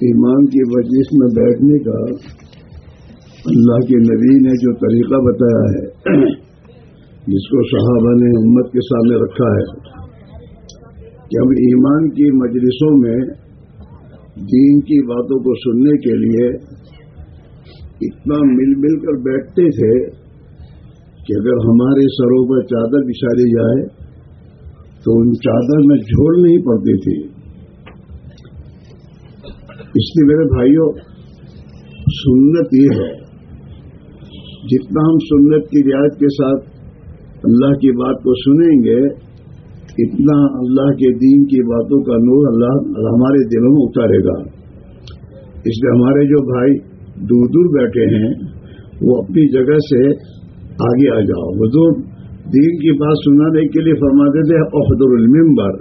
ایمان کی مجلس میں بیٹھنے کا اللہ کے نبی نے جو طریقہ بتایا ہے، جس کو صحابہ نے امت کے سامنے رکھا ہے۔ کہ ہم ایمان کی مجلسوں میں دین کی باتوں کو سننے کے لیے اتنا مل مل کر بیٹھتے تھے کہ اگر ہمارے سروں پر چادر بچھائی جائے تو ان چادر میں جھول نہیں پڑتی تھی۔ اس لیے میرے بھائیوں سنت یہ ہے، جتنا ہم سنت کی رعایت کے ساتھ اللہ کی بات کو سنیں گے، اتنا اللہ کے دین کی باتوں کا نور اللہ، ہمارے دلوں میں اتارے گا۔ اس لیے ہمارے جو بھائی دور دور بیٹھے ہیں، وہ اپنی جگہ سے آگے آ جاؤ۔ حضور دین کی بات سنانے کے لیے فرماتے تھے افدر المبر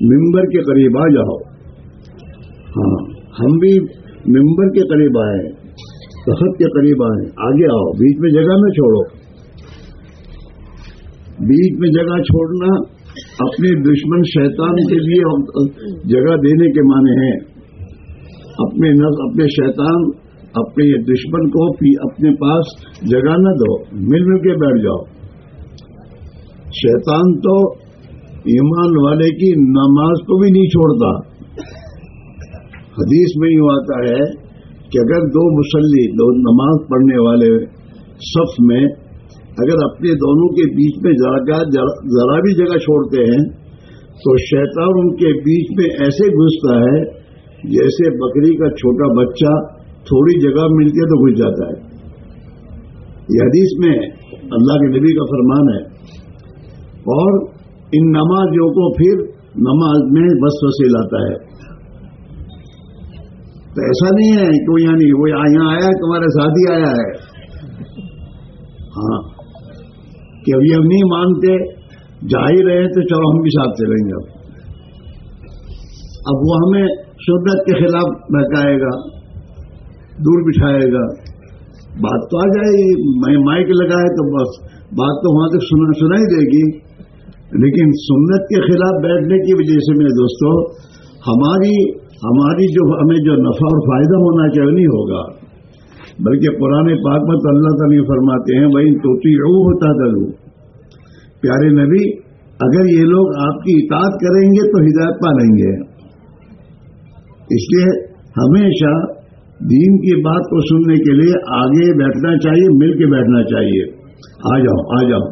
ممبر کے قریب آ جاؤ۔ ہاں ہم بھی ممبر کے قریب آئے تخت کے قریب آئے آگے آؤ، بیچ میں جگہ نہ چھوڑو۔ بیچ میں جگہ چھوڑنا اپنے دشمن شیطان کے لیے جگہ دینے کے معنی ہیں اپنے نظر اپنے شیطان اپنے دشمن کو اپنے پاس جگہ نہ دو، مل مل کے بیٹھ جاؤ۔ شیطان تو ایمان والے کی نماز کو بھی نہیں چھوڑتا۔ حدیث میں یوں آتا ہے کہ اگر دو مسلی دو نماز پڑھنے والے صف میں اگر اپنے دونوں کے بیچ میں ذرا بھی جگہ چھوڑتے ہیں، تو شیطان ان کے بیچ میں ایسے گھستا ہے جیسے بکری کا چھوٹا بچہ تھوڑی جگہ ملتی ہے تو گھس جاتا ہے۔ یہ حدیث میں اللہ کے نبی کا فرمان ہے۔ اور ان نمازوں کو پھر نماز میں بس وسیع لاتا ہے۔ تو ایسا نہیں ہے کہ وہ یعنی وہ یہاں آیا ہے، تمہارے ساتھ ہی آیا ہے۔ ہاں کہ ابھی ہم نہیں مانتے، جا ہی رہے تو چلو ہم بھی ساتھ چلیں گے۔ اب وہ ہمیں سنت کے خلاف بہکائے گا۔ دور بٹھائے گا۔ بات تو آ جائے گی۔ میں مائک لگائے تو بس۔ بات تو وہاں تک سنا ہی دے گی۔ لیکن سنت کے خلاف بیٹھنے کی وجہ سے میرے دوستوں ہماری ہماری جو ہمیں جو نفع اور فائدہ ہونا چاہیے نہیں ہوگا۔ بلکہ پرانے پاک میں تو اللہ تعالیٰ فرماتے ہیں بھائی توتی او ہوتا دلو پیارے نبی، اگر یہ لوگ آپ کی اطاعت کریں گے تو ہدایت پا لیں گے۔ اس لیے ہمیشہ دین کی بات کو سننے کے لیے آگے بیٹھنا چاہیے، مل کے بیٹھنا چاہیے۔ آ جاؤ آ جاؤ۔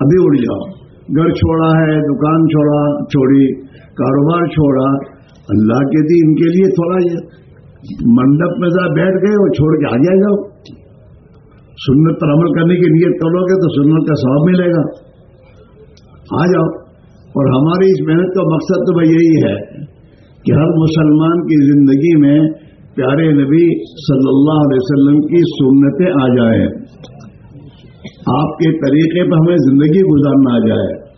ابھی اڑ جاؤ۔ گھر چھوڑا ہے، دکان چھوڑا، چھوڑی، کاروبار چھوڑا۔ اللہ کے دین کے لیے تھوڑا یہ منڈپ میں ذرا بیٹھ گئے وہ چھوڑ کے آ جاؤ۔ سنت پر عمل کرنے کی نیت کرو گے تو سنت کا سواب ملے گا۔ آ جاؤ۔ اور ہماری اس محنت کا مقصد تو بھائی یہی ہے کہ ہر مسلمان کی زندگی میں پیارے نبی صلی اللہ علیہ وسلم کی سنتیں آ جائیں۔ آپ کے طریقے پر ہمیں زندگی گزارنا آ جائے۔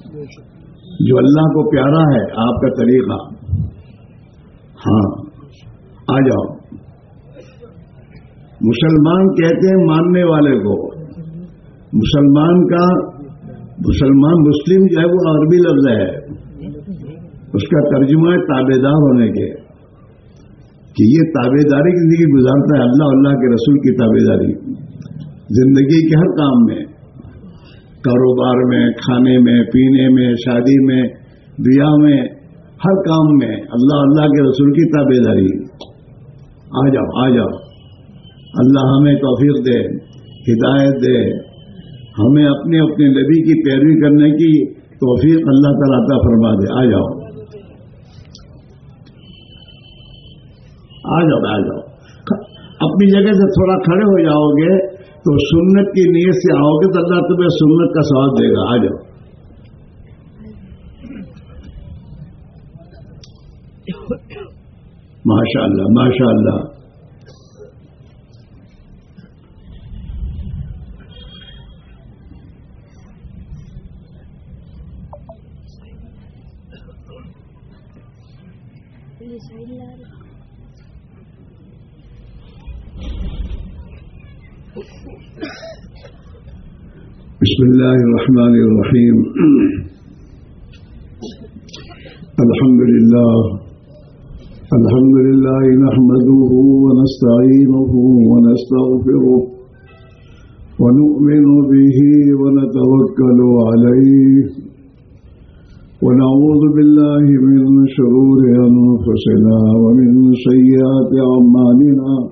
جو اللہ کو پیارا ہے، آپ کا طریقہ۔ ہاں آ جاؤ۔ مسلمان کہتے ہیں ماننے والے کو۔ مسلمان کا، مسلمان مسلم جو ہے، وہ عربی لفظ ہے۔ اس کا ترجمہ ہے تابے دار ہونے کے۔ کہ یہ تابے داری کی زندگی گزارتا ہے اللہ اللہ کے رسول کی تابے داری زندگی کے ہر کام میں، کاروبار میں، کھانے میں، پینے میں، شادی میں بیاہ میں، ہر کام میں اللہ اللہ کے رسول کی تابے داری آ جاؤ آ جاؤ۔ اللہ ہمیں توفیق دے، ہدایت دے۔ ہمیں اپنے اپنے نبی کی پیروی کرنے کی توفیق اللہ تعالیٰ عطا فرما دے۔ آ جاؤ۔ آ جاؤ آ جاؤ۔ اپنی جگہ سے تھوڑا کھڑے ہو جاؤ گے تو سنت کی نیت سے آؤ گے تو اللہ تمہیں سنت کا سواد دے گا۔ آ جاؤ۔ ماشاء اللہ ماشاء اللہ بسم الله الرحمن الرحيم الحمد لله الحمد لله نحمده ونستعينه ونستغفره ونؤمن به ونتوكل عليه ونعوذ بالله من شرور أنفسنا ومن سيئات أعمالنا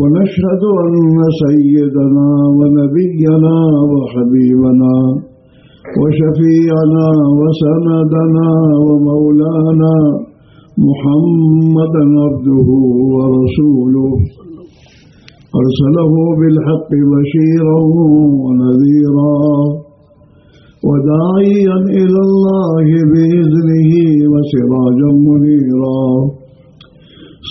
ونشهد أن سيدنا ونبينا وحبيبنا وشفيعنا وسندنا ومولانا محمدا عبده ورسوله. أرسله بالحق بشيرا ونذيرا وداعيا إلى الله بإذنه وسراجا منيرا.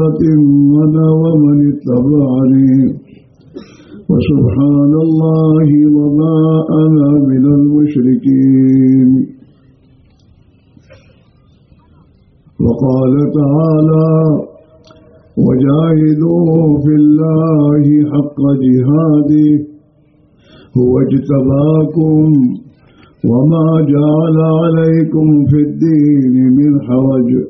بصيرة أنا ومن اتبعني وسبحان الله وما أنا من المشركين. وقال تعالى وجاهدوا في الله حق جهاده هو اجتباكم وما جعل عليكم في الدين من حرج.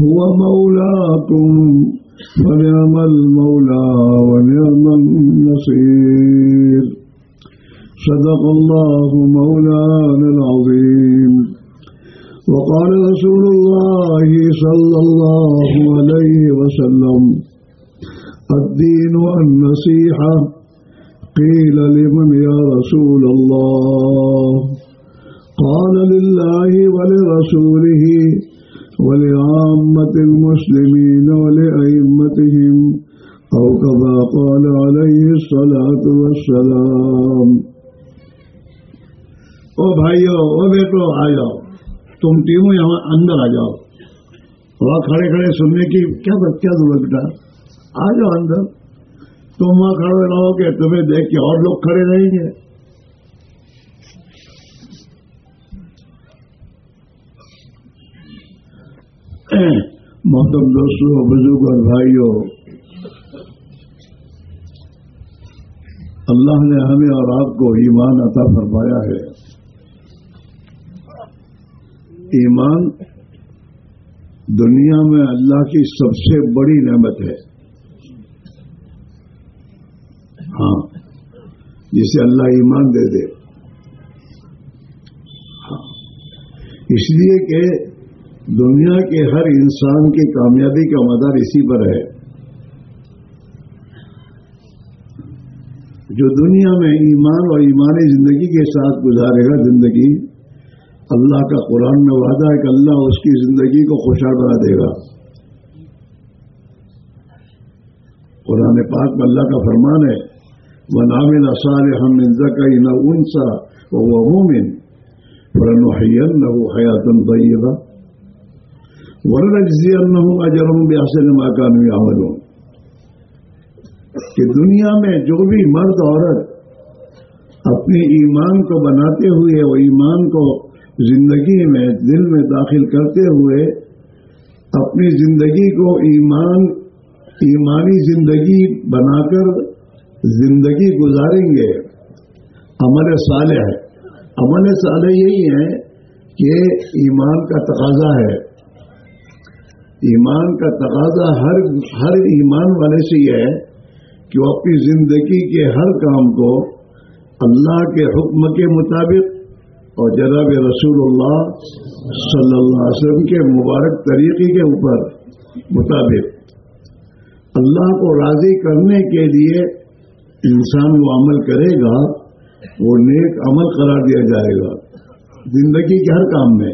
هو مولاكم ونعم المولى ونعم النصير. صدق الله مولانا العظيم. وقال رسول الله صلى الله عليه وسلم الدين النصيحة قيل لمن يا رسول الله؟ قال لله ولرسوله آ جاؤ۔ تم تینوں یہاں اندر آ جاؤ۔ وہاں کھڑے کھڑے سننے کی کیا کیا ضرورت بیٹا آ جاؤ اندر۔ تم وہاں کھڑے رہو گے، تمہیں دیکھ کے اور لوگ کھڑے رہیں گے۔ محتم دوستوں بزرگ اور بھائیوں، اللہ نے ہمیں اور آپ کو ایمان عطا فرمایا ہے۔ ایمان دنیا میں اللہ کی سب سے بڑی نعمت ہے۔ ہاں جسے اللہ ایمان دے دے۔ ہاں، اس لیے کہ دنیا کے ہر انسان کی کامیابی کا مدار اسی پر ہے۔ جو دنیا میں ایمان اور ایمانی زندگی کے ساتھ گزارے گا، زندگی اللہ کا قرآن میں وعدہ ہے کہ اللہ اس کی زندگی کو خوشحال بنا دے گا۔ قرآن پاک میں اللہ کا فرمان ہے وہ نامل اثار ہم کا نہ انسا وہ مومن فرن نہ وہ حیاتن طیبہ ورنجزی اللہ اجرم بیاسن ماکان عملون کہ دنیا میں جو بھی مرد عورت اپنے ایمان کو بناتے ہوئے وہ ایمان کو زندگی میں دل میں داخل کرتے ہوئے اپنی زندگی کو ایمان، ایمانی زندگی بنا کر زندگی گزاریں گے۔ عمل صالح عمل صالح یہی ہے کہ ایمان کا تقاضا ہے۔ ایمان کا تقاضا ہر ہر ایمان والے سے یہ ہے کہ وہ اپنی زندگی کے ہر کام کو اللہ کے حکم کے مطابق اور جناب رسول اللہ صلی اللہ علیہ وسلم کے مبارک طریقے کے اوپر مطابق اللہ کو راضی کرنے کے لیے انسان وہ عمل کرے گا، وہ نیک عمل قرار دیا جائے گا۔ زندگی کے ہر کام میں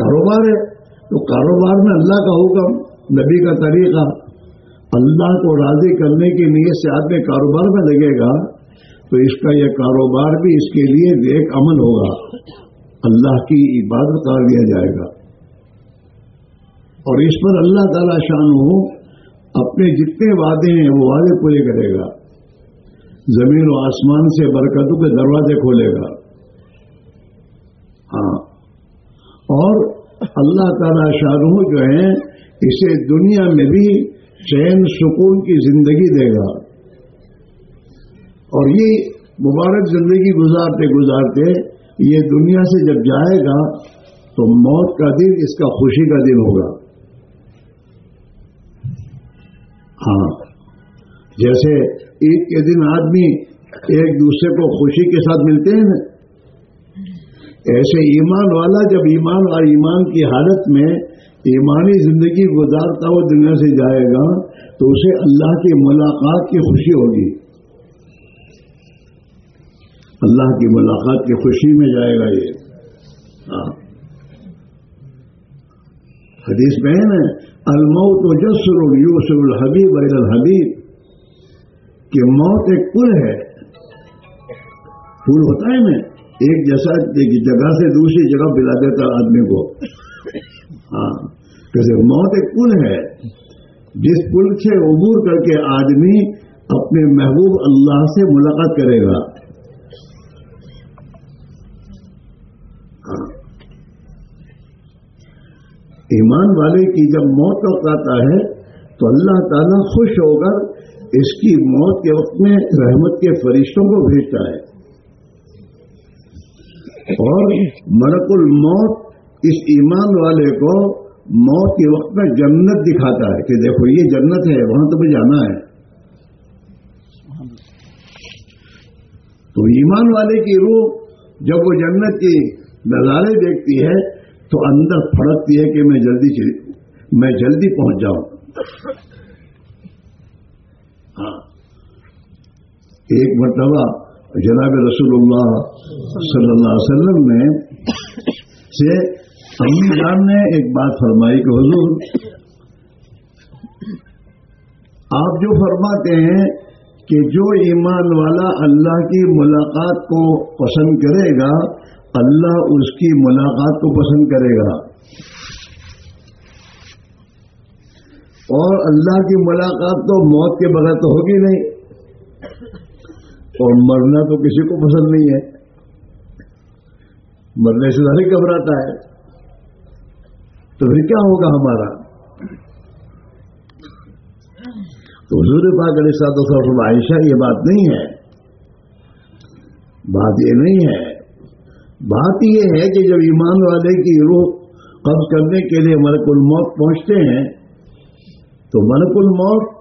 کاروبار ہے، تو کاروبار میں اللہ کا حکم، نبی کا طریقہ۔ اللہ کو راضی کرنے کے لیے سے آدمی کاروبار میں لگے گا تو اس کا یہ کاروبار بھی اس کے لیے ایک عمل ہوگا۔ اللہ کی عبادت کر دیا جائے گا۔ اور اس پر اللہ تعالی شان ہو، اپنے جتنے وعدے ہیں وہ وعدے پورے کرے گا۔ زمین و آسمان سے برکتوں کے دروازے کھولے گا۔ ہاں۔ اور اللہ تعالی شاہ جو ہیں، اسے دنیا میں بھی چین، سکون کی زندگی دے گا۔ اور یہ مبارک زندگی گزارتے گزارتے یہ دنیا سے جب جائے گا تو موت کا دن اس کا خوشی کا دن ہوگا۔ ہاں جیسے عید کے دن آدمی ایک دوسرے کو خوشی کے ساتھ ملتے ہیں نا۔ ایسے ایمان والا جب ایمان اور ایمان کی حالت میں ایمانی زندگی گزارتا ہوا دنیا سے جائے گا تو اسے اللہ کی ملاقات کی خوشی ہوگی۔ اللہ کی ملاقات کی خوشی میں جائے گا یہ۔ ہاں۔ حدیث میں ہے نا، الموت و جسر یوسف الحبیب عید الحبیب، کہ موت ایک پل ہے۔ پل ہوتا ہے نا، ایک جیسا ایک جگہ سے دوسری جگہ بلا دیتا آدمی کو۔ ہاں۔ کیسے موت ایک پل ہے، جس پل سے عبور کر کے آدمی اپنے محبوب اللہ سے ملاقات کرے گا۔ والے کی جب موت وقت آتا ہے تو اللہ تعالیٰ خوش ہو کر اس کی موت کے وقت میں رحمت کے فرشتوں کو بھیجتا ہے۔ اور ملک الموت اس ایمان والے کو موت کے وقت میں جنت دکھاتا ہے کہ دیکھو یہ جنت ہے، وہاں تمہیں جانا ہے۔ تو ایمان والے کی روح جب وہ جنت کی نظارے دیکھتی ہے تو اندر پھڑکتی ہے کہ میں جلدی میں جلدی پہنچ جاؤں۔ ہاں۔ ایک مرتبہ جناب رسول اللہ صلی اللہ علیہ وسلم میں سے امی جان نے ایک بات فرمائی کہ حضور، آپ جو فرماتے ہیں کہ جو ایمان والا اللہ کی ملاقات کو پسند کرے گا اللہ اس کی ملاقات کو پسند کرے گا۔ اور اللہ کی ملاقات تو موت کے بغیر تو ہوگی نہیں۔ اور مرنا تو کسی کو پسند نہیں ہے۔ مرنے سے نہیں گھبراتا ہے۔ تو پھر کیا ہوگا ہمارا؟ تو حضور پاک علیہ صاحب عائشہ، یہ بات نہیں ہے۔ بات یہ نہیں ہے بات یہ ہے کہ جب ایمان والے کی روح قبض کرنے کے لیے ملک الموت پہنچتے ہیں، تو ملک الموت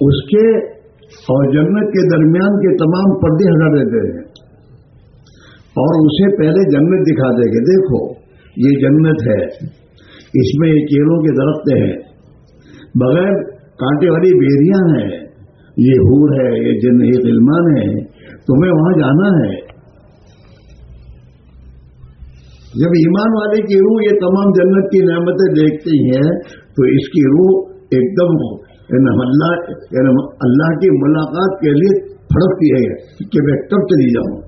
اس کے اور جنت کے درمیان کے تمام پردے ہٹا دیتے ہیں۔ اور اسے پہلے جنت دکھا دے گے دیکھو، یہ جنت ہے۔ اس میں یہ کیلوں کے درخت ہیں۔ بغیر کانٹے والی بیریاں ہیں۔ یہ ہور ہے، یہ جن، یہ علمان ہے تمہیں وہاں جانا ہے۔ جب ایمان والے کی روح یہ تمام جنت کی نعمتیں دیکھتی ہیں، تو اس کی روح ایک دم یعنی اللہ یعنی اللہ کی ملاقات کے لیے پھڑکتی ہے کہ میں کب چلی جاؤں۔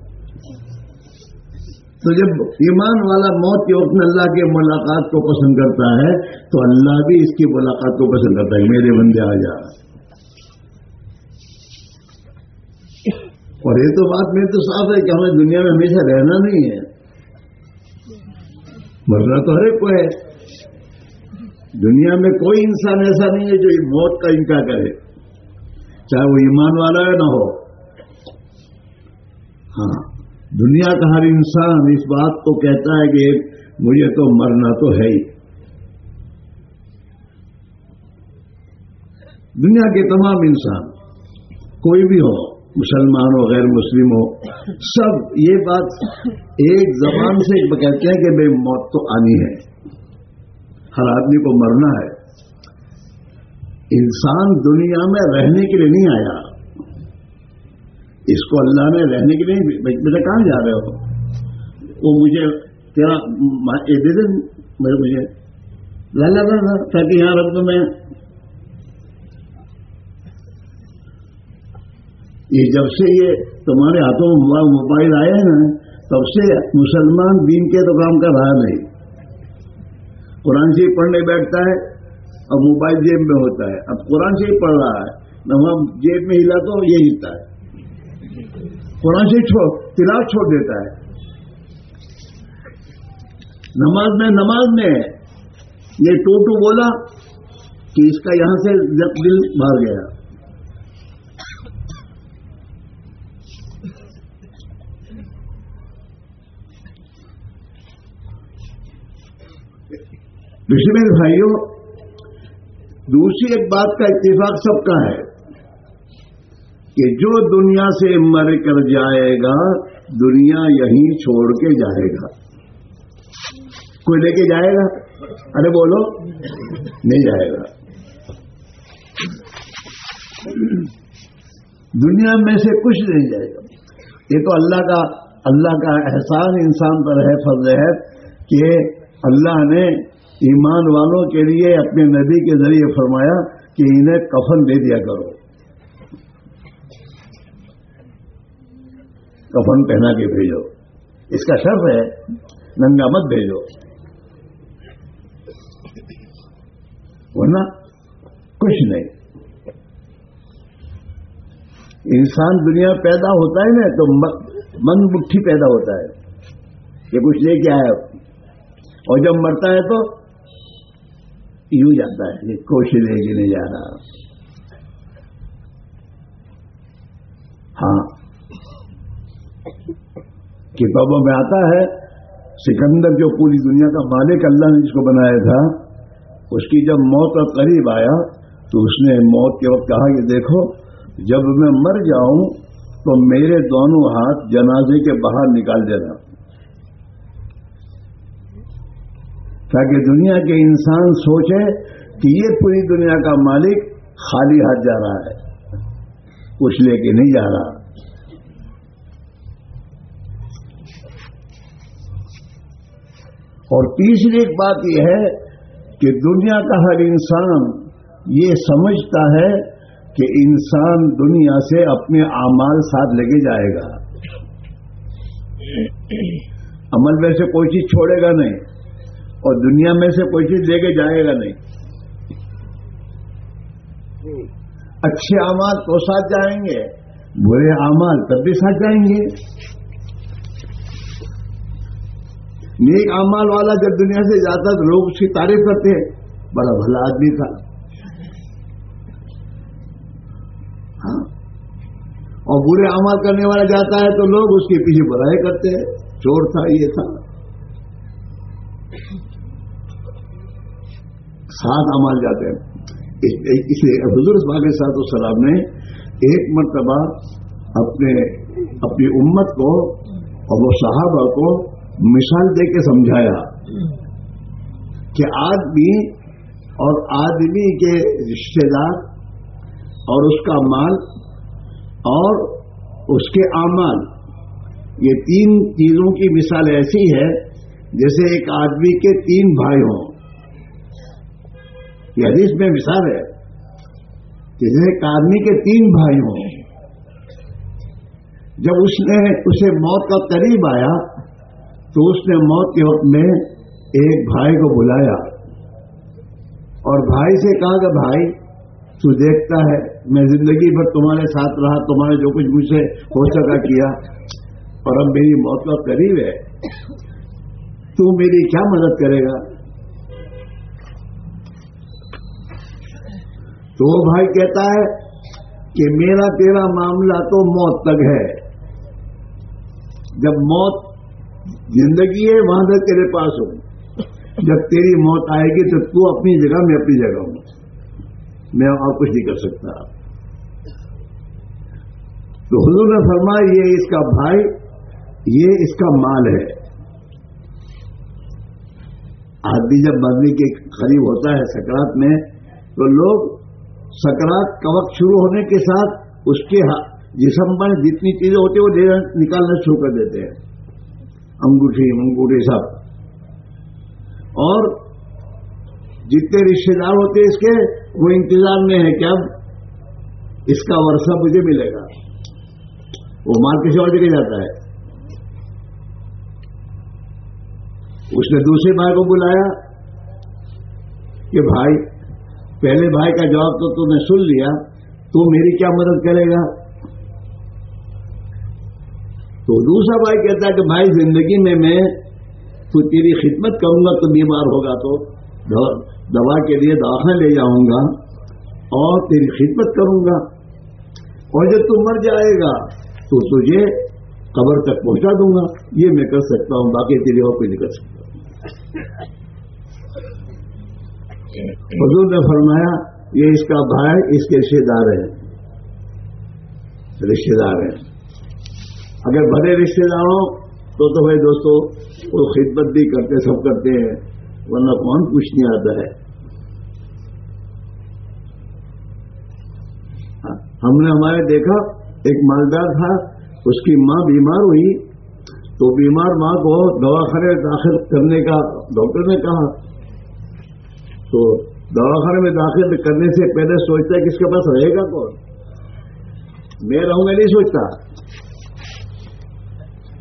تو جب ایمان والا موت کے وقت میں اللہ کی ملاقات کو پسند کرتا ہے، تو اللہ بھی اس کی ملاقات کو پسند کرتا ہے۔ میرے بندے، آ جا۔ اور یہ تو بات میں تو صاف ہے کہ ہمیں دنیا میں ہمیشہ رہنا نہیں ہے۔ مرنا تو ہر ایک کو ہے۔ دنیا میں کوئی انسان ایسا نہیں ہے جو موت کا انکار کرے۔ چاہے وہ ایمان والا ہے نہ ہو۔ ہاں دنیا کا ہر انسان اس بات کو کہتا ہے کہ مجھے تو مرنا تو ہے ہی۔ دنیا کے تمام انسان، کوئی بھی ہو۔ مسلمان ہو غیر مسلم ہو سب، یہ بات ایک زبان سے کہتے ہیں کہ بھائی موت تو آنی ہے، ہر آدمی کو مرنا ہے۔ انسان دنیا میں رہنے کے لیے نہیں آیا۔ اس کو اللہ نے رہنے کے لیے بیٹا کہاں جا رہے ہو؟ وہ مجھے کیا دے دیں مجھے لالا تاکہ یہاں رکھ دو میں یہ جب سے یہ تمہارے ہاتھوں میں موبائل آئے ہیں نا، تب سے مسلمان دین کے تو کام کر رہا نہیں۔ قرآن شریف پڑھنے بیٹھتا ہے اور موبائل جیب میں ہوتا ہے۔ اب قرآن شریف پڑھ رہا ہے، نہ وہاں جیب میں ہلا تو یہ ہلتا ہے۔ قرآن شریف چھوڑ تلاش چھوڑ دیتا ہے۔ نماز میں نماز میں یہ ٹو ٹو بولا کہ اس کا یہاں سے دل بھر گیا۔ میں بھائیوں، دوسری ایک بات کا اتفاق سب کا ہے کہ جو دنیا سے مر کر جائے گا، دنیا یہیں چھوڑ کے جائے گا۔ کوئی لے کے جائے گا؟ ارے بولو، نہیں جائے گا۔ دنیا میں سے کچھ نہیں جائے گا۔ یہ تو اللہ کا اللہ کا احسان انسان پر ہے، فضل ہے کہ اللہ نے ایمان والوں کے لیے اپنے نبی کے ذریعے فرمایا کہ انہیں کفن دے دیا کرو۔ کفن پہنا کے بھیجو۔ اس کا شرط ہے ننگا مت بھیجو۔ ورنہ کچھ نہیں۔ انسان دنیا پیدا ہوتا ہے نا تو من مٹھی پیدا ہوتا ہے۔ کہ کچھ لے کے آیا اور جب مرتا ہے تو یوں جاتا ہے کہ کوشش لے کے نہیں جا رہا۔ ہاں۔ کتابوں میں آتا ہے، سکندر جو پوری دنیا کا مالک اللہ نے جس کو بنایا تھا، اس کی جب موت کا قریب آیا، تو اس نے موت کے وقت کہا کہ دیکھو، جب میں مر جاؤں تو میرے دونوں ہاتھ جنازے کے باہر نکال دینا۔ تاکہ دنیا کے انسان سوچے کہ یہ پوری دنیا کا مالک خالی ہاتھ جا رہا ہے، کچھ لے کے نہیں جا رہا۔ اور تیسری ایک بات یہ ہے کہ دنیا کا ہر انسان یہ سمجھتا ہے کہ انسان دنیا سے اپنے اعمال ساتھ لے کے جائے گا۔ عمل میں سے کوئی چیز چھوڑے گا نہیں۔ اور دنیا میں سے کوئی چیز لے کے جائے گا نہیں۔ اچھے اعمال تو ساتھ جائیں گے برے اعمال تب بھی ساتھ جائیں گے۔ نیک اعمال والا جب دنیا سے جاتا تو لوگ اس کی تعریف کرتے ہیں بڑا بھلا آدمی تھا۔ ہاں؟ اور برے اعمال کرنے والا جاتا ہے تو لوگ اس کے پیچھے برائی کرتے ہیں چور تھا یہ تھا۔ سات امال جاتے ہیں۔ اس لیے حضور باغ سات السلام نے ایک مرتبہ اپنے اپنی امت کو اور وہ صحابہ کو مثال دے کے سمجھایا کہ آدمی اور آدمی کے رشتے دار اور اس کا مال اور اس کے اعمال، یہ تین چیزوں کی مثال ایسی ہے جیسے ایک آدمی کے تین بھائی ہوں۔ یہ حدیث میں مثال ہے جیسے ایک آدمی کے تین بھائی ہوں۔ جب اس نے اسے موت کا قریب آیا تو اس نے موت کے وقت میں ایک بھائی کو بلایا۔ اور بھائی سے کہا کہ بھائی، تو دیکھتا ہے، میں زندگی بھر تمہارے ساتھ رہا، تمہارے جو کچھ مجھ سے ہو سکا کیا، اور اب میری موت کا قریب ہے۔ تو میری کیا مدد کرے گا؟ تو وہ بھائی کہتا ہے کہ میرا تیرا معاملہ تو موت تک ہے۔ جب موت زندگی ہے، وہاں تک تیرے پاس ہو۔ جب تیری موت آئے گی تو تو اپنی جگہ، میں اپنی جگہ ہوں۔ میں اور کچھ نہیں کر سکتا۔ تو حضور نے فرمایا، یہ اس کا بھائی، یہ اس کا مال ہے۔ آدمی جب مرنے کے قریب ہوتا ہے، سکرات میں، تو لوگ سکرات کا وقت شروع ہونے کے ساتھ اس کے جسم پر جتنی چیزیں ہوتی ہیں وہ نکالنا شروع کر دیتے ہیں۔ انگوٹھی منگوٹھی سب۔ اور جتنے رشتے دار ہوتے ہیں اس کے، وہ انتظار میں ہے کہ اب اس کا ورثہ مجھے ملے گا۔ وہ مال کسی اور جگہ جاتا ہے۔ اس نے دوسرے بھائی کو بلایا کہ بھائی پہلے بھائی کا جواب تو تم نے سن لیا، تو میری کیا مدد کرے گا؟ تو دوسرا بھائی کہتا ہے کہ بھائی زندگی میں میں تو تیری خدمت کروں گا تو بیمار ہوگا تو دوا کے لیے داخلہ لے جاؤں گا اور تیری خدمت کروں گا۔ اور جب تو مر جائے گا تو تجھے قبر تک پہنچا دوں گا۔ یہ میں کر سکتا ہوں، باقی تیری اور کوئی نہیں کر سکتا۔ حضور نے فرمایا، یہ اس کا بھائی اس کے رشتے دار ہیں۔ رشتے دار ہیں۔ اگر بڑے رشتے دار ہوں، تو تو بھائی دوستو، وہ خدمت بھی کرتے، سب کرتے ہیں، ورنہ کون کچھ نہیں آتا ہے۔ ہاں، ہم نے ہمارے دیکھا، ایک مالدار تھا، اس کی ماں بیمار ہوئی، تو بیمار ماں کو دواخانے داخل کرنے کا، ڈاکٹر نے کہا تو دواخانے میں داخل کرنے سے پہلے سوچتا ہے کس کے پاس رہے گا کون؟ میں رہوں گا نہیں سوچتا۔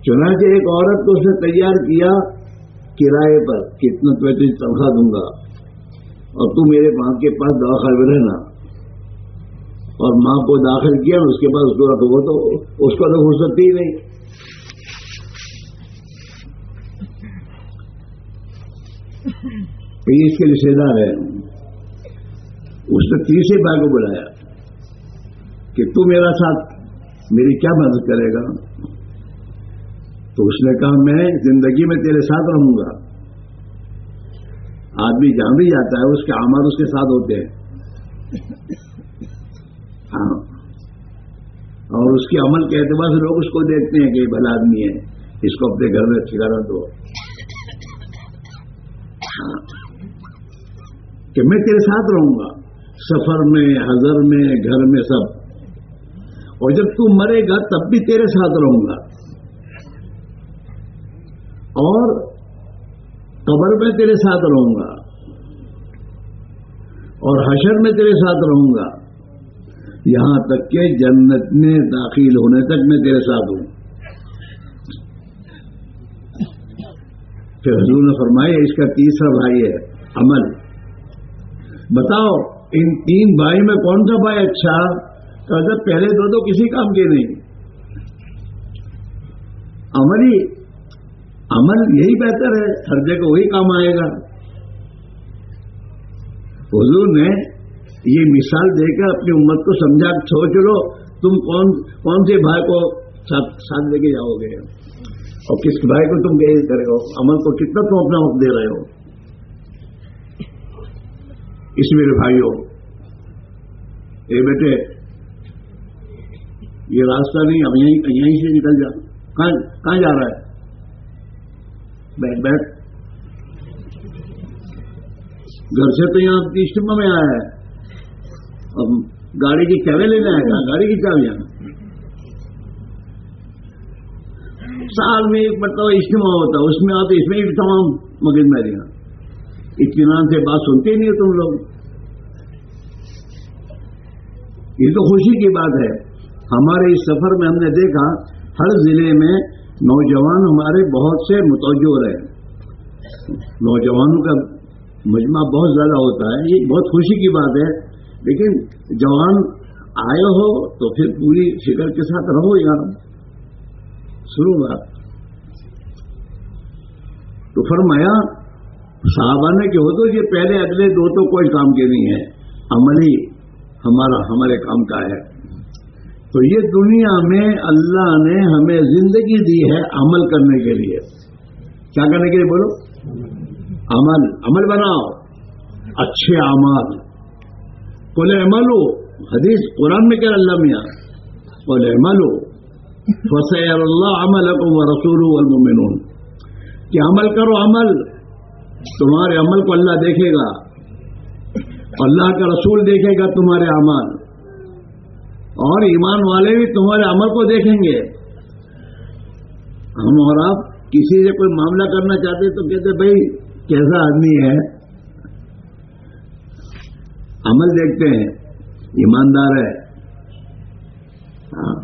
چنانچہ ایک عورت کو اس نے تیار کیا کرائے پر کتنا تو تنخواہ دوں گا اور تو میرے ماں کے پاس دواخانے میں رہنا۔ اور ماں کو داخل کیا اس کے بعد اس کو رکھو تو اس کو تو ہو سکتی ہی نہیں۔ اس کے رشتے دار ہے۔ اس نے تیسرے بھائی کو بلایا کہ تو میرا ساتھ میری کیا مدد کرے گا؟ تو اس نے کہا، میں زندگی میں تیرے ساتھ رہوں گا۔ آدمی جہاں بھی جاتا ہے، اس کے آماد اس کے ساتھ ہوتے ہیں۔ ہاں۔ اور اس کے عمل کے اعتبار سے لوگ اس کو دیکھتے ہیں کہ یہ بھلا آدمی ہے۔ اس کو اپنے گھر میں ٹھکانا دو ہاں۔ کہ میں تیرے ساتھ رہوں گا۔ سفر میں ہزر میں، گھر میں سب۔ اور جب تو مرے گا، تب بھی تیرے ساتھ رہوں گا۔ اور قبر میں تیرے ساتھ رہوں گا۔ اور حشر میں تیرے ساتھ رہوں گا۔ یہاں تک کہ جنت میں داخل ہونے تک میں تیرے ساتھ ہوں۔ پھر حضور نے فرمایا، اس کا تیسرا بھائی ہے، عمل۔ بتاؤ، ان تین بھائی میں کون سا بھائی اچھا؟ جب پہلے دو تو کسی کام کے نہیں۔ عملی، عمل یہی بہتر ہے، ہر جگہ وہی کام آئے گا۔ حضور نے یہ مثال دے کر اپنی امت کو سمجھا سوچ لو تم کون کون سے بھائی کو ساتھ لے کے جاؤ گے؟ اور کس بھائی کو تم گئے کرے ہو؟ امن کو کتنا تم اپنا وقت دے رہے ہو؟ اس میرے بھائی ہو اے بیٹے، یہ راستہ نہیں، اب یہیں یہیں سے نکل جا۔ کہاں جا رہا ہے؟ بیٹھ بیٹھ۔ گھر سے تو یہاں اجتماع میں آیا ہے۔ اب گاڑی کی چاوی لینے آئے گا گاڑی کی چاویاں سال میں ایک مرتبہ اجتماع ہوتا ہے، اس میں آتے، اس میں بھی تمام مغد میریاں اطمینان سے بات سنتے نہیں ہو تم لوگ۔ یہ تو خوشی کی بات ہے۔ ہمارے اس سفر میں ہم نے دیکھا، ہر ضلع میں نوجوان ہمارے بہت سے متوجہ رہے۔ نوجوانوں کا مجمع بہت زیادہ ہوتا ہے، یہ بہت خوشی کی بات ہے۔ لیکن جوان آئے ہو تو پھر پوری فکر کے ساتھ رہو یار سنو بات تو فرمایا، صحابہ نے کہ ہو تو یہ پہلے اگلے دو تو کوئی کام کے نہیں ہے۔ عملی ہمارا ہمارے کام کا ہے۔ تو یہ دنیا میں اللہ نے ہمیں زندگی دی ہے عمل کرنے کے لیے۔ کیا کرنے کے لیے بولو؟ عمل۔ عمل بناؤ۔ اچھے اعمال۔ بولے عمل حدیث قرآن میں کیا اللہ میاں۔ بولے عمل ہو فصیر اللہ عمل و رسول المومنون کہ عمل کرو عمل۔ تمہارے عمل کو اللہ دیکھے گا۔ اللہ کا رسول دیکھے گا تمہارے اعمال اور ایمان والے بھی تمہارے عمل کو دیکھیں گے ہم اور آپ کسی سے کوئی معاملہ کرنا چاہتے تو کہتے بھائی، کیسا آدمی ہے؟ عمل دیکھتے ہیں، ایماندار ہے۔ ہاں،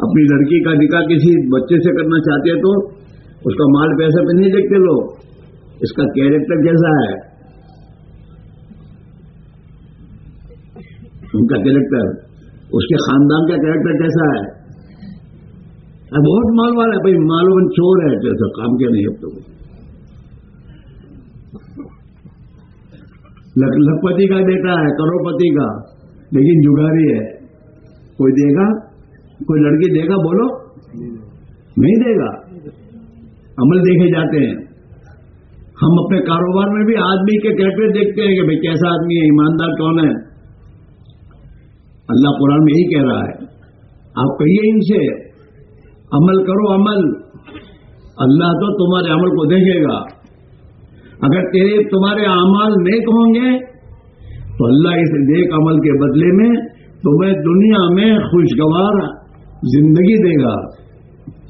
اپنی لڑکی کا نکاح کسی بچے سے کرنا چاہتے تو اس کا مال پیسہ پہ نہیں دیکھتے لوگ۔ اس کا کیریکٹر کیسا ہے؟ ان کا کیریکٹر اس کے خاندان کا کیریکٹر کیسا ہے؟ بہت مال والا ہے بھائی، مالو چور ہے جیسا کام کیا نہیں اب تو لکھپتی کا بیٹا ہے، کروڑپتی کا، لیکن جگاری ہے۔ کوئی دے گا؟ کوئی لڑکی دے گا؟ بولو۔ نہیں دے گا۔ عمل دیکھے جاتے ہیں۔ ہم اپنے کاروبار میں بھی آدمی کے کیریکٹر دیکھتے ہیں کہ بھائی کیسا آدمی ہے، ایماندار کون ہے۔ اللہ قرآن میں یہی کہہ رہا ہے۔ آپ کہیے ان سے، عمل کرو عمل۔ اللہ تو تمہارے عمل کو دیکھے گا۔ اگر تیرے، تمہارے اعمال نیک ہوں گے، تو اللہ اس نیک عمل کے بدلے میں تمہیں دنیا میں خوشگوار زندگی دے گا۔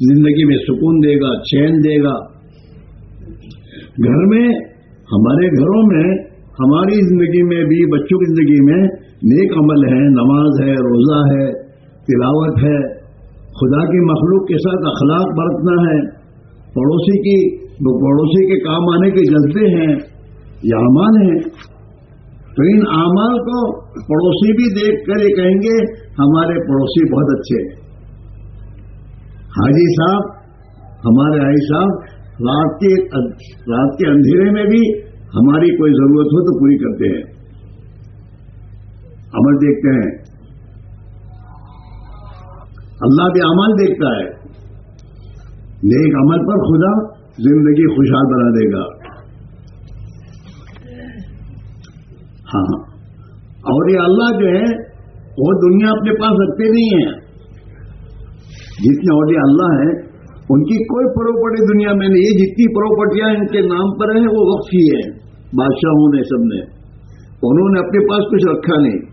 زندگی میں سکون دے گا، چین دے گا۔ گھر میں، ہمارے گھروں میں، ہماری زندگی میں بھی، بچوں کی زندگی میں نیک عمل ہے، نماز ہے، روزہ ہے، تلاوت ہے، خدا کی مخلوق کے ساتھ اخلاق برتنا ہے، پڑوسی کی، پڑوسی کے کام آنے کے جذبے ہیں، یہ اعمال ہیں۔ تو ان اعمال کو پڑوسی بھی دیکھ کر یہ کہیں گے، ہمارے پڑوسی بہت اچھے ہیں۔ حاجی صاحب، ہمارے حاجی صاحب، رات کے رات کے اندھیرے میں بھی ہماری کوئی ضرورت ہو تو پوری کرتے ہیں۔ عمل دیکھتے ہیں۔ اللہ بھی عمل دیکھتا ہے۔ نیک عمل پر خدا زندگی خوشحال بنا دے گا۔ ہاں۔ اور یہ اللہ جو ہے، وہ دنیا اپنے پاس رکھتے نہیں ہیں۔ جتنے اور یہ اللہ ہیں ان کی کوئی پراپرٹی دنیا میں نہیں۔ یہ جتنی پراپرٹیاں ان کے نام پر ہیں، وہ وقت ہی ہے بادشاہوں نے، سب نے۔ انہوں نے اپنے پاس کچھ رکھا نہیں۔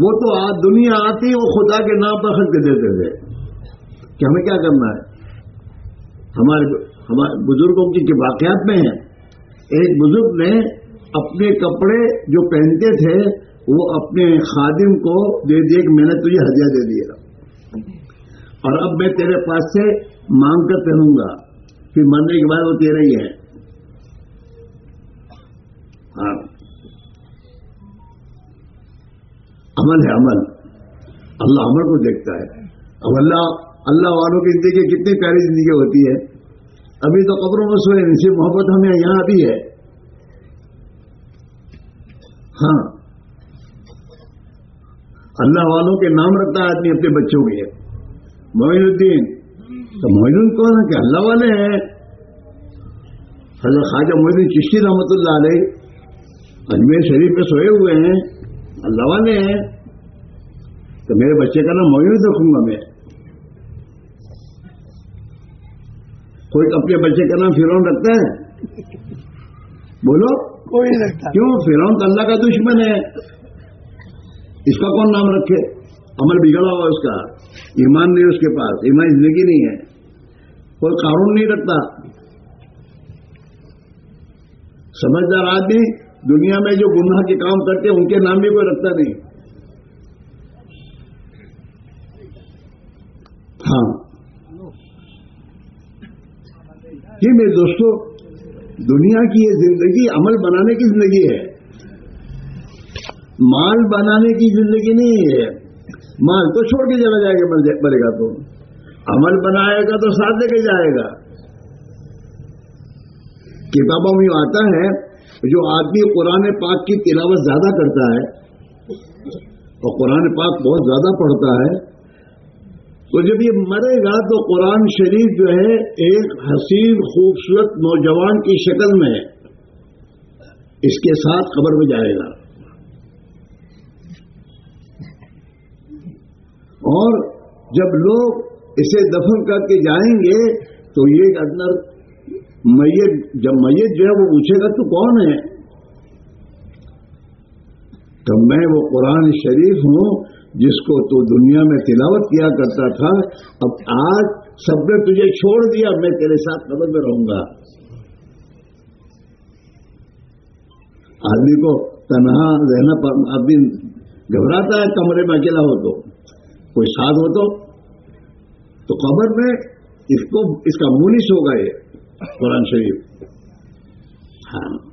وہ تو دنیا آتی وہ خدا کے نام پر خرچ دیتے تھے۔ کہ ہمیں کیا کرنا ہے؟ ہمارے ہمارے بزرگوں کی واقعات میں ہیں، ایک بزرگ نے اپنے کپڑے جو پہنتے تھے، وہ اپنے خادم کو دے دیے کہ میں نے تجھے ہدیہ دے دیا۔ اور اب میں تیرے پاس سے مانگ کر پہنوں گا۔ پھر مرنے کے بعد وہ تیرے ہی ہے عمل ہے عمل۔ اللہ عمل کو دیکھتا ہے۔ اب اللہ اللہ والوں کی زندگی کتنی پیاری زندگی ہوتی ہے۔ ابھی تو قبروں میں سوئے سے محبت ہمیں یہاں بھی ہے۔ ہاں۔ اللہ والوں کے نام رکھتا ہے آدمی اپنے بچوں کے معین الدین۔ تو معین الدین کون ہے؟ کہ اللہ والے ہیں۔ حضرت خواجہ الدین چشتی رحمت اللہ علیہ۔ اجمیر شریف میں سوئے ہوئے ہیں۔ اللہ والے ہیں۔ تو میرے بچے کا نام موجود رکھوں گا میں۔ کوئی اپنے بچے کا نام فرون رکھتا ہے؟ بولو۔ کوئی رکھتا۔ کیوں؟ فرون تو اللہ کا دشمن ہے۔ اس کا کون نام رکھے؟ عمل بگڑا ہوا اس کا۔ ایمان نہیں اس کے پاس۔ ایمان زندگی نہیں ہے۔ کوئی قانون نہیں رکھتا۔ سمجھدار آدمی دنیا میں جو گناہ کے کام کرتے ان کے نام بھی کوئی رکھتا نہیں ہاں جی میرے دوستو، دنیا کی یہ زندگی عمل بنانے کی زندگی ہے۔ مال بنانے کی زندگی نہیں ہے۔ مال تو چھوڑ کے چلا جائے گا مرے گا تو۔ عمل بنائے گا تو ساتھ لے کے جائے گا۔ کتابوں میں آتا ہے، جو آدمی قرآن پاک کی تلاوت زیادہ کرتا ہے، اور قرآن پاک بہت زیادہ پڑھتا ہے تو جب یہ مرے گا تو قرآن شریف جو ہے ایک حسین خوبصورت نوجوان کی شکل میں اس کے ساتھ قبر میں جائے گا۔ اور جب لوگ اسے دفن کر کے جائیں گے تو یہ اندر میت، جب میت جو ہے وہ پوچھے گا، تو کون ہے؟ تو میں وہ قرآن شریف ہوں جس کو تو دنیا میں تلاوت کیا کرتا تھا، اب آج سب نے تجھے چھوڑ دیا میں تیرے ساتھ قبر میں رہوں گا۔ آدمی کو تنہا رہنا آدمی گھبراتا ہے، کمرے میں اکیلا ہو تو۔ کوئی ساتھ ہو تو؟ تو قبر میں اس کو، اس کا مونس ہوگا یہ قرآن شریف۔ ہاں۔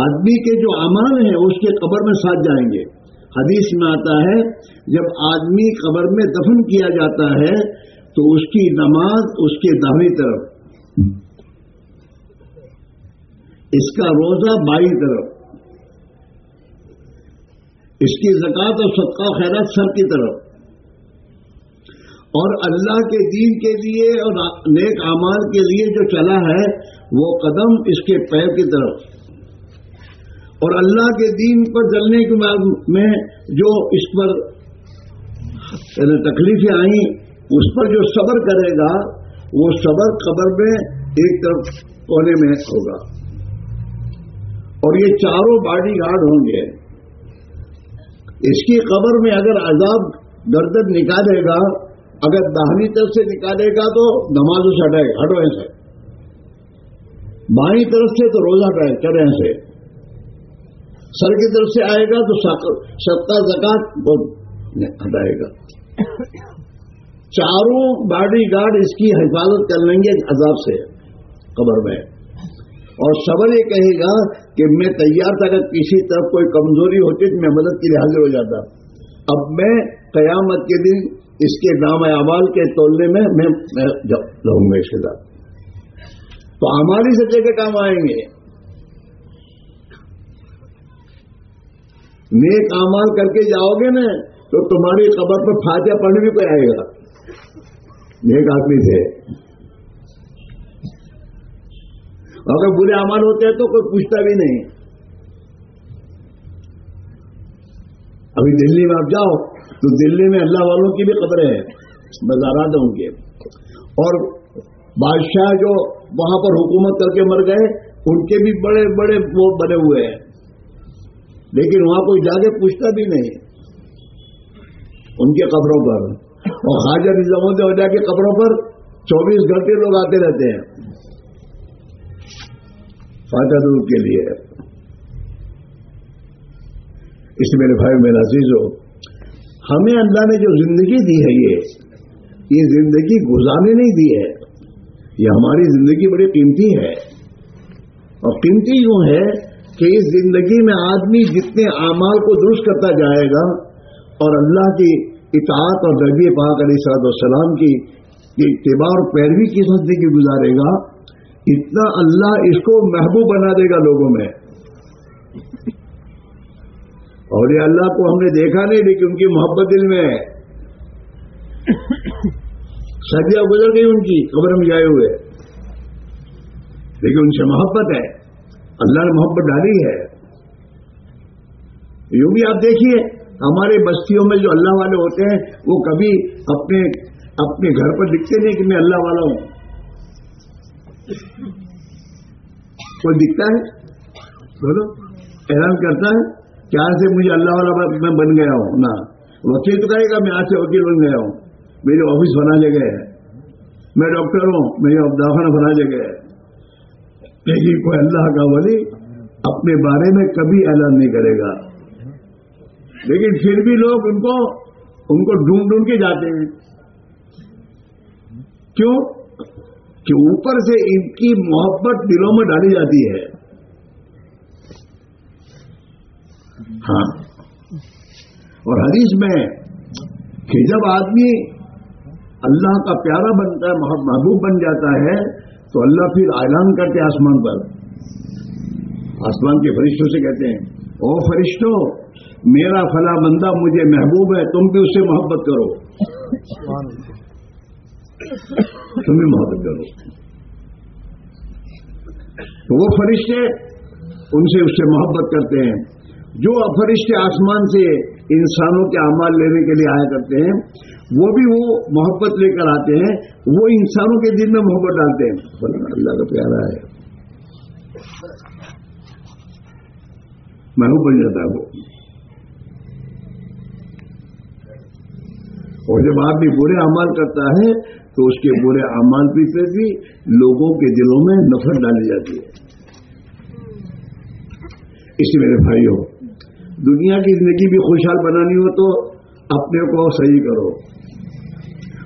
آدمی کے جو امان ہیں اس کے قبر میں ساتھ جائیں گے۔ حدیث میں آتا ہے، جب آدمی قبر میں دفن کیا جاتا ہے، تو اس کی نماز اس کے دہنی طرف۔ اس کا روزہ بائی طرف۔ اس کی زکات اور صدقہ خیرات سر کی طرف۔ اور اللہ کے دین کے لیے اور نیک اعمال کے لیے جو چلا ہے، وہ قدم اس کے پیر کی طرف۔ اور اللہ کے دین پر چلنے کے بعد میں جو اس پر تکلیفیں آئیں، اس پر جو صبر کرے گا، وہ صبر قبر میں ایک طرف کونے میں ہوگا۔ اور یہ چاروں باڈی گارڈ ہوں گے۔ اس کی قبر میں اگر عذاب گردن نکالے گا، اگر دہنی طرف سے نکالے گا تو نماز سے ہٹائے گا ہٹو ایسے بائیں طرف سے تو روزہ چڑھے سے۔ سر کی طرف سے آئے گا تو ستا زکات ہٹائے گا۔ چاروں باڈی گارڈ اس کی حفاظت کر لیں گے عذاب سے قبر میں۔ اور صبر یہ کہے گا کہ میں تیار تھا اگر کسی طرف کوئی کمزوری ہوتی تو میں مدد کے لیے حاضر ہو جاتا۔ اب میں قیامت کے دن اس کے نام اعمال کے تولنے میں میں رہوں گا اس کے ساتھ۔ تو ہماری سچے کے کام آئیں گے۔ نیک امال کر کے جاؤ گے نا، تو تمہاری قبر پر فاتحہ پڑھنے بھی کوئی آئے گا۔ نیک آدمی سے اگر برے امال ہوتے ہیں تو کوئی پوچھتا بھی نہیں۔ ابھی دلی میں آپ جاؤ، تو دلی میں اللہ والوں کی بھی خبریں ہیں۔ بازارات ہوں گے اور بادشاہ جو وہاں پر حکومت کر کے مر گئے، ان کے بھی بڑے بڑے وہ بنے ہوئے ہیں۔ لیکن وہاں کوئی جا کے پوچھتا بھی نہیں۔ ان کے قبروں پر۔ اور حاضر نظاموں سے وجہ کے قبروں پر چوبیس گھنٹے لوگ آتے رہتے ہیں۔ فائدہ دور کے لیے۔ اس میرے بھائی میرا عزیز ہو ہمیں اللہ نے جو زندگی دی ہے یہ یہ زندگی گزارنے نہیں دی ہے۔ یہ ہماری زندگی بڑی قیمتی ہے۔ اور قیمتی یوں ہے کہ اس زندگی میں آدمی جتنے اعمال کو درست کرتا جائے گا اور اللہ کی اطاعت اور دربی پاک علیہ صلاحت والسلام کی اتباع اور پیروی کی زندگی گزارے گا، اتنا اللہ اس کو محبوب بنا دے گا لوگوں میں۔ اور یہ اللہ کو ہم نے دیکھا نہیں لیکن ان کی محبت دل میں ہے۔ سدیاں گزر گئی ان کی، قبر میں جائے ہوئے۔ لیکن ان سے محبت ہے۔ اللہ نے محبت ڈالی ہے۔ یوں بھی آپ دیکھیے، ہمارے بستیوں میں جو اللہ والے ہوتے ہیں، وہ کبھی اپنے اپنے گھر پر دکھتے نہیں کہ میں اللہ والا ہوں۔ کوئی دکھتا ہے؟ بولو۔ اعلان کرتا ہے کہ آج سے مجھے اللہ والا میں بن گیا ہوں۔ نا وکیل تو کہے گا، میں آج سے وکیل بن گیا ہوں۔ میرے آفس بنا جگہ ہے میں ڈاکٹر ہوں، میرے دواخانہ بنا جگہ ہے لیکن کوئی اللہ کا ولی اپنے بارے میں کبھی اعلان نہیں کرے گا۔ لیکن پھر بھی لوگ ان کو ان کو ڈھونڈ ڈھونڈ کے جاتے ہیں۔ کیوں؟ کہ اوپر سے ان کی محبت دلوں میں ڈالی جاتی ہے۔ ہاں۔ اور حدیث میں کہ جب آدمی اللہ کا پیارا بنتا ہے محبوب بن جاتا ہے تو اللہ پھر اعلان کرتے آسمان پر۔ آسمان کے فرشتوں سے کہتے ہیں، او فرشتوں میرا فلا بندہ مجھے محبوب ہے، تم بھی اس سے محبت کرو۔ تم بھی محبت کرو۔ تو وہ فرشتے ان سے اس سے محبت کرتے ہیں۔ جو فرشتے آسمان سے انسانوں کے اعمال لینے کے لیے آیا کرتے ہیں وہ بھی وہ محبت لے کر آتے ہیں، وہ انسانوں کے دل میں محبت ڈالتے ہیں۔ اللہ کا پیارا ہے۔ محبوب بن جاتا ہے وہ۔ اور جب آدمی برے اعمال کرتا ہے، تو اس کے برے اعمال بھی پہ بھی لوگوں کے دلوں میں نفرت ڈالی جاتی ہے۔ اس میرے بھائی ہو دنیا کی زندگی بھی خوشحال بنانی ہو تو اپنے کو صحیح کرو۔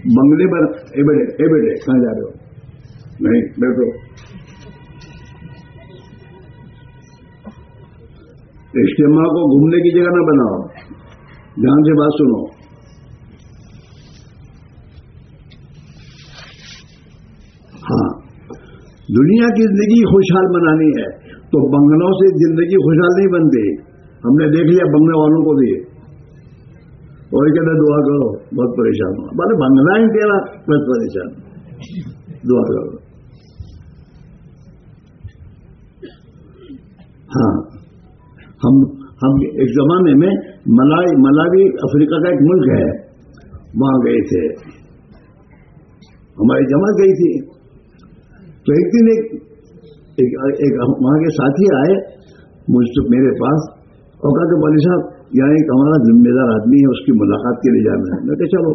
بنگلے پر اے بیٹے اے بیٹے کہاں جا رہے ہو؟ نہیں بیٹھو اجتماع کو گھومنے کی جگہ نہ بناؤ۔ دھیان سے بات سنو۔ ہاں دنیا کی زندگی خوشحال بنانی ہے۔ تو بنگلوں سے زندگی خوشحال نہیں بنتی۔ ہم نے دیکھ لیا بنگلے والوں کو بھی۔ وہی کہتے دعا کرو بہت پریشان ہو بھلے بنگلہ ہی تیرا بہت پریشان دعا کرو ہاں ہم ہم ایک زمانے میں ملائی ملاوی افریقہ کا ایک ملک ہے وہاں گئے تھے ہماری جمع گئی تھی تو ایک دن ایک ایک وہاں کے ساتھی آئے مجھ سے میرے پاس اور کہا کہ بالی صاحب یہاں ایک ہمارا ذمہ دار آدمی ہے، اس کی ملاقات کے لیے جانا ہے۔ میں کہ چلو۔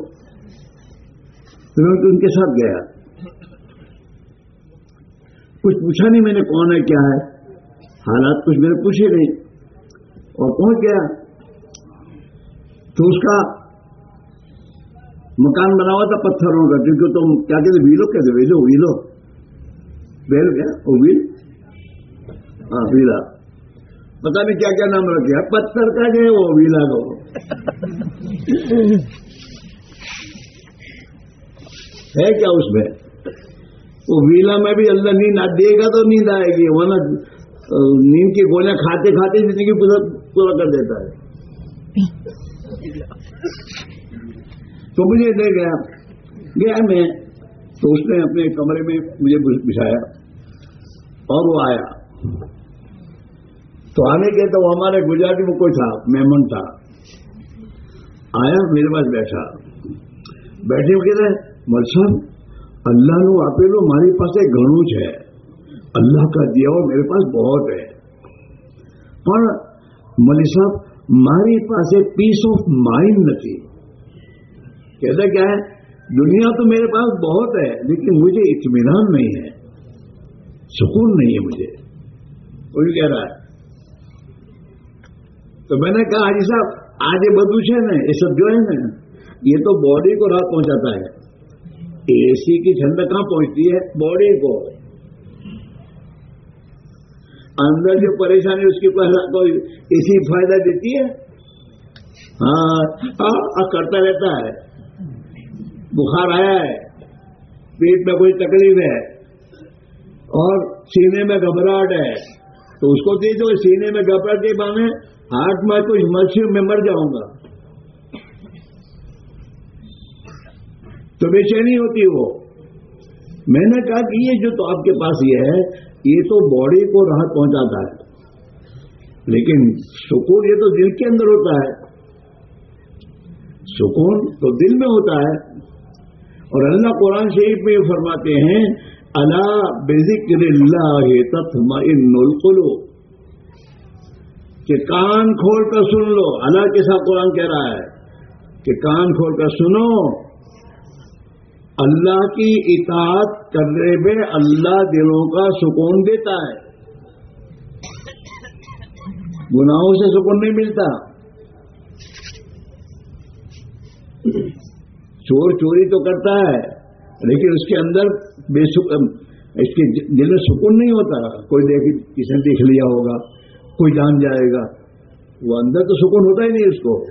تو میں ان کے ساتھ گیا۔ کچھ پوچھا نہیں میں نے کون ہے، کیا ہے۔ حالات کچھ میں نے پوچھے نہیں۔ اور پہنچ گیا۔ تو اس کا مکان بنا ہوا تھا پتھروں کا، کیونکہ تم کیا کہتے ویلو کہتے ویلو ویلو۔ بیل کیا؟ ویل؟ ہاں ویلا۔ پتا نہیں کیا کیا نام رکھے پتھر کا جو ہے وہ ویلا کو ہے کیا اس میں؟ وہ ویلا میں بھی اللہ نیند دے گا تو نیند آئے گی، ورنہ نیند کی گولیاں کھاتے کھاتے زندگی پورا کر دیتا ہے۔ تو مجھے دے گیا۔ گیا میں، تو اس نے اپنے کمرے میں مجھے بچھایا۔ اور وہ آیا۔ تو آنے کے تو ہمارے گجراتی میں کوئی تھا مہمان تھا۔ آیا، میرے پاس بیٹھا۔ بیٹھے کہتے مل صاحب، اللہ نو آپ ماری پاس گھنوں ہے۔ اللہ کا دیا ہوا میرے پاس بہت ہے۔ پر ملی صاحب ماری پاس پیس آف مائنڈ نہیں کہتا کیا ہے؟ دنیا تو میرے پاس بہت ہے، لیکن مجھے اطمینان نہیں ہے۔ سکون نہیں ہے مجھے۔ وہی کہہ رہا ہے؟ تو میں نے کہا، حاجی صاحب، آج یہ بدو ہے نا یہ سب جو ہے نا، یہ تو باڈی کو راہ پہنچاتا ہے. اے سی کی ٹھنڈک کہاں پہنچتی ہے؟ باڈی کو۔ اندر جو پریشانی اس کی کوئی اسی فائدہ دیتی ہے؟ ہاں, ہاں، کرتا رہتا ہے۔ بخار آیا ہے، پیٹ میں کوئی تکلیف ہے، اور سینے میں گھبراہٹ ہے۔ تو اس کو دی تو سینے میں گھبراہٹ کے بانے ہارٹ میں کچھ مرسی میں مر جاؤں گا۔ تو بے چینی ہوتی وہ۔ میں نے کہا کہ یہ جو تو آپ کے پاس یہ ہے، یہ تو باڈی کو راحت پہنچاتا ہے۔ لیکن سکون یہ تو دل کے اندر ہوتا ہے۔ سکون تو دل میں ہوتا ہے۔ اور اللہ قرآن شریف میں یہ فرماتے ہیں اللہ بذکر اللہ القلو کہ کان کھول کر سن لو۔ اللہ کے ساتھ قرآن کہہ رہا ہے کہ کان کھول کر سنو۔ اللہ کی اطاعت کرنے میں اللہ دلوں کا سکون دیتا ہے۔ گناہوں سے سکون نہیں ملتا۔ چور چوری تو کرتا ہے، لیکن اس کے اندر بے اس کے دل میں سکون نہیں ہوتا۔ کوئی دیکھ، کسی نے دیکھ لیا ہوگا۔ کوئی جان جائے گا۔ وہ اندر تو سکون ہوتا ہی نہیں اس کو۔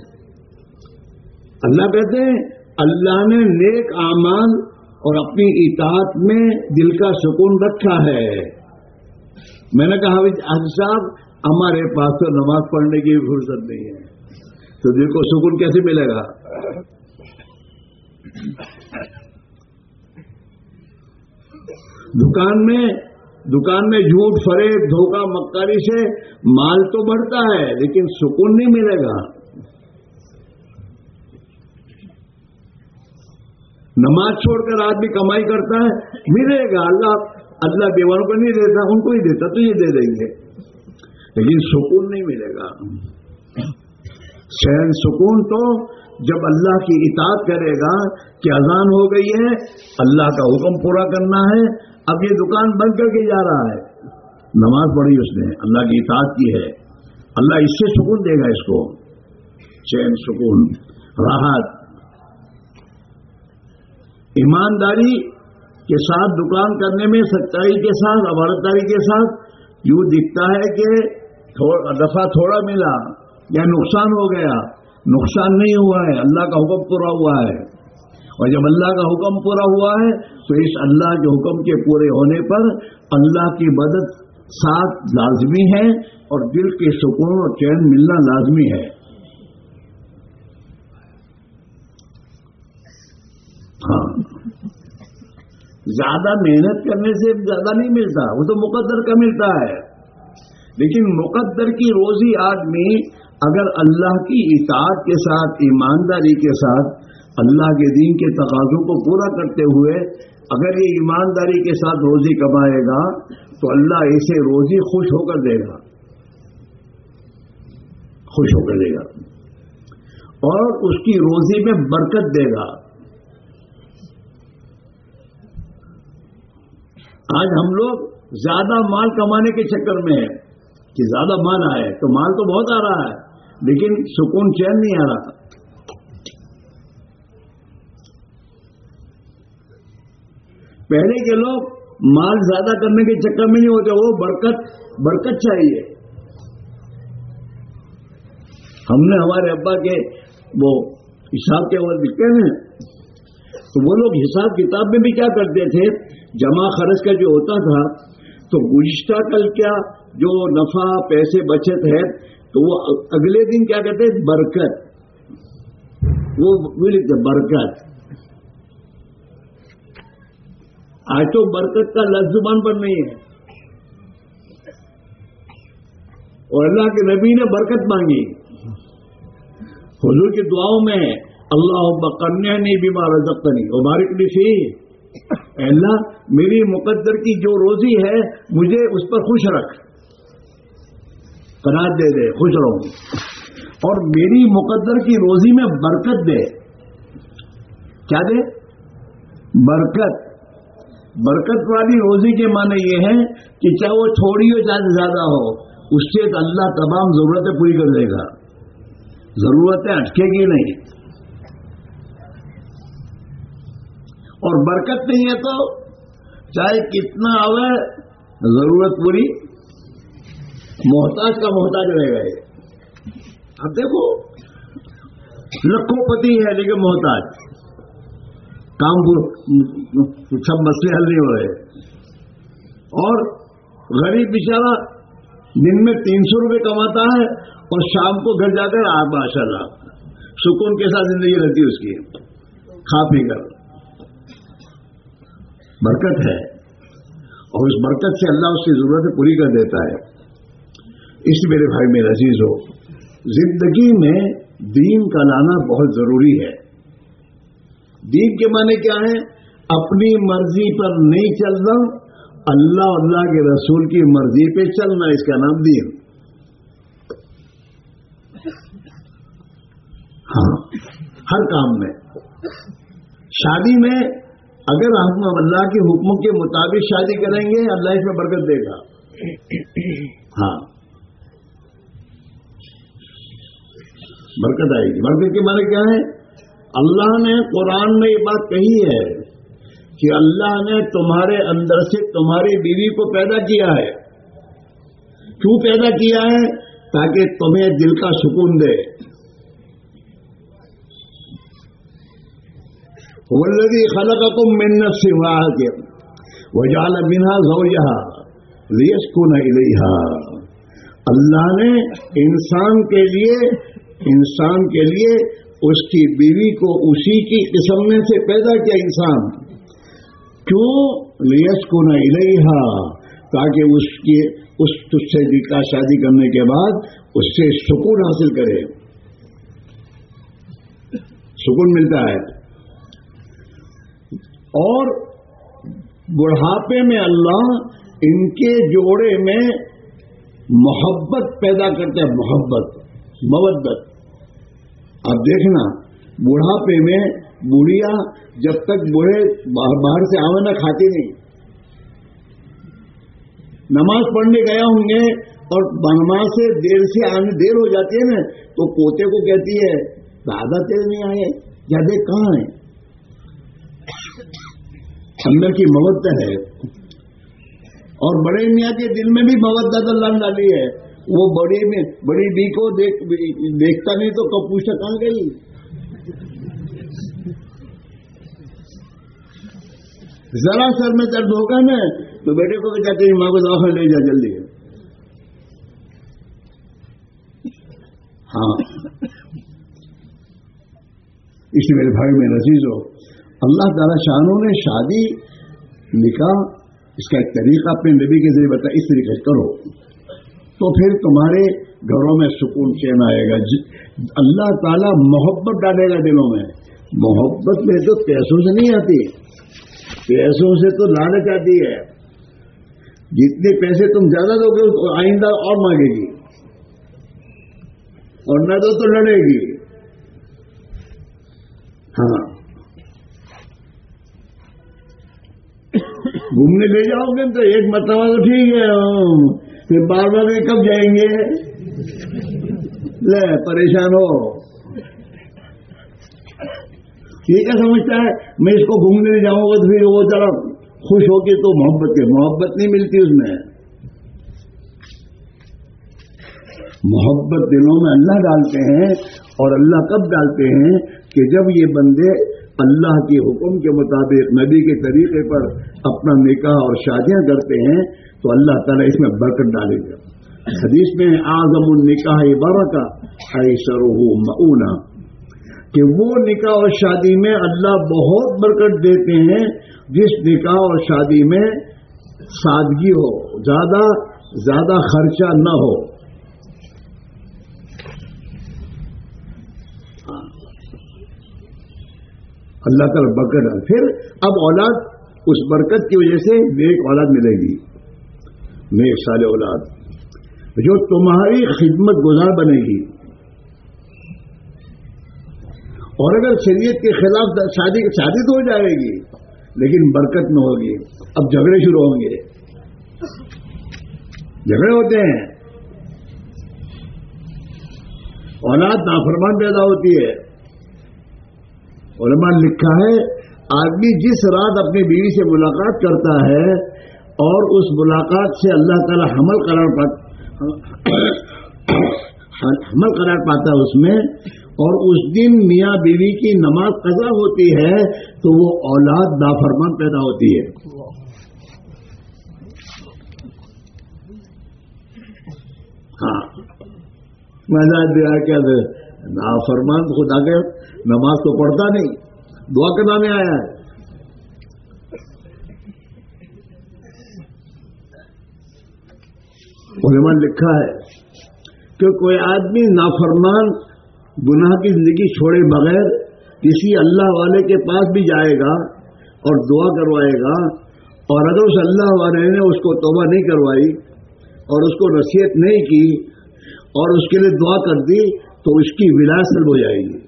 اللہ کہتے ہیں، اللہ نے نیک اعمال اور اپنی اطاعت میں دل کا سکون رکھا ہے۔ میں نے کہا حج صاحب، ہمارے پاس تو نماز پڑھنے کی بھی فرصت نہیں ہے۔ تو دل کو سکون کیسے ملے گا؟ دکان میں دکان میں جھوٹ، فریب، دھوکہ، مکاری سے مال تو بڑھتا ہے، لیکن سکون نہیں ملے گا۔ نماز چھوڑ کر آدمی کمائی کرتا ہے، ملے گا۔ اللہ اللہ بیواروں کو نہیں دیتا، ان کو ہی دیتا تو یہ دے دیں گے۔ لیکن سکون نہیں ملے گا۔ شہر سکون تو جب اللہ کی اطاعت کرے گا کہ اذان ہو گئی ہے، اللہ کا حکم پورا کرنا ہے اب یہ دکان بند کر کے جا رہا ہے۔ نماز پڑھی اس نے، اللہ کی اطاعت کی ہے۔ اللہ اس سے سکون دے گا اس کو۔ چین، سکون، راحت۔ ایمانداری کے ساتھ دکان کرنے میں، سچائی کے ساتھ عبارتداری کے ساتھ یوں دکھتا ہے کہ دفعہ تھوڑا ملا یا نقصان ہو گیا۔ نقصان نہیں ہوا ہے، اللہ کا حکم پورا ہوا ہے۔ اور جب اللہ کا حکم پورا ہوا ہے، تو اس اللہ کے حکم کے پورے ہونے پر اللہ کی مدد ساتھ لازمی ہے اور دل کے سکون اور چین ملنا لازمی ہے۔ ہاں۔ زیادہ محنت کرنے سے زیادہ نہیں ملتا، وہ تو مقدر کا ملتا ہے۔ لیکن مقدر کی روزی آدمی اگر اللہ کی اطاعت کے ساتھ، ایمانداری کے ساتھ اللہ کے دین کے تقاضوں کو پورا کرتے ہوئے اگر یہ ایمانداری کے ساتھ روزی کمائے گا تو اللہ اسے روزی خوش ہو کر دے گا۔ خوش ہو کر دے گا۔ اور اس کی روزی میں برکت دے گا۔ آج ہم لوگ زیادہ مال کمانے کے چکر میں ہیں کہ زیادہ مال آئے تو مال تو بہت آ رہا ہے، لیکن سکون چین نہیں آ رہا۔ پہلے کے لوگ مال زیادہ کرنے کے چکر میں نہیں ہوتے، وہ برکت برکت چاہیے۔ ہم نے ہمارے ابا کے وہ حساب کے وہ لکھتے ہیں۔ تو وہ لوگ حساب کتاب میں بھی کیا کرتے تھے؟ جمع خرچ کا جو ہوتا تھا، تو گزشتہ کل کیا جو نفع، پیسے بچت ہے، تو وہ اگلے دن کیا کہتے برکت۔ وہ لکھتے برکت۔ آج تو برکت کا لفظ زبان پر نہیں ہے۔ اور اللہ کے نبی نے برکت مانگی۔ حضور کی دعاؤں میں اللہ بکنیا نہیں بیمار رزق نہیں اور بارک بھی اللہ، میری مقدر کی جو روزی ہے، مجھے اس پر خوش رکھ۔ قرار دے دے، خوش رہو۔ اور میری مقدر کی روزی میں برکت دے۔ کیا دے؟ برکت۔ برکت والی روزی کے معنی یہ ہے کہ چاہے وہ تھوڑی ہو چاہے زیادہ ہو، اس سے اللہ تمام ضرورتیں پوری کر دے گا۔ ضرورتیں اٹکے گی نہیں۔ اور برکت نہیں ہے تو چاہے کتنا آوے، ضرورت پوری محتاج کا محتاج رہے گا اب دیکھو لکھوں پتی ہے لیکن محتاج۔ کام کو سب مسئلے حل نہیں ہو رہے۔ اور غریب بیچارہ دن میں تین سو روپے کماتا ہے اور شام کو گھر جا کر آپ ماشاء اللہ۔ سکون کے ساتھ زندگی رہتی ہے اس کی۔ کھا پی کر۔ برکت ہے۔ اور اس برکت سے اللہ اس کی ضرورتیں پوری کر دیتا ہے۔ اس میرے بھائی، میرے عزیز ہو زندگی میں دین کا لانا بہت ضروری ہے۔ دین کے معنی کیا ہے اپنی مرضی پر نہیں چلنا، اللہ اللہ کے رسول کی مرضی پہ چلنا، اس کا نام دین۔ ہاں ہر کام میں۔ شادی میں اگر ہم اللہ کے حکموں کے مطابق شادی کریں گے، اللہ اس میں برکت دے گا۔ ہاں۔ برکت آئے گی۔ برکت کے معنی کیا ہے اللہ نے قرآن میں یہ بات کہی ہے کہ اللہ نے تمہارے اندر سے تمہاری بیوی کو پیدا کیا ہے۔ کیوں پیدا کیا ہے؟ تاکہ تمہیں دل کا سکون دے۔ ولدی خلق تم منت سے کے وجال بنا زوجہ ریس کو نہیں اللہ نے انسان کے لیے، انسان کے لیے اس کی بیوی کو اسی کی قسم میں سے پیدا کیا انسان؟ کیوں؟ لیس کو نہ تاکہ اس کی، اس تجھ سے کا شادی کرنے کے بعد اس سے سکون حاصل کرے۔ سکون ملتا ہے۔ اور بڑھاپے میں اللہ ان کے جوڑے میں محبت پیدا کرتا ہے، محبت مبت اب دیکھنا، بڑھاپے میں بڑھیا جب تک بوڑھے باہر سے آونا کھاتی نہیں۔ نماز پڑھنے گیا ہوں گے اور نماز سے دیر سے آنے دیر ہو جاتی ہے نا، تو پوتے کو کہتی ہے دادا تیز نہیں آئے، زیادہ کہاں ہے اندر کی موت ہے۔ اور بڑے میاں کے دل میں بھی موت اللہ ڈالی ہے۔ وہ بڑی میں بڑی بی کو دیکھتا نہیں تو کب کہاں گئی؟ ذرا سر میں درد ہوگا نا، تو بیٹے کو کہتے ہیں ماں کو دوا لے جا جلدی۔ ہاں۔ اس میرے بھائی میں رسیز ہو۔ اللہ تعالی شانوں نے شادی، نکاح، اس کا ایک طریقہ اپنے نبی کے ذریعے بتا اس طریقے سے کرو۔ تو پھر تمہارے گھروں میں سکون چین آئے گا۔ اللہ تعالیٰ محبت ڈالے گا دلوں میں۔ محبت میں تو پیسوں سے نہیں آتی۔ پیسوں سے تو لالچ آتی ہے۔ جتنے پیسے تم زیادہ دو گے آئندہ اور مانگے گی۔ اور نہ دو تو لڑے گی۔ ہاں۔ گھومنے لے جاؤ گے تو ایک مرتبہ تو ٹھیک ہے۔ ہاں۔ پھر بار بار کب جائیں گے؟ لے، پریشان ہو۔ یہ کیا سمجھتا ہے؟ میں اس کو گھومنے لے جاؤں گا تو پھر وہ ذرا خوش ہو کے تو محبت کے، محبت نہیں ملتی اس میں۔ محبت دلوں میں اللہ ڈالتے ہیں اور اللہ کب ڈالتے ہیں کہ جب یہ بندے اللہ کے حکم کے مطابق نبی کے طریقے پر اپنا نکاح اور شادیاں کرتے ہیں، تو اللہ تعالیٰ اس میں برکت ڈالے گا۔ حدیث میں آزم النکاح برکا ایسر معنا کہ وہ نکاح اور شادی میں اللہ بہت برکت دیتے ہیں، جس نکاح اور شادی میں سادگی ہو، زیادہ زیادہ خرچہ نہ ہو۔ اللہ تعالیٰ برکت پھر اب اولاد اس برکت کی وجہ سے نیک اولاد ملے گی۔ نیک سال اولاد۔ جو تمہاری خدمت گزار بنے گی۔ اور اگر شریعت کے خلاف شادی شادی تو ہو جائے گی، لیکن برکت نہ ہوگی۔ اب جھگڑے شروع ہوں گے۔ جھگڑے ہوتے ہیں۔ اولاد نافرمان پیدا ہوتی ہے۔ علماء لکھا ہے، آدمی جس رات اپنی بیوی سے ملاقات کرتا ہے اور اس ملاقات سے اللہ تعالی حمل قرار پاتا حمل قرار پاتا ہے اس میں، اور اس دن میاں بیوی کی نماز قضا ہوتی ہے تو وہ اولاد نافرمان پیدا ہوتی ہے۔ ہاں۔ مزاج دیا کیا نافرمان خدا کے نماز تو پڑھتا نہیں، دعا کرنا میں آیا ہے۔ علماء لکھا ہے کہ کوئی آدمی نافرمان گناہ کی زندگی چھوڑے بغیر کسی اللہ والے کے پاس بھی جائے گا اور دعا کروائے گا، اور اگر اس اللہ والے نے اس کو توبہ نہیں کروائی اور اس کو نصیحت نہیں کی اور اس کے لیے دعا کر دی تو اس کی ولاثل ہو جائے گی۔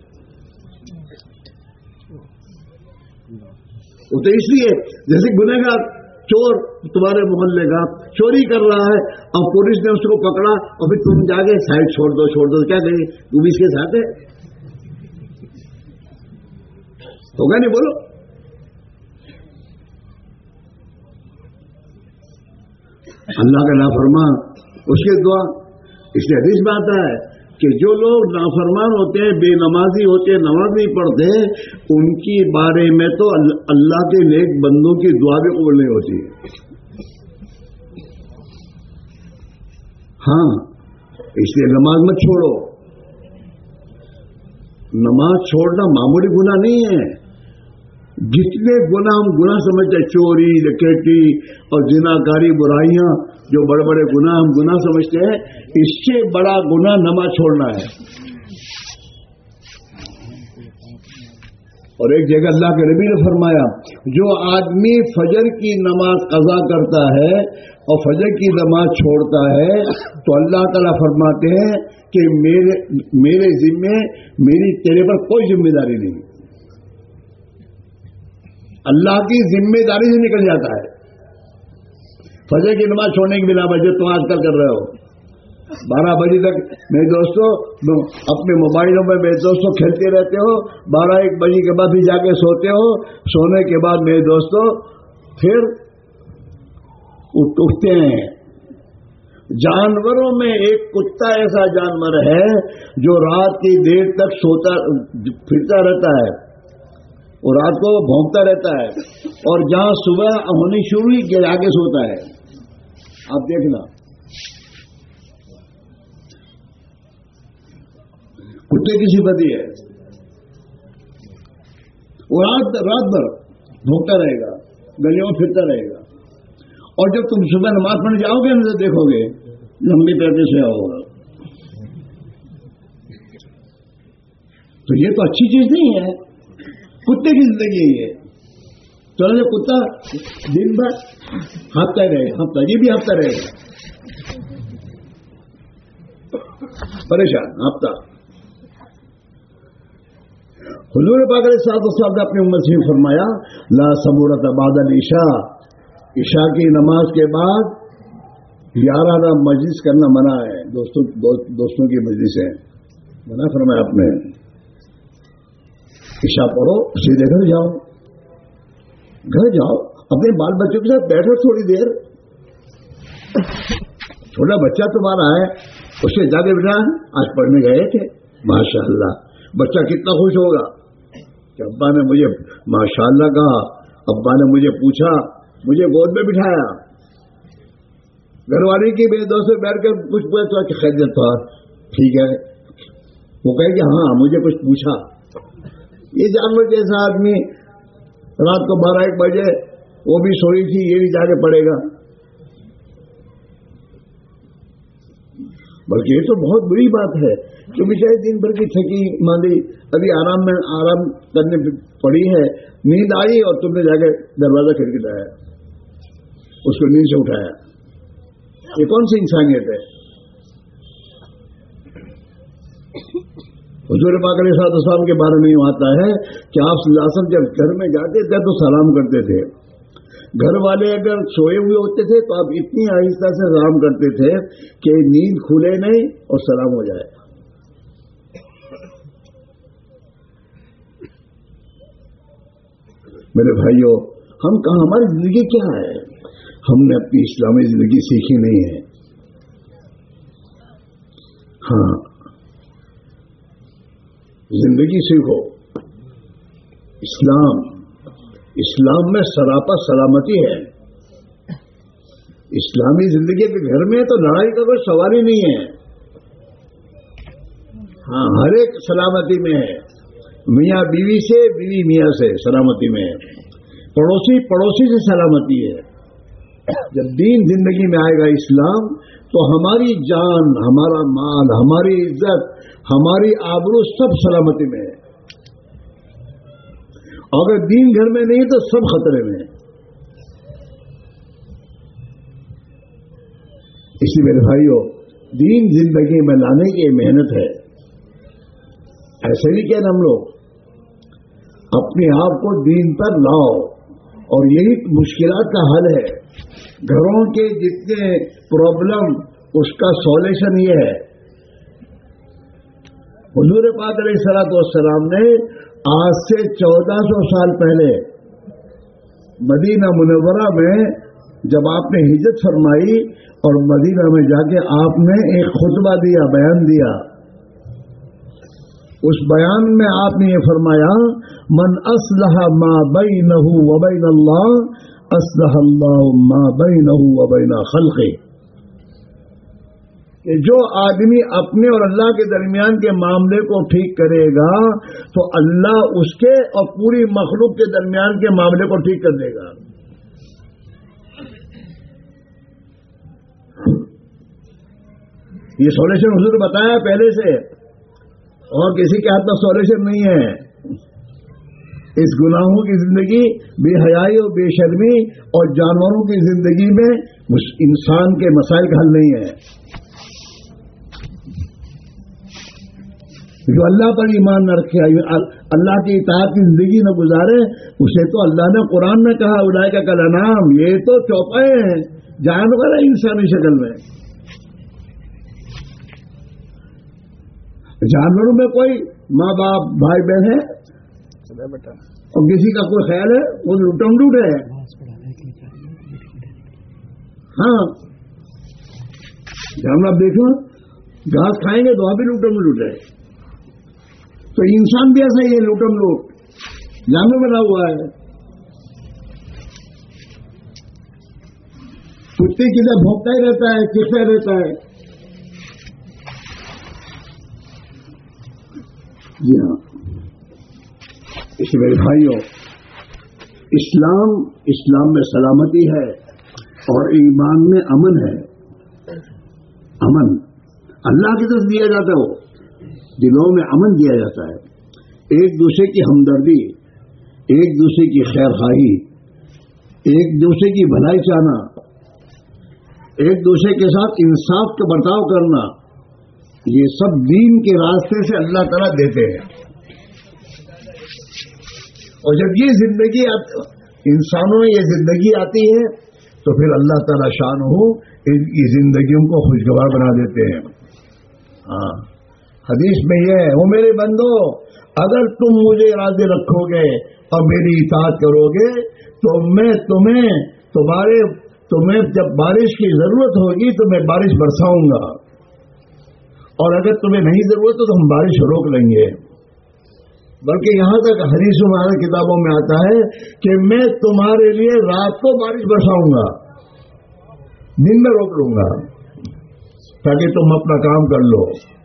وہ تو اس لیے جیسے گنہ گار چور تمہارے محلے کا چوری کر رہا ہے، اور پولیس نے اس کو پکڑا، اور پھر تم جا کے سائڈ چھوڑ دو چھوڑ دو، کیا کہیں تم اس کے ساتھ ہے۔ ہوگا نہیں بولو؟ اللہ کا نا فرما اس کے دعا، اس لیے حدیث میں آتا ہے کہ جو لوگ نافرمان ہوتے ہیں، بے نمازی ہوتے ہیں نماز نہیں پڑھتے ان کی بارے میں تو اللہ کے نیک بندوں کی دعا بھی قبول نہیں ہوتی۔ ہاں اس لیے نماز مت چھوڑو۔ نماز چھوڑنا معمولی گناہ نہیں ہے۔ جتنے گنا ہم گنا سمجھتے چوری لکیٹی اور جناکاری برائیاں جو بڑے بڑے گنا ہم گنا سمجھتے ہیں، اس سے بڑا گنا نماز چھوڑنا ہے۔ اور ایک جگہ اللہ کے نبی نے فرمایا، جو آدمی فجر کی نماز قضا کرتا ہے اور فجر کی نماز چھوڑتا ہے، تو اللہ تعالیٰ فرماتے ہیں کہ میرے میرے ذمے، میری تیرے پر کوئی ذمہ داری نہیں۔ اللہ کی ذمہ داری سے نکل جاتا ہے۔ فجر کی نماز چھوڑنے کی بنا وجہ تم آج کل کر رہے ہو۔ بارہ بجے تک میرے دوستوں اپنے موبائلوں میں میرے دوستوں کھیلتے رہتے ہو۔ بارہ ایک بجے کے بعد بھی جا کے سوتے ہو۔ سونے کے بعد میرے دوستوں پھر اٹھتے ہیں۔ جانوروں میں ایک کتا ایسا جانور ہے جو رات کی دیر تک سوتا، پھرتا رہتا ہے۔ وہ رات کو بھونکتا رہتا ہے۔ اور جہاں صبح ہونی شروع ہی کے آگے سوتا ہے۔ آپ دیکھنا۔ کتے کی صفتی ہے۔ وہ رات رات بھر بھونکتا رہے گا، گلیوں میں پھرتا رہے گا۔ اور جب تم صبح نماز پڑھنے جاؤ گے نا دیکھو گے، لمبی پیٹے سے آؤ گا۔ تو یہ تو اچھی چیز نہیں ہے۔ کتے کی زندگی ہے چلو کتا دن بھر ہفتہ رہے، ہفتہ، یہ بھی ہفتہ رہے۔ گا پریشان، ہفتہ۔ حضور پاکر سات صاحب نے اپنی عمر سے فرمایا، لا سبورت بادل عشاء عشاء کی نماز کے بعد گیارہ مجلس کرنا منع ہے۔ دوستوں دوستوں کی مجلس ہے۔ منع فرمایا آپ نے۔ عشا پڑھو، سیدھے گھر جاؤ۔ گھر جاؤ۔ اپنے بال بچوں کے ساتھ بیٹھو تھوڑی دیر۔ چھوٹا بچہ تمہارا ہے، اس سے زیادہ بنا آج پڑھنے گئے تھے۔ ماشاء اللہ بچہ کتنا خوش ہوگا۔ کہ ابا نے مجھے ماشاء اللہ کہا، ابا نے مجھے پوچھا، مجھے گود میں بٹھایا۔ گھر والی کی میرے دوست بیٹھ کر کچھ پوچھا کہ خیریت تھا ٹھیک ہے؟ وہ کہے کہ ہاں مجھے کچھ پوچھا۔ یہ جانور جیسا آدمی رات کو بارہ ایک بجے وہ بھی سوئی تھی، یہ بھی جا کے پڑے گا۔ بلکہ یہ تو بہت بری بات ہے کیونکہ چاہے دن بھر کی تھکی ماندی۔ ابھی آرام میں آرام کرنے پڑی ہے، نیند آئی اور تم نے جا کے دروازہ کھڑکٹایا اس کو نیند سے اٹھایا۔ یہ کون سی انسانیت ہے؟ حضور پاک علیہ صاحب السلام کے بارے میں یوں آتا ہے کہ آپ وسلم جب گھر میں جاتے تھے تو سلام کرتے تھے۔ گھر والے اگر سوئے ہوئے ہوتے تھے تو آپ اتنی آہستہ سے سلام کرتے تھے کہ نیند کھلے نہیں اور سلام ہو جائے۔ میرے بھائیوں ہم کہاں، ہماری زندگی کیا ہے؟ ہم نے اپنی اسلامی زندگی سیکھی نہیں ہے۔ ہاں زندگی سیکھو۔ اسلام اسلام میں سراپا سلامتی ہے۔ اسلامی زندگی کے گھر میں تو لڑائی کا کوئی سوال ہی نہیں ہے۔ ہاں ہر ایک سلامتی میں ہے۔ میاں بیوی سے، بیوی میاں سے سلامتی میں ہے۔ پڑوسی پڑوسی سے سلامتی ہے۔ جب دین زندگی میں آئے گا اسلام، تو ہماری جان، ہمارا مال، ہماری عزت، ہماری آبرو سب سلامتی میں ہے۔ اگر دین گھر میں نہیں تو سب خطرے میں اسی میرے بھائیوں دین زندگی میں لانے کی محنت ہے۔ ایسے نہیں کہنا ہم لوگ۔ اپنے آپ کو دین پر لاؤ۔ اور یہی مشکلات کا حل ہے۔ گھروں کے جتنے پرابلم اس کا سولوشن یہ ہے۔ حضور پاک علیہ سلاط والسلام نے آج سے چودہ سو سال پہلے مدینہ منورہ میں جب آپ نے ہجرت فرمائی اور مدینہ میں جا کے آپ نے ایک خطبہ دیا، بیان دیا، اس بیان میں آپ نے یہ فرمایا، من اسلح ما بینہ و بین اللہ اسلح اللہ ما بینہ و بین خلقی کہ جو آدمی اپنے اور اللہ کے درمیان کے معاملے کو ٹھیک کرے گا، تو اللہ اس کے اور پوری مخلوق کے درمیان کے معاملے کو ٹھیک کر دے گا۔ یہ سولوشن حضور بتایا پہلے سے، اور کسی کے ہاتھ میں سولوشن نہیں ہے۔ اس گناہوں کی زندگی بے حیائی اور بے شرمی اور جانوروں کی زندگی میں انسان کے مسائل کا حل نہیں ہے۔ جو اللہ پر ایمان نہ رکھے اللہ کی اطاعت کی زندگی نہ گزارے، اسے تو اللہ نے قرآن میں کہا اڑائے کا کل نام یہ تو چوپے ہیں، جانور ہے انسانی شکل میں۔ جانوروں میں کوئی ماں باپ، بھائی بہن ہے؟ اور کسی کا کوئی خیال ہے؟ وہ لوٹم لوٹ ہے ہاں۔ جانور دیکھو گھاس کھائیں گے تو بھی لوٹم لوٹ ہے تو انسان بھی ایسا ہی ہے لوٹم لوٹ جانو بنا ہوا ہے کتے کدھر بھوکتا ہی رہتا ہے چیختا رہتا ہے جی ہاں اس میرے بھائیوں اسلام اسلام میں سلامتی ہے اور ایمان میں امن ہے. امن. اللہ کی طرف دیا جاتا ہے وہ. دلوں میں امن دیا جاتا ہے۔ ایک دوسرے کی ہمدردی، ایک دوسرے کی خیر خواہی، ایک دوسرے کی بھلائی چاہنا، ایک دوسرے کے ساتھ انصاف کا برتاؤ کرنا، یہ سب دین کے راستے سے اللہ تعالیٰ دیتے ہیں۔ اور جب یہ زندگی انسانوں میں یہ زندگی آتی ہے، تو پھر اللہ تعالیٰ شان ہو ان کی زندگیوں کو خوشگوار بنا دیتے ہیں۔ ہاں۔ حدیث میں یہ ہے وہ میرے بندو، اگر تم مجھے راضی رکھو گے اور میری اطاعت کرو گے، تو میں تمہیں، تمہارے، تمہیں جب بارش کی ضرورت ہوگی تو میں بارش برساؤں گا۔ اور اگر تمہیں نہیں ضرورت ہو تو ہم بارش روک لیں گے۔ بلکہ یہاں تک حدیث ہمارے کتابوں میں آتا ہے کہ میں تمہارے لیے رات کو بارش برساؤں گا، دن میں روک لوں گا، تاکہ تم اپنا کام کر لو۔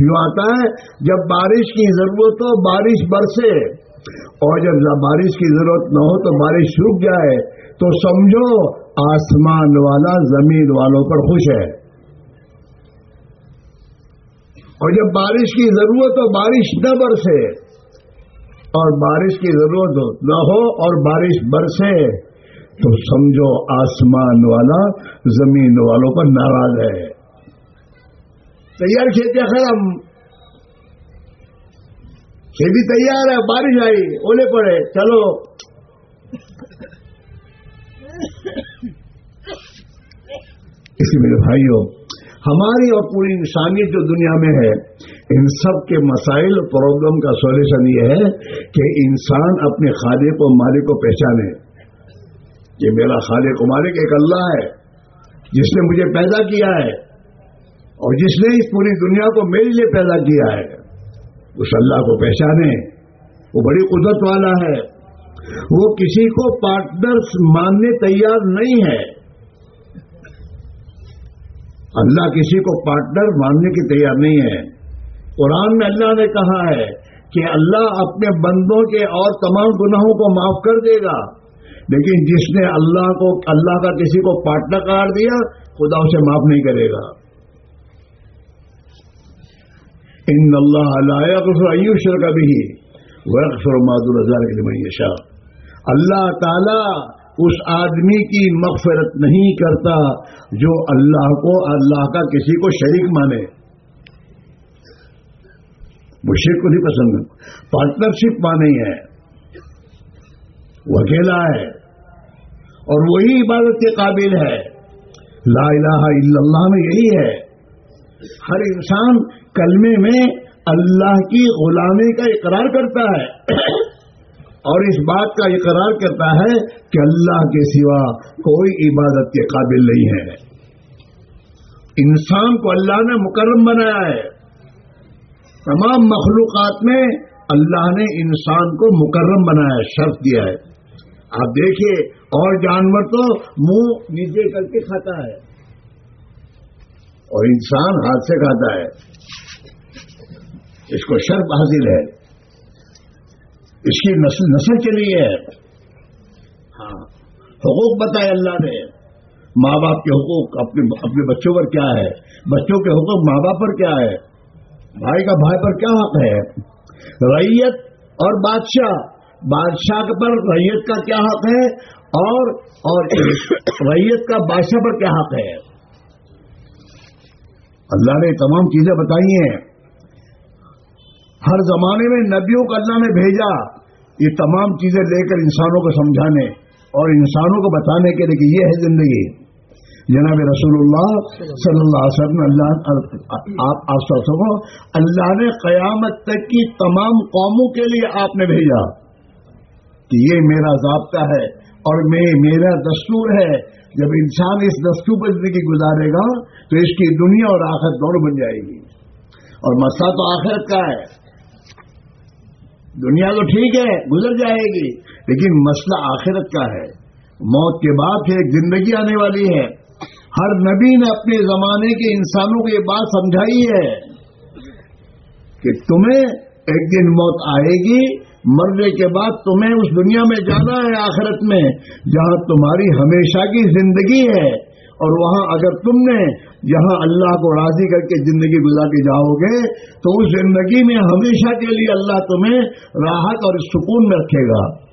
یوں آتا ہے، جب بارش کی ضرورت ہو، بارش برسے اور جب بارش کی ضرورت نہ ہو تو بارش رک جائے تو سمجھو، آسمان والا زمین والوں پر خوش ہے۔ اور جب بارش کی ضرورت ہو، بارش نہ برسے اور بارش کی ضرورت نہ ہو اور بارش برسے تو سمجھو، آسمان والا زمین والوں پر ناراض ہے۔ تیار کھیتیاں ختم کھیتی تیار ہے، بارش آئی، اولے پڑے، چلو۔ اسی میرے بھائیوں ہماری اور پوری انسانیت جو دنیا میں ہے، ان سب کے مسائل پرابلم کا سولوشن یہ ہے کہ انسان اپنے خالق و مالک کو پہچانے۔ یہ میرا خالق و مالک ایک اللہ ہے، جس نے مجھے پیدا کیا ہے۔ اور جس نے اس پوری دنیا کو میرے لیے پیدا کیا ہے، اس اللہ کو پہچانے، وہ بڑی قدرت والا ہے۔ وہ کسی کو پارٹنر ماننے تیار نہیں ہے۔ اللہ کسی کو پارٹنر ماننے کی تیار نہیں ہے۔ قرآن میں اللہ نے کہا ہے کہ اللہ اپنے بندوں کے اور تمام گناہوں کو معاف کر دے گا۔ لیکن جس نے اللہ کو، اللہ کا کسی کو پارٹنر قرار دیا، خدا اسے معاف نہیں کرے گا۔ ان اللہ علیہ کا بھی وقفر مادر ہزار کے شاہ اللہ تعالی اس آدمی کی مغفرت نہیں کرتا جو اللہ کو، اللہ کا کسی کو شریک مانے۔ وہ شرک کو نہیں پسند پارٹنرشپ مانے ہے وہ اکیلا ہے۔ اور وہی عبادت کے قابل ہے۔ لا الہ الا اللہ میں یہی ہے۔ ہر انسان کلمے میں اللہ کی غلامی کا اقرار کرتا ہے اور اس بات کا اقرار کرتا ہے کہ اللہ کے سوا کوئی عبادت کے قابل نہیں ہے۔ انسان کو اللہ نے مکرم بنایا ہے۔ تمام مخلوقات میں اللہ نے انسان کو مکرم بنایا ہے، شرط دیا ہے۔ آپ دیکھیے، اور جانور تو منہ نیچے کر کے کھاتا ہے۔ اور انسان ہاتھ سے کھاتا ہے۔ اس کو شرط حاصل ہے۔ اس کی نسل نسل چلی ہے۔ ہاں۔ حقوق بتائے اللہ نے۔ ماں باپ کے حقوق اپنے اپنے بچوں پر کیا ہے؟ بچوں کے حقوق ماں باپ پر کیا ہے؟ بھائی کا بھائی پر کیا حق ہے؟ ریت اور بادشاہ۔ بادشاہ پر ریت کا کیا حق ہے؟ اور اور ریت کا بادشاہ پر کیا حق ہے؟ اللہ نے تمام چیزیں بتائی ہیں۔ ہر زمانے میں نبیوں کو اللہ نے بھیجا۔ یہ تمام چیزیں لے کر انسانوں کو سمجھانے اور انسانوں کو بتانے کے لیے کہ یہ ہے زندگی۔ جناب رسول اللہ صلی اللہ علیہ وسلم، اللہ، آپ آپ اللہ نے قیامت تک کی تمام قوموں کے لیے آپ نے بھیجا کہ یہ میرا ضابطہ ہے اور میں، میرا دستور ہے۔ جب انسان اس دستور پر زندگی گزارے گا تو اس کی دنیا اور آخرت دونوں بن جائے گی۔ اور مسئلہ تو آخرت کا ہے۔ دنیا تو ٹھیک ہے، گزر جائے گی، لیکن مسئلہ آخرت کا ہے۔ موت کے بعد ایک زندگی آنے والی ہے۔ ہر نبی نے اپنے زمانے کے انسانوں کو یہ بات سمجھائی ہے کہ تمہیں ایک دن موت آئے گی، مرنے کے بعد تمہیں اس دنیا میں جانا ہے، آخرت میں، جہاں تمہاری ہمیشہ کی زندگی ہے۔ اور وہاں اگر تم نے جہاں اللہ کو راضی کر کے زندگی گزار کے جاؤ گے تو اس زندگی میں ہمیشہ کے لیے اللہ تمہیں راحت اور سکون میں رکھے گا۔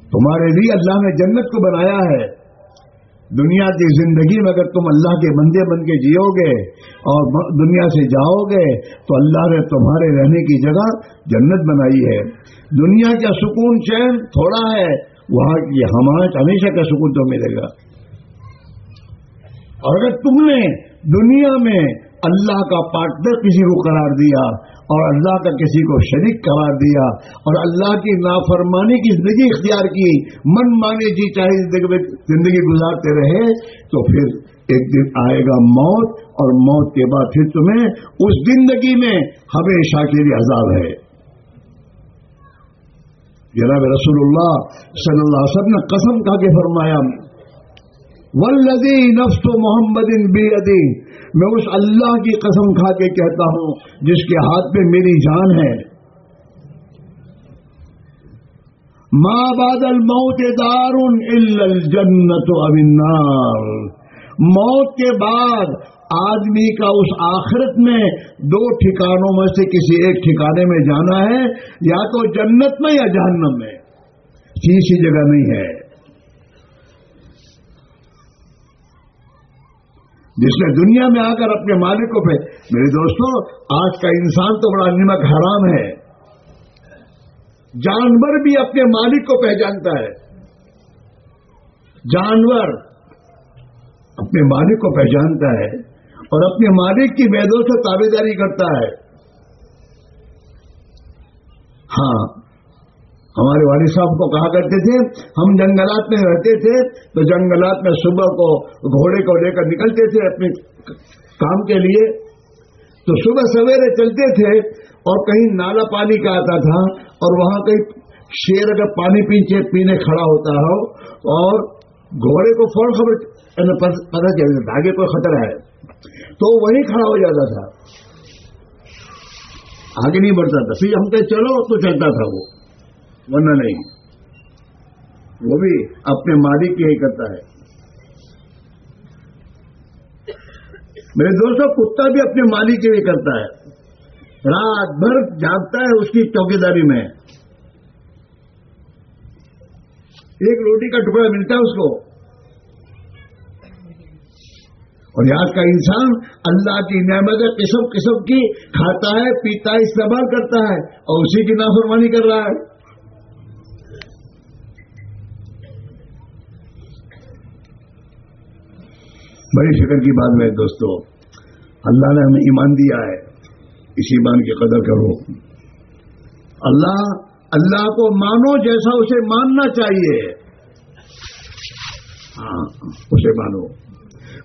تمہارے لیے اللہ نے جنت کو بنایا ہے۔ دنیا کی زندگی میں اگر تم اللہ کے بندے بن کے جیو گے اور دنیا سے جاؤ گے تو اللہ نے تمہارے رہنے کی جگہ جنت بنائی ہے۔ دنیا کا سکون چین تھوڑا ہے، وہاں کی ہمارا ہمیشہ کا سکون تو ملے گا۔ اور اگر تم نے دنیا میں اللہ کا پارٹنر کسی کو قرار دیا اور اللہ کا کسی کو شریک قرار دیا اور اللہ کی نافرمانی کی زندگی اختیار کی، من مانے جی چاہے زندگی زندگی گزارتے رہے، تو پھر ایک دن آئے گا موت اور موت کے بعد پھر تمہیں اس زندگی میں ہمیشہ کے لیے عذاب ہے۔ جناب رسول اللہ صلی اللہ علیہ وسلم نے قسم کھا کے فرمایا ولدی نفس محمد بی میں اس اللہ کی قسم کھا کے کہتا ہوں، جس کے ہاتھ میں میری جان ہے۔ ماں بادل موت دار الجنت النار۔ موت کے بعد آدمی کا اس آخرت میں دو ٹھکانوں میں سے کسی ایک ٹھکانے میں جانا ہے، یا تو جنت میں یا جہنم میں۔ تیسری جگہ نہیں ہے۔ جس نے دنیا میں آ کر اپنے مالک کو پہ میرے دوستوں آج کا انسان تو بڑا نمک حرام ہے۔ جانور بھی اپنے مالک کو پہچانتا ہے۔ جانور اپنے مالک کو پہچانتا ہے اور اپنے مالک کی ویدوں سے تابے داری کرتا ہے۔ ہاں ہمارے والد صاحب کو کہا کرتے تھے، ہم جنگلات میں رہتے تھے، تو جنگلات میں صبح کو گھوڑے کو لے کر نکلتے تھے اپنے کام کے لیے۔ تو صبح سویرے چلتے تھے اور کہیں نالا پانی کا آتا تھا اور وہاں کہیں شیر اگر پانی پیچھے پینے کھڑا ہوتا ہو اور گھوڑے کو فوراً خبر یعنی پتا چل آگے کوئی خطرہ ہے۔ تو وہی کھڑا ہو جاتا تھا۔ آگے نہیں بڑھتا تھا۔ پھر ہم کہیں چلو تو چلتا تھا وہ۔ ورنہ نہیں۔ وہ بھی اپنے مالک کی ہی کرتا ہے۔ میرے دوستوں کتا بھی اپنے مالک کے لیے کرتا ہے۔ رات بھر جاگتا ہے اس کی چوکیداری میں۔ ایک روٹی کا ٹکڑا ملتا ہے اس کو۔ اور یاد کا انسان اللہ کی نعمت قسم قسم کی کھاتا ہے، پیتا ہے، استعمال کرتا ہے اور اسی کی نافرمانی کر رہا ہے۔ بڑی فکر کی بات میں دوستو، اللہ نے ہمیں ایمان دیا ہے، اس ایمان کی قدر کرو۔ اللہ اللہ کو مانو جیسا اسے ماننا چاہیے۔ ہاں اسے مانو۔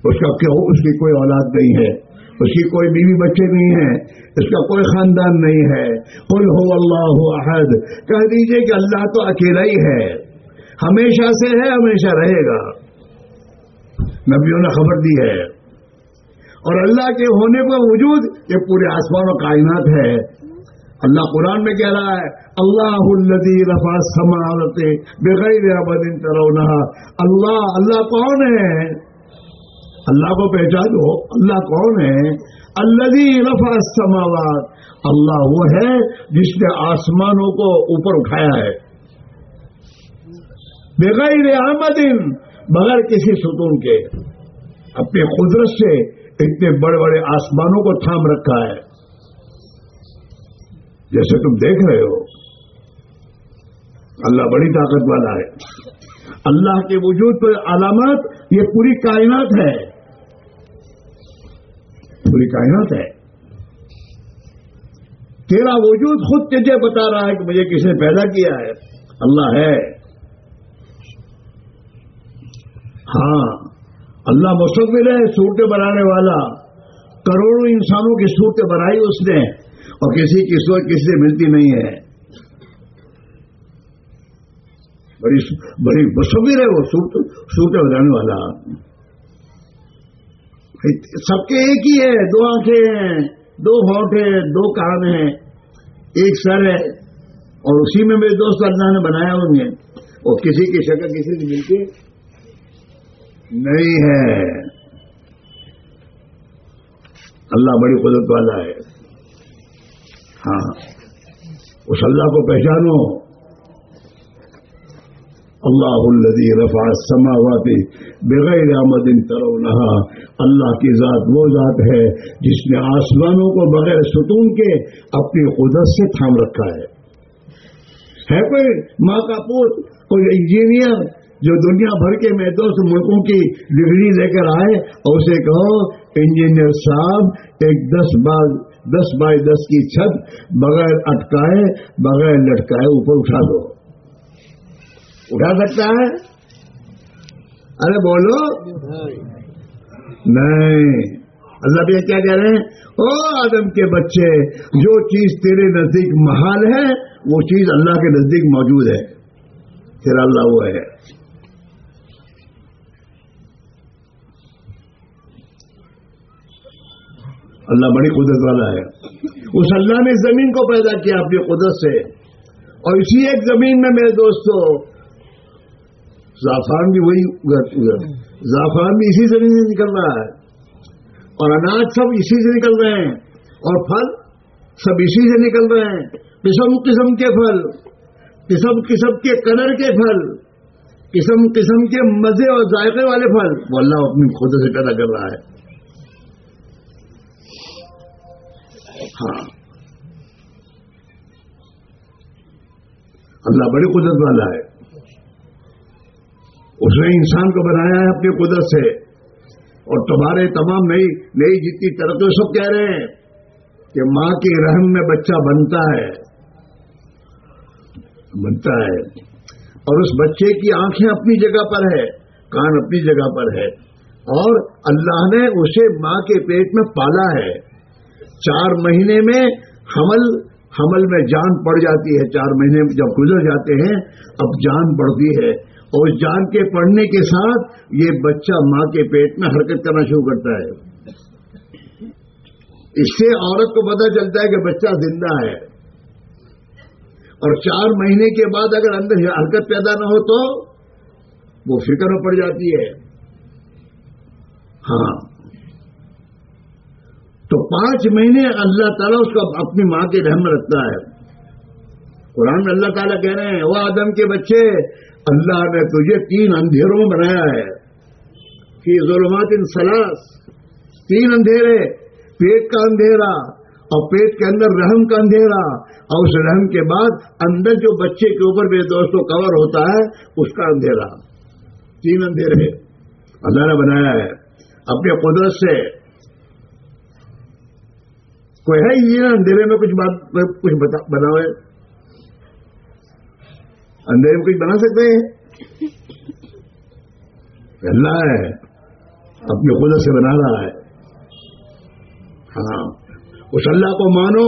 اس کا کیوں اس کی کوئی اولاد نہیں ہے۔ اس کی کوئی بیوی بچے نہیں ہیں اس کا کوئی خاندان نہیں ہے۔ قل ہو اللہ احد۔ کہہ دیجیے کہ اللہ تو اکیلا ہی ہے۔ ہمیشہ سے ہے، ہمیشہ رہے گا۔ نبیوں نے خبر دی ہے۔ اور اللہ کے ہونے پر وجود یہ پورے آسمان و کائنات ہے۔ اللہ قرآن میں کہہ رہا ہے، اللہ الدی رفا سماعت بغیر ترونا اللہ اللہ کون ہے؟ اللہ کو پہچانو اللہ کون ہے؟ اللہ رفا سماوات اللہ وہ ہے جس نے آسمانوں کو اوپر اٹھایا ہے۔ بغیر احمد بغیر کسی ستون کے۔ اپنے قدرت سے اتنے بڑے بڑے آسمانوں کو تھام رکھا ہے۔ جیسے تم دیکھ رہے ہو، اللہ بڑی طاقت والا ہے۔ اللہ کے وجود پر علامات، یہ پوری کائنات ہے۔ پوری کائنات ہے۔ تیرا وجود خود تجھے بتا رہا ہے کہ مجھے کس نے پیدا کیا ہے۔ اللہ ہے۔ ہاں۔ اللہ مستقبل ہے صورتیں بنانے والا کروڑوں انسانوں کی صورتیں بنائی اس نے اور کسی کی سوچ کسی سے ملتی نہیں ہے۔ بڑی بڑی مصور ہے وہ صورتیں بنانے والا۔ سب کے ایک ہی ہے، دو آنکھیں ہیں، دو ہونٹ ہیں، دو کان ہیں، ایک سر ہے۔ اور اسی میں میرے دوست اللہ نے بنایا ہوں گے اور کسی کی شکل کسی سے ملتی نہیں ہے۔ اللہ بڑی قدرت والا ہے۔ ہاں۔ اس اللہ کو پہچانو۔ اللہ الذي رفع السماوات بغیر آمد ترونها اللہ کی ذات وہ ذات ہے جس نے آسمانوں کو بغیر ستون کے اپنی قدرت سے تھام رکھا ہے۔ ہے کوئی ماں کا پوت، کوئی انجینئر جو دنیا بھر کے میں دوست ملکوں کی ڈگری لے کر آئے اور اسے کہو، انجینئر صاحب، ایک دس بار دس بائی دس کی چھت بغیر اٹکائے، بغیر لٹکائے اوپر اٹھا دو۔ اٹھا سکتا ہے؟ ارے بولو۔ نہیں۔ اللہ بھی کیا کہہ رہے ہیں؟ او آدم کے بچے، جو چیز تیرے نزدیک محال ہے، وہ چیز اللہ کے نزدیک موجود ہے۔ تیرا اللہ وہ ہے۔ اللہ بڑی قدرت والا ہے۔ اس اللہ نے زمین کو پیدا کیا اپنی قدرت سے۔ اور اسی ایک زمین میں میرے دوستوں زعفران بھی وہی زعفران بھی اسی زمین سے نکل رہا ہے۔ اور اناج سب اسی سے نکل رہے ہیں۔ اور پھل سب اسی سے نکل رہے ہیں۔ قسم قسم کے پھل۔ قسم قسم کے کلر کے پھل۔ قسم قسم کے مزے اور ذائقے والے پھل۔ وہ اللہ اپنی خود سے پیدا کر رہا ہے۔ اللہ بڑی قدرت والا ہے۔ اس نے انسان کو بنایا ہے اپنی قدرت سے۔ اور تمہارے تمام نئی نئی جتنی ترقی، سب کہہ رہے ہیں کہ ماں کے رحم میں بچہ بنتا ہے۔ بنتا ہے۔ اور اس بچے کی آنکھیں اپنی جگہ پر ہے، کان اپنی جگہ پر ہے۔ اور اللہ نے اسے ماں کے پیٹ میں پالا ہے۔ چار مہینے میں حمل حمل میں جان پڑ جاتی ہے، چار مہینے جب گزر جاتے ہیں، اب جان پڑتی ہے۔ اور جان کے پڑھنے کے ساتھ یہ بچہ ماں کے پیٹ میں حرکت کرنا شروع کرتا ہے۔ اس سے عورت کو پتہ چلتا ہے کہ بچہ زندہ ہے۔ اور چار مہینے کے بعد اگر اندر حرکت پیدا نہ ہو تو وہ فکر میں پڑ جاتی ہے۔ ہاں۔ تو پانچ مہینے اللہ تعالیٰ اس کو اپنی ماں کے رحم میں رکھتا ہے۔ قرآن میں اللہ تعالیٰ کہہ رہے ہیں وہ آدم کے بچے، اللہ نے تجھے تین اندھیروں میں بنایا ہے۔ کہ ظلمات ان سلاس تین اندھیرے، پیٹ کا اندھیرا اور پیٹ کے اندر رحم کا اندھیرا۔ اور اس رحم کے بعد اندر جو بچے کے اوپر میرے دوستوں کور ہوتا ہے، اس کا اندھیرا۔ تین اندھیرے۔ اللہ نے بنایا ہے۔ اپنے قدرت سے کوئی ہے یہ اندھیرے میں کچھ بات کچھ بناؤ اندھیرے میں کچھ بنا سکتے ہیں اللہ ہے اپنی قدرت سے بنا رہا ہے ہاں اس اللہ کو مانو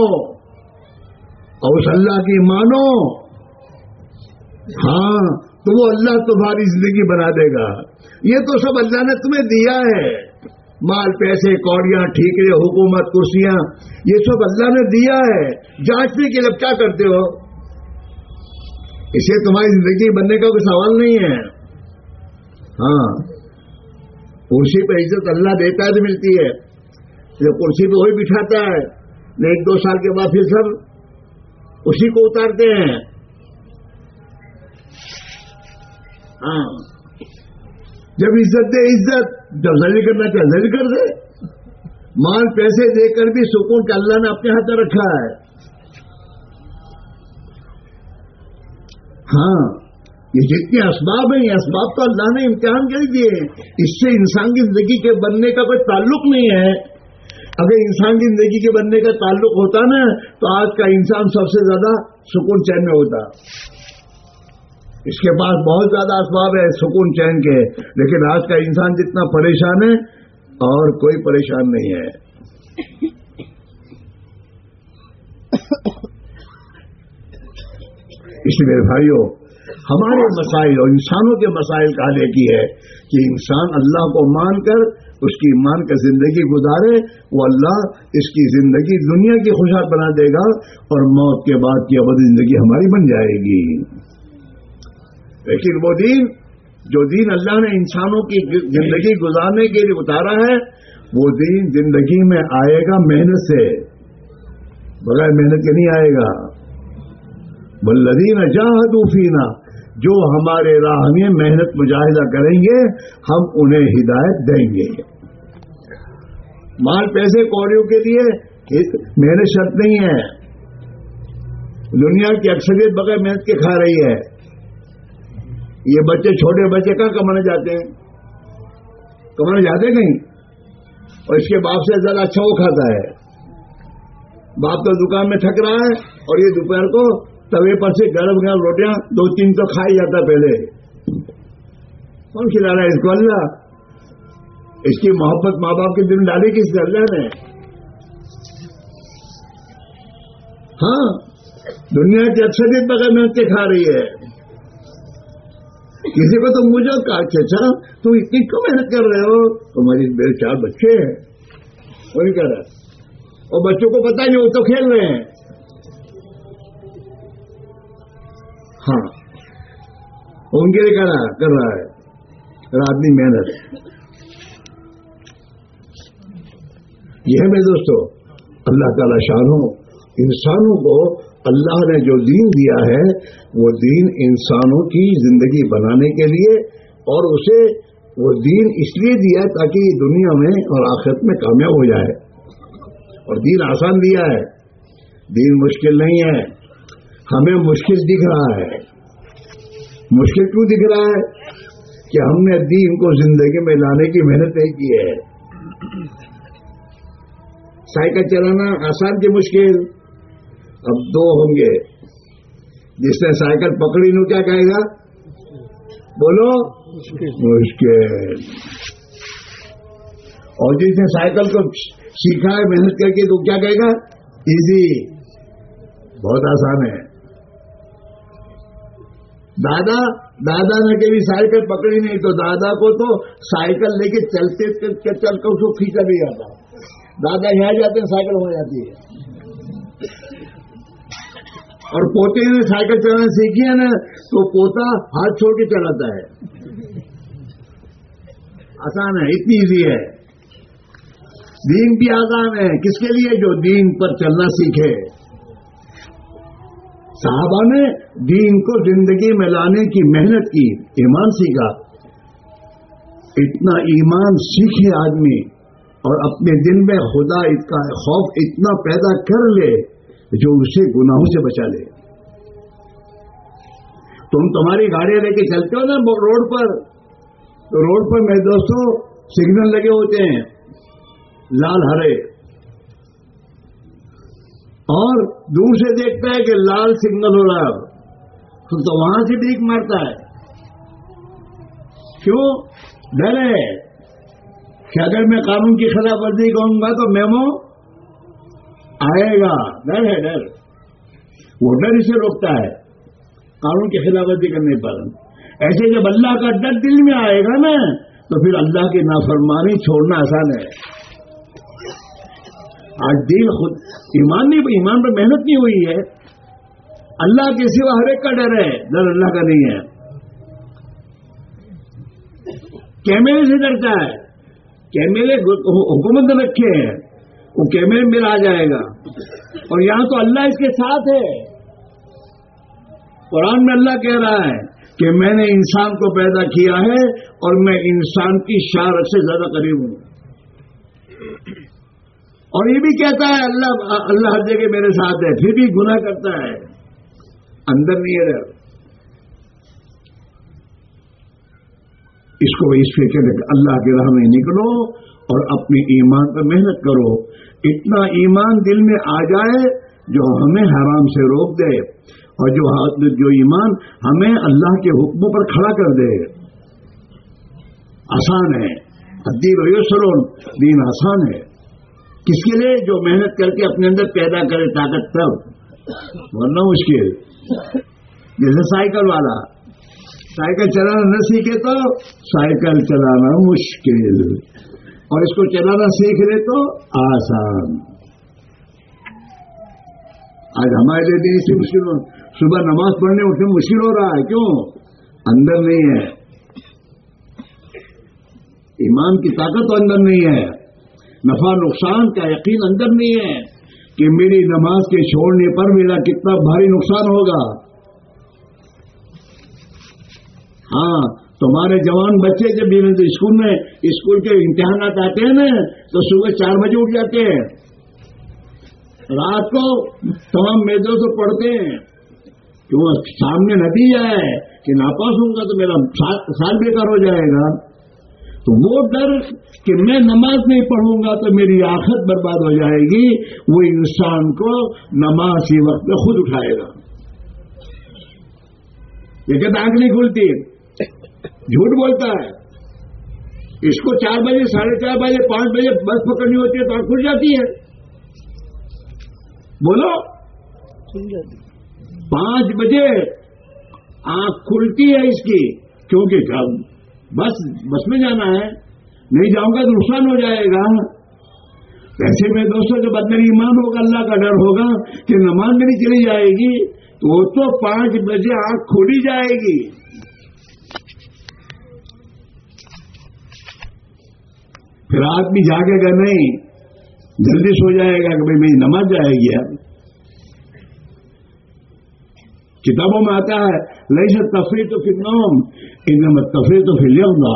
اور اس اللہ کی مانو ہاں تو وہ اللہ تمہاری زندگی بنا دے گا یہ تو سب اللہ نے تمہیں دیا ہے مال، پیسے، کوڑیاں، ٹھیکے، حکومت، کرسیاں، یہ سب اللہ نے دیا ہے۔ جانچنے کے لیے کیا کرتے ہو؟ اسے تمہاری زندگی بننے کا کوئی سوال نہیں ہے۔ ہاں۔ کرسی پہ عزت اللہ دیتا ہے تو ملتی ہے۔ جو کرسی پہ وہی بٹھاتا ہے۔ ایک دو سال کے بعد پھر سب اسی کو اتارتے ہیں۔ ہاں۔ جب عزت دے عزت جب ذلی کرنا چاہے ذلی کر دے۔ مال پیسے دے کر بھی سکون کا اللہ نے اپنے ہاتھ میں رکھا ہے۔ ہاں یہ جتنے اسباب ہیں، یہ اسباب تو اللہ نے امتحان کر دیے اس سے انسان کی زندگی کے بننے کا کوئی تعلق نہیں ہے۔ اگر انسان کی زندگی کے بننے کا تعلق ہوتا نا، تو آج کا انسان سب سے زیادہ سکون چین میں ہوتا۔ اس کے پاس بہت زیادہ اسباب ہے سکون چین کے، لیکن آج کا انسان جتنا پریشان ہے، اور کوئی پریشان نہیں ہے۔ اس لیے بھائیوں ہمارے مسائل اور انسانوں کے مسائل کا حل کی ہے کہ انسان اللہ کو مان کر اس کی مان کر زندگی گزارے، وہ اللہ اس کی زندگی دنیا کی خوشحال بنا دے گا اور موت کے بعد کی ابد زندگی ہماری بن جائے گی۔ لیکن وہ دین، جو دین اللہ نے انسانوں کی زندگی گزارنے کے لیے اتارا ہے، وہ دین زندگی میں آئے گا محنت سے۔ بغیر محنت کے نہیں آئے گا۔ بلدین جاہدوفینا جو ہمارے راہ میں محنت مجاہدہ کریں گے، ہم انہیں ہدایت دیں گے۔ مال، پیسے کوڑیوں کے لیے محنت شرط نہیں ہے۔ دنیا کی اکثریت بغیر محنت کے کھا رہی ہے۔ یہ بچے چھوٹے بچے کہاں کمانے جاتے ہیں؟ کمانے جاتے کہیں؟ اور اس کے باپ سے زیادہ اچھا وہ کھاتا ہے۔ باپ تو دکان میں تھک رہا ہے اور یہ دوپہر کو توے پر سے گرم گرم روٹیاں دو تین تو کھا ہی جاتا پہلے۔ کون کھلا رہا ہے اس کو اللہ؟ اس کی محبت ماں باپ کے دن ڈالی کس اللہ نے۔ ہاں دنیا کی اکثریت بغیر محنت کے کھا رہی ہے۔ کسی کو تو مجھے کہا کہ اچھا تم اتنی کیوں محنت کر رہے ہو؟ تمہاری میرے چار بچے ہیں۔ وہی کہہ رہا اور بچوں کو پتا نہیں، وہ تو کھیل رہے ہیں۔ ہاں۔ ان کے لیے کہہ رہا، کر رہا ہے۔ آدمی محنت۔ یہ ہے میرے دوستوں اللہ تعالی شانوں، انسانوں کو اللہ نے جو دین دیا ہے وہ دین انسانوں کی زندگی بنانے کے لیے اور اسے وہ دین اس لیے دیا تاکہ دنیا میں اور آخرت میں کامیاب ہو جائے۔ اور دین آسان دیا ہے۔ دین مشکل نہیں ہے۔ ہمیں مشکل دکھ رہا ہے۔ مشکل کیوں دکھ رہا ہے؟ کہ ہم نے دین کو زندگی میں لانے کی محنت نہیں کی ہے۔ سائیکل چلانا آسان کی مشکل۔ اب دو ہوں گے۔ جس نے سائیکل پکڑی نو کیا کہے گا؟ بولو، مشکل۔ اور جس نے سائیکل کو سیکھا ہے، محنت کر کے، تو کیا کہے گا؟ ایزی بہت آسان ہے۔ دادا دادا نے کبھی سائیکل پکڑی نہیں، تو دادا کو تو سائیکل لے کے چلتے چل کر اس کو کھینچا بھی جاتا۔ دادا یہاں جاتے ہیں، سائیکل ہو جاتی ہے۔ اور پوتے نے سائیکل چلانا سیکھی ہے نا، تو پوتا ہاتھ چھوڑ کے چلاتا ہے۔ آسان ہے، اتنی ایزی ہے۔ دین بھی آسان ہے۔ کس کے لیے؟ جو دین پر چلنا سیکھے۔ صحابہ نے دین کو زندگی میں لانے کی محنت کی، ایمان سیکھا۔ اتنا ایمان سیکھے آدمی اور اپنے دل میں خدا کا خوف اتنا پیدا کر لے۔ جو اسے گناہوں سے بچا لے۔ تم تمہاری گاڑیاں لے کے چلتے ہو نا روڈ پر۔ تو روڈ پر میرے دوستوں سگنل لگے ہوتے ہیں، لال ہرے۔ اور دور سے دیکھتا ہے کہ لال سگنل ہو رہا ہے۔ تو وہاں سے بھی مارتا ہے۔ کیوں؟ ڈر ہے۔ کہ اگر میں قانون کی خلاف ورزی کہوں گا تو میمو آئے گا۔ ڈر ہے ڈر وہ ڈر اسے روکتا ہے۔ قانون کی خلاف ورزی کرنے پر۔ ایسے جب اللہ کا ڈر دل میں آئے گا نا، تو پھر اللہ کی نافرمانی چھوڑنا آسان ہے۔ آج دل خود، ایمان نہیں، ایمان پر محنت نہیں ہوئی ہے۔ اللہ کے سوا ہر ایک کا ڈر ہے۔ ڈر اللہ کا نہیں ہے۔ کیمرے سے ڈرتا ہے۔ کیمرے حکومت نے رکھے ہیں۔ وہ کیمرے میں آ جائے گا۔ اور یہاں تو اللہ اس کے ساتھ ہے۔ قرآن میں اللہ کہہ رہا ہے کہ میں نے انسان کو پیدا کیا ہے اور میں انسان کی شارت سے زیادہ قریب ہوں۔ اور یہ بھی کہتا ہے اللہ اللہ ہر جگہ میرے ساتھ ہے، پھر بھی گناہ کرتا ہے۔ اندر نہیں ہے اس کو اس پہ کہ اللہ کے راہ میں نکلو۔ اور اپنے ایمان پر محنت کرو۔ اتنا ایمان دل میں آ جائے جو ہمیں حرام سے روک دے اور جو جو ایمان ہمیں اللہ کے حکموں پر کھڑا کر دے۔ آسان ہے۔ ادیب سرون دین آسان ہے۔ کس کے لیے؟ جو محنت کر کے اپنے اندر پیدا کرے طاقت تب۔ ورنہ مشکل۔ جیسے سائیکل والا۔ سائیکل چلانا نہ سیکھے تو سائیکل چلانا مشکل۔ اور اس کو چلانا سیکھ لے تو آسان۔ آج ہمارے لیے بھی اسی مشکل صبح نماز پڑھنے اٹھنے مشکل ہو رہا ہے۔ کیوں؟ اندر نہیں ہے۔ ایمان کی طاقت تو اندر نہیں ہے۔ نفع نقصان کا یقین اندر نہیں ہے کہ میری نماز کے چھوڑنے پر میرا کتنا بھاری نقصان ہوگا۔ ہاں تمہارے جوان بچے جب اسکول میں اسکول کے امتحانات آتے ہیں نا، تو صبح چار بجے اٹھ جاتے ہیں۔ رات کو تمام میدوں سے پڑھتے ہیں۔ کہ وہ سامنے نتیجہ ہے کہ ناپاس ہوں گا تو میرا سال بیکار ہو جائے گا۔ تو وہ ڈر کہ میں نماز نہیں پڑھوں گا تو میری آخت برباد ہو جائے گی۔ وہ انسان کو نماز ہی وقت میں خود اٹھائے گا۔ یہ کہتا آنکھ نہیں کھلتی۔ جھوٹ بولتا ہے۔ اس کو چار بجے ساڑھے چار بجے پانچ بجے بس پکڑنی ہوتی ہے تو آنکھ کھل جاتی ہے۔ بولو۔ پانچ بجے آنکھ کھلتی ہے اس کی کیونکہ بس بس میں جانا ہے نہیں جاؤں گا تو نقصان ہو جائے گا۔ ایسے میں دوستوں جب اندر ایمان ہوگا اللہ کا ڈر ہوگا کہ نماز میری چلی جائے گی تو وہ تو پانچ بجے آنکھ کھولی جائے گی۔ پھر آدمی جاگے گا نہیں، جلدی سو جائے گا کہ بھائی میری نماز جائے گی اب۔ کتابوں میں آتا ہے لئی سے تفریح تو کتنا ان تفریح تو پھر لیا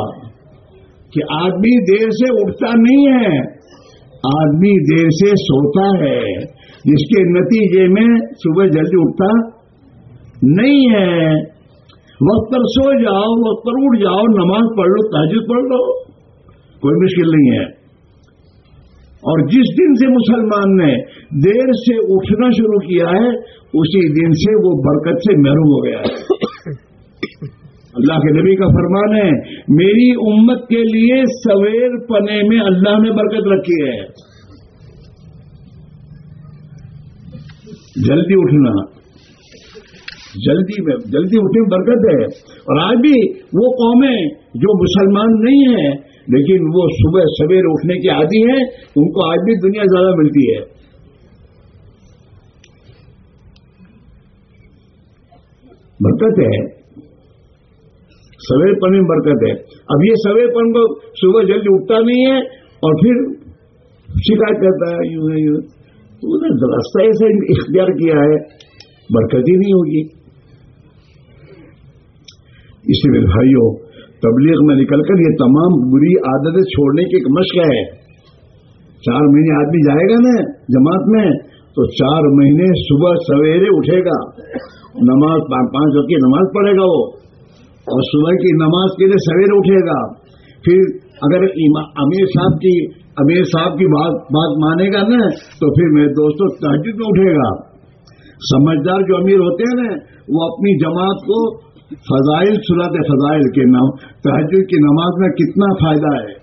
کہ آدمی دیر سے اٹھتا نہیں ہے، آدمی دیر سے سوتا ہے، جس کے نتیجے میں صبح جلدی اٹھتا نہیں ہے۔ وقت پر سو جاؤ، وقت پر اٹھ جاؤ، نماز پڑھ لو تاجر پڑھ لو۔ کوئی مشکل نہیں ہے۔ اور جس دن سے مسلمان نے دیر سے اٹھنا شروع کیا ہے، اسی دن سے وہ برکت سے محروم ہو گیا ہے۔ اللہ کے نبی کا فرمان ہے، میری امت کے لیے سویر پنے میں اللہ نے برکت رکھی ہے۔ جلدی اٹھنا۔ جلدی میں جلدی اٹھنے برکت ہے۔ اور آج بھی وہ قومیں جو مسلمان نہیں ہیں لیکن وہ صبح سویر اٹھنے کی عادی ہیں، ان کو آج بھی دنیا زیادہ ملتی ہے۔ برکت ہے۔ سویر پن میں برکت ہے۔ اب یہ سویر پن کو صبح جلدی اٹھتا نہیں ہے اور پھر شکایت کرتا ہے، یوں ہے، یوں تو نے راستہ ایسا اختیار کیا ہے، برکت ہی نہیں ہوگی۔ اسی میں بھائیوں تبلیغ میں نکل کر یہ تمام بری عادتیں چھوڑنے کی ایک مشق ہے۔ چار مہینے آدمی جائے گا نا جماعت میں، تو چار مہینے صبح سویرے اٹھے گا۔ نماز پانچ وقت کی نماز پڑھے گا وہ۔ اور صبح کی نماز کے لیے سویرے اٹھے گا۔ پھر اگر امیر صاحب کی امیر صاحب کی بات بات مانے گا نا، تو پھر میرے دوستوں تحجد میں اٹھے گا۔ سمجھدار جو امیر ہوتے ہیں نا، وہ اپنی جماعت کو فضائل سناتے فضائل کے نام تحجد کی نماز میں کتنا فائدہ ہے؟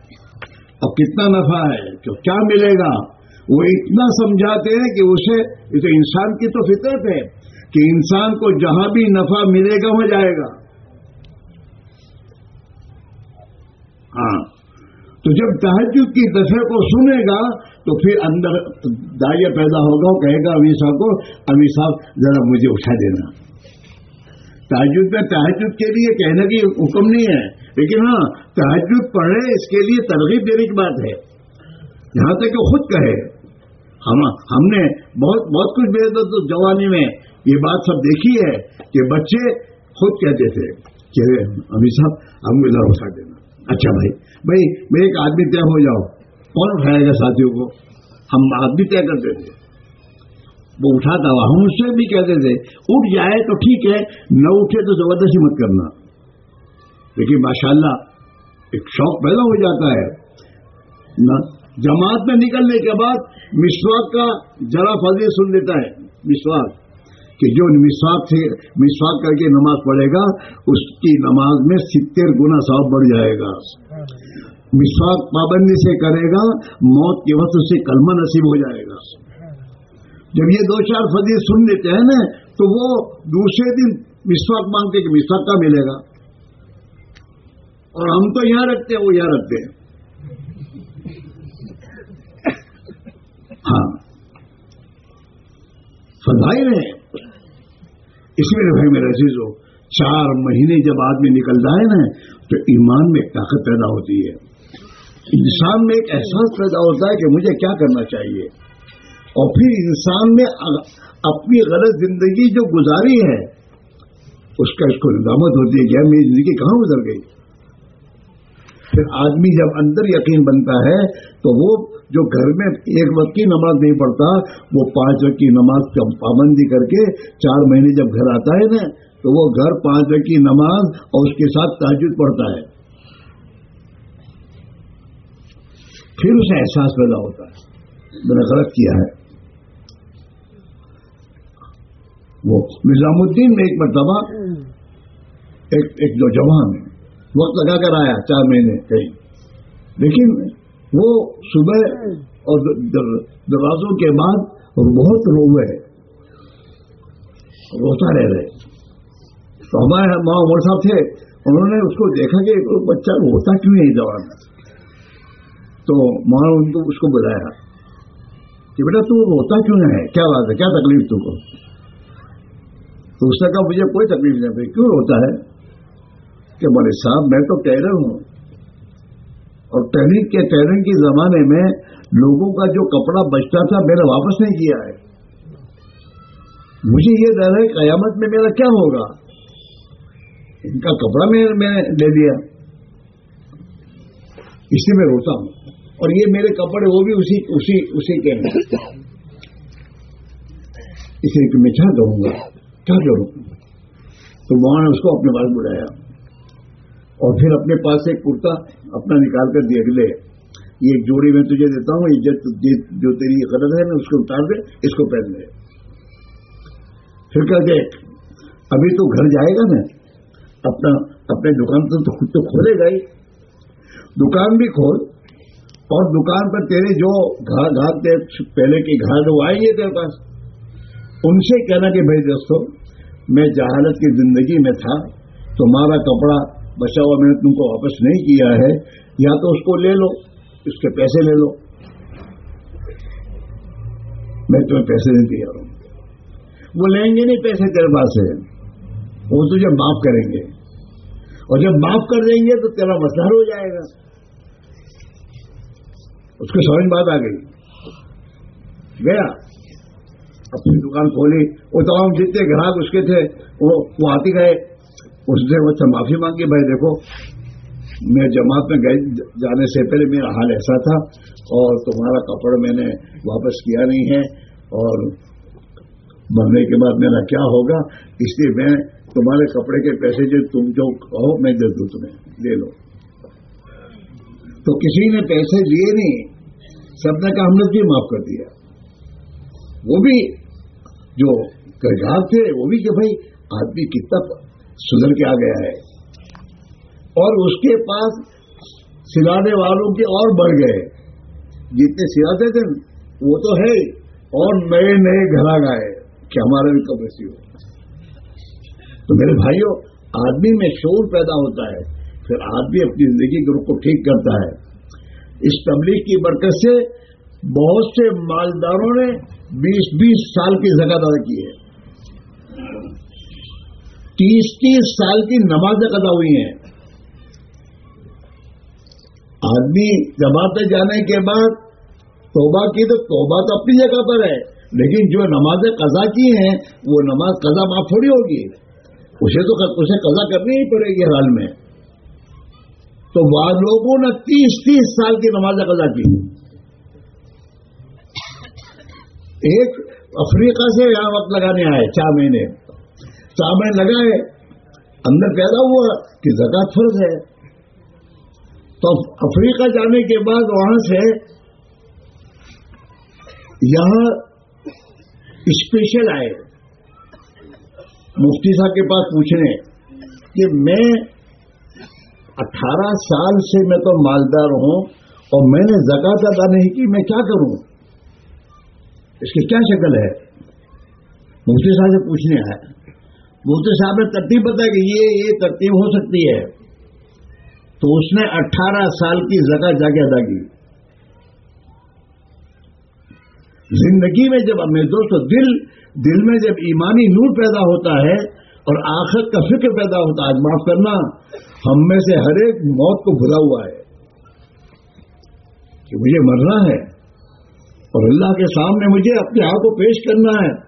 اور کتنا نفع ہے؟ تو کیا ملے گا؟ وہ اتنا سمجھاتے ہیں کہ اسے اسے انسان کی تو فطرت ہے کہ انسان کو جہاں بھی نفع ملے گا وہ جائے گا۔ ہاں۔ تو جب تحجد کی دفعے کو سنے گا تو پھر اندر دائیا پیدا ہوگا وہ کہے گا امیر صاحب کو امیر صاحب، ذرا مجھے اٹھا دینا۔ تحجد میں تحجد کے لیے کہنے کی حکم نہیں ہے۔ لیکن ہاں تحجد پڑھے، اس کے لیے ترغیب دینے کی بات ہے۔ یہاں تک کہ خود کہے۔ ہم ہم نے بہت بہت کچھ بے تو جوانی میں یہ بات سب دیکھی ہے کہ بچے خود کہتے تھے کہ امیر صاحب ہم کو ادھر اٹھا دینا۔ اچھا بھائی بھائی، میں ایک آدمی طے ہو جاؤ۔ کون اٹھائے گا ساتھیوں کو؟ ہم آدمی طے کرتے تھے وہ اٹھاتا ہوا۔ ہم اس سے بھی کہتے تھے، اٹھ جائے تو ٹھیک ہے، نہ اٹھے تو زبردستی مت کرنا۔ لیکن ماشاء اللہ ایک شوق پیدا ہو جاتا ہے۔ جماعت میں نکلنے کے بعد مسواک کا ذرا فضی سن لیتا ہے۔ مسواک، کہ جو مسواک سے مسواک کر کے نماز پڑھے گا، اس کی نماز میں ستر گنا ثواب بڑھ جائے گا۔ مسواک پابندی سے کرے گا، موت کے وقت سے کلمہ نصیب ہو جائے گا۔ جب یہ دو چار فضی سن لیتے ہیں نا، تو وہ دوسرے دن مسواک مانگتے کہ مسواک کا ملے گا؟ اور ہم تو یہاں رکھتے ہیں، وہ یہاں رکھتے ہیں۔ ہاں۔ فضائی رہے اس میں بھائی میرا عزیز ہو، چار مہینے جب آدمی نکلتا ہے نا، تو ایمان میں ایک طاقت پیدا ہوتی ہے۔ انسان میں ایک احساس پیدا ہوتا ہے کہ مجھے کیا کرنا چاہیے۔ اور پھر انسان نے اپنی غلط زندگی جو گزاری ہے، اس کا اس کو ندامت ہوتی ہے کہ میری زندگی کہاں گزر گئی؟ پھر آدمی جب اندر یقین بنتا ہے، تو وہ جو گھر میں ایک وقت کی نماز نہیں پڑھتا، وہ پانچ وقت کی نماز پابندی کر کے چار مہینے جب گھر آتا ہے نا، تو وہ گھر پانچ وقت کی نماز اور اس کے ساتھ تاجد پڑھتا ہے۔ پھر اسے احساس پیدا ہوتا ہے۔ میں نے غلط کیا ہے۔ وہ نظام الدین میں ایک مرتبہ ایک ایک جو جوان ہے، وقت لگا کر آیا، چار مہینے کہیں۔ لیکن وہ صبح اور دروازوں کے بعد بہت روئے، روتا رہ رہے تو ہمارے ماں عمر صاحب تھے، انہوں نے اس کو دیکھا کہ بچہ روتا کیوں نہیں جوان تو ماں نے اس کو بلایا کہ بیٹا تو روتا کیوں ہے؟ کیا بات ہے؟ کیا تکلیف تم کو؟ تو اس نے کہا، مجھے کوئی تکلیف نہیں پڑی کیوں ہوتا ہے کہ بولے صاحب، میں تو کہہ رہا ہوں، اور ٹریننگ کے ٹریننگ کے زمانے میں لوگوں کا جو کپڑا بچتا تھا، میں نے واپس نہیں کیا ہے۔ مجھے یہ ڈر ہے، قیامت میں میرا کیا ہوگا؟ ان کا کپڑا میں نے لے لیا۔ اسی میں روتا ہوں۔ اور یہ میرے کپڑے، وہ بھی اسی اسی اسی کے ہیں۔ اسی میں کیا کہوں گا؟ کیا کروں تو وہاں نے اس کو اپنے پاس بلایا۔ اور پھر اپنے پاس ایک کرتا اپنا نکال کر دیکھ لے، یہ ایک جوڑی میں تجھے دیتا ہوں، یہ جو تیری غلط ہے نا اس کو اتار دے، اس کو پہن لے۔ پھر کیا دیکھ ابھی تو گھر جائے گا نا، اپنا اپنے دکان تو خود تو کھولے گا ہی۔ دکان بھی کھول، اور دکان پر تیرے جو گھاٹ پہلے کی گھاٹ وہ آئیں گے تیرے پاس۔ ان سے کہنا کہ بھائی دوستوں میں جہالت کی زندگی میں تھا، تمہارا کپڑا بچا ہوا میں نے تم کو واپس نہیں کیا ہے، یا تو اس کو لے لو، اس کے پیسے لے لو۔ میں تمہیں پیسے نہیں دیا ہوں۔ وہ لیں گے نہیں پیسے تیرے پاس سے۔ وہ تجھے معاف کریں گے۔ اور جب معاف کر دیں گے تو تیرا مسئلہ ہو جائے گا۔ اس کو سمجھ بات آ گئی۔ گیا؟ اپنی دکان کھولی، وہ تمام جتنے گراہک اس کے تھے، وہ آتی گئے۔ اس سے وہ معافی مانگی، بھائی دیکھو، میں جماعت میں گئے، جانے سے پہلے میرا حال ایسا تھا، اور تمہارا کپڑ میں نے واپس کیا نہیں ہے، اور مرنے کے بعد میرا کیا ہوگا؟ اس لیے میں تمہارے کپڑے کے پیسے جو تم جو کہو، میں دے دوں تمہیں، لے لو۔ تو کسی نے پیسے دیے نہیں، سب نے کہا، ہم نے بھی معاف کر دیا۔ وہ بھی جو کرگار تھے، وہ بھی کہ بھائی آدمی کتنا سدھر کے آ گیا ہے۔ اور اس کے پاس سلانے والوں کے اور بڑھ گئے۔ جتنے سلاتے تھے، وہ تو ہے۔ اور نئے نئے گھر گئے۔ کہ ہمارا بھی کب ایسی ہو۔ تو میرے بھائیوں آدمی میں شور پیدا ہوتا ہے۔ پھر آدمی اپنی زندگی کے رخ کو ٹھیک کرتا ہے۔ اس تبلیغ کی برکت سے بہت سے مالداروں نے بیس بیس سال کی زکات ادا کی ہے۔ تیس تیس سال کی نمازیں ادا ہوئی ہیں۔ آدمی جماعت جانے کے بعد توبہ کی تو توبہ تو اپنی جگہ پر ہے، لیکن جو نمازیں قضا کی ہیں، وہ نماز قضا معاف تھوڑی ہوگی۔ اسے تو اسے قضا کرنی ہی پڑے گی حال میں۔ تو بعض لوگوں نے تیس تیس سال کی نماز قضا کی۔ ایک افریقہ سے یہاں وقت لگانے آئے، چار مہینے۔ چار مہینے لگائے اندر پیدا ہوا کہ زکات فرض ہے۔ تو افریقہ جانے کے بعد وہاں سے یہاں اسپیشل آئے۔ مفتی صاحب کے پاس پوچھنے کہ میں اٹھارہ سال سے میں تو مالدار ہوں اور میں نے زکات ادا نہیں کی، میں کیا کروں؟ اس کی کیا شکل ہے؟ مفتی صاحب سے پوچھنے آئے مفتی صاحب نے ترتیب بتایا کہ یہ یہ ترتیب ہو سکتی ہے۔ تو اس نے اٹھارہ سال کی جگہ جا کے ادا کی۔ زندگی میں جب ہمیں دوستوں دل دل میں جب ایمانی نور پیدا ہوتا ہے اور آخر کا فکر پیدا ہوتا ہے، آج معاف کرنا، ہم میں سے ہر ایک موت کو بھلا ہوا ہے۔ کہ مجھے مرنا ہے۔ اور اللہ کے سامنے مجھے اپنے آپ کو پیش کرنا ہے۔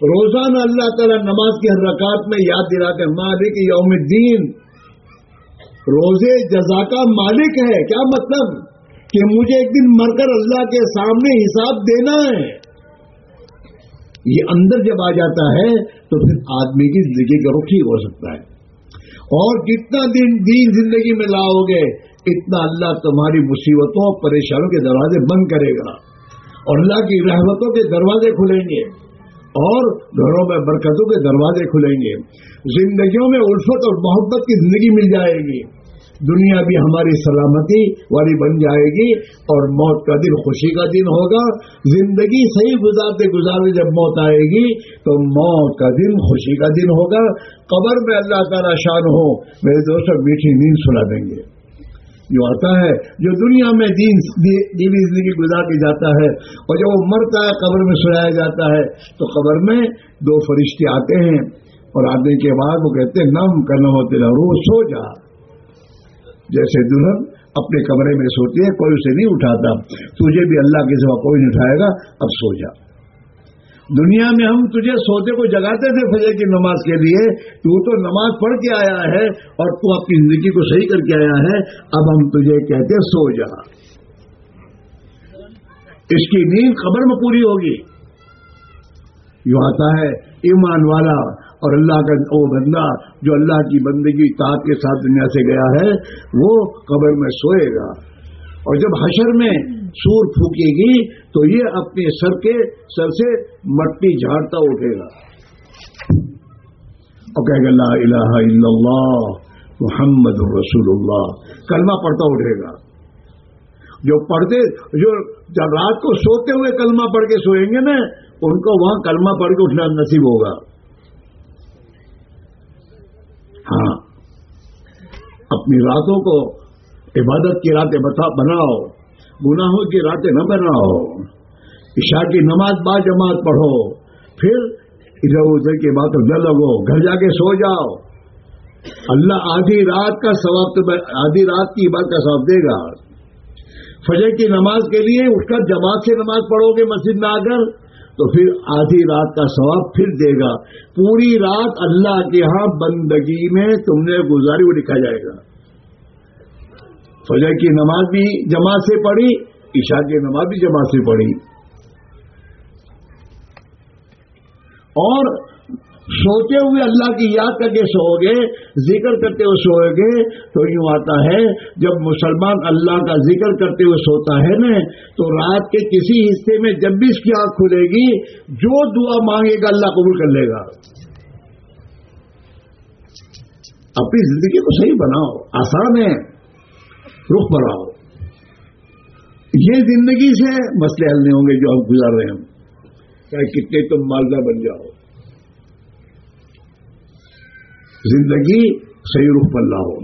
روزانہ اللہ تعالیٰ نماز کی حرکات میں یاد دلا کے مالک یوم الدین۔ روزے جزا کا مالک ہے۔ کیا مطلب؟ کہ مجھے ایک دن مر کر اللہ کے سامنے حساب دینا ہے۔ یہ اندر جب آ جاتا ہے تو پھر آدمی کی زندگی کا رخ ہو سکتا ہے۔ اور جتنا دن دین زندگی میں لاؤ گے، اتنا اللہ تمہاری مصیبتوں اور پریشانوں کے دروازے بند کرے گا۔ اور اللہ کی رحمتوں کے دروازے کھلیں گے اور گھروں میں برکتوں کے دروازے کھلیں گے۔ زندگیوں میں الفت اور محبت کی زندگی مل جائے گی۔ دنیا بھی ہماری سلامتی والی بن جائے گی اور موت کا دن خوشی کا دن ہوگا۔ زندگی صحیح گزارتے گزارتے جب موت آئے گی تو موت کا دن خوشی کا دن ہوگا۔ قبر میں اللہ تعالی شان ہو۔ میرے دوستوں، میٹھی نیند سنا دیں گے۔ جو آتا ہے، جو دنیا میں دین دیوی زندگی گزار کے جاتا ہے اور جب وہ مرتا ہے، قبر میں سلایا جاتا ہے، تو قبر میں دو فرشتے آتے ہیں اور آنے کے بعد وہ کہتے ہیں، نم کرنا ہوتے رو، سو جا۔ جیسے دلہن اپنے کمرے میں سوتی ہے، کوئی اسے نہیں اٹھاتا۔ تجھے بھی اللہ کے سوا کوئی نہیں اٹھائے گا، اب سو جا۔ دنیا میں ہم تجھے سوتے کو جگاتے تھے فجر کی نماز کے لیے، تو تو نماز پڑھ کے آیا ہے اور تو اپنی زندگی کو صحیح کر کے آیا ہے، اب ہم تجھے کہتے سو جا۔ اس کی نیند خبر میں پوری ہوگی۔ یوں آتا ہے، ایمان والا اور اللہ کا وہ بندہ جو اللہ کی بندگی تاط کے ساتھ دنیا سے گیا ہے، وہ قبر میں سوئے گا۔ اور جب حشر میں سور پھونکے گی تو یہ اپنے سر کے سر سے مٹی جھاڑتا اٹھے گا۔ اور کہے گا لا الہ الا اللہ، محمد رسول اللہ۔ کلمہ پڑھتا اٹھے گا۔ جو پڑھتے، جو جب رات کو سوتے ہوئے کلمہ پڑھ کے سوئیں گے نا، ان کو وہاں کلمہ پڑھ کے اٹھنا نصیب ہوگا۔ ہاں اپنی راتوں کو عبادت کی راتیں بناؤ۔ گناہوں کی راتیں نہ بناؤ، عشاء کی نماز با جماعت پڑھو، پھر ادھر ادھر کی بات نہ لگو، گھر جا کے سو جاؤ۔ اللہ آدھی رات کا ثواب آدھی رات کی عبادت کا ثواب دے گا۔ فجر کی نماز کے لیے اٹھ کر جماعت سے نماز پڑھو گے مسجد میں آ کر، تو پھر آدھی رات کا ثواب پھر دے گا۔ پوری رات اللہ کے ہاں بندگی میں تم نے گزاری وہ لکھا جائے گا۔ فجر کی نماز بھی جماعت سے پڑھی، عشاء کی نماز بھی جماعت سے پڑھی۔ اور سوتے ہوئے اللہ کی یاد کر کے سو گے ذکر کرتے ہوئے سوئے گے تو یوں آتا ہے، جب مسلمان اللہ کا ذکر کرتے ہوئے سوتا ہے نا، تو رات کے کسی حصے میں جب بھی اس کی آنکھ کھلے گی، جو دعا مانگے گا اللہ قبول کر لے گا۔ اپنی زندگی کو صحیح بناؤ، آسان ہے۔ رخ بناؤ یہ زندگی سے مسئلے حل نہیں ہوں گے جو ہم گزار رہے ہیں۔ چاہے کتنے تم مالدہ بن جاؤ۔ زندگی صحیح رخ پر لاؤ۔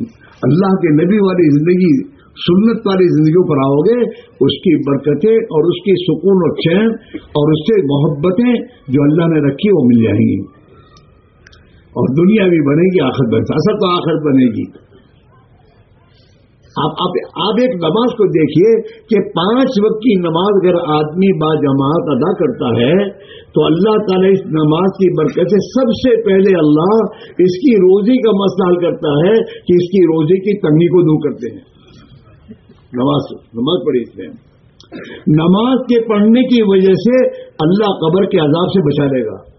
اللہ کے نبی والی زندگی، سنت والی زندگیوں پر آؤ گے۔ اس کی برکتیں اور اس کی سکون اور چین اور اس سے محبتیں جو اللہ نے رکھی وہ مل جائیں گی۔ اور دنیا بھی بنے گی آخر بن اصل تو آخر بنے گی۔ آپ آپ ایک نماز کو دیکھیے کہ پانچ وقت کی نماز اگر آدمی با جماعت ادا کرتا ہے تو اللہ تعالیٰ اس نماز کی برکت سے سب سے پہلے اللہ اس کی روزی کا مسئلہ حل کرتا ہے کہ اس کی روزی کی تنگی کو دور کرتے ہیں۔ نماز نماز پڑھی اس میں۔ نماز کے پڑھنے کی وجہ سے اللہ قبر کے عذاب سے بچا لے گا۔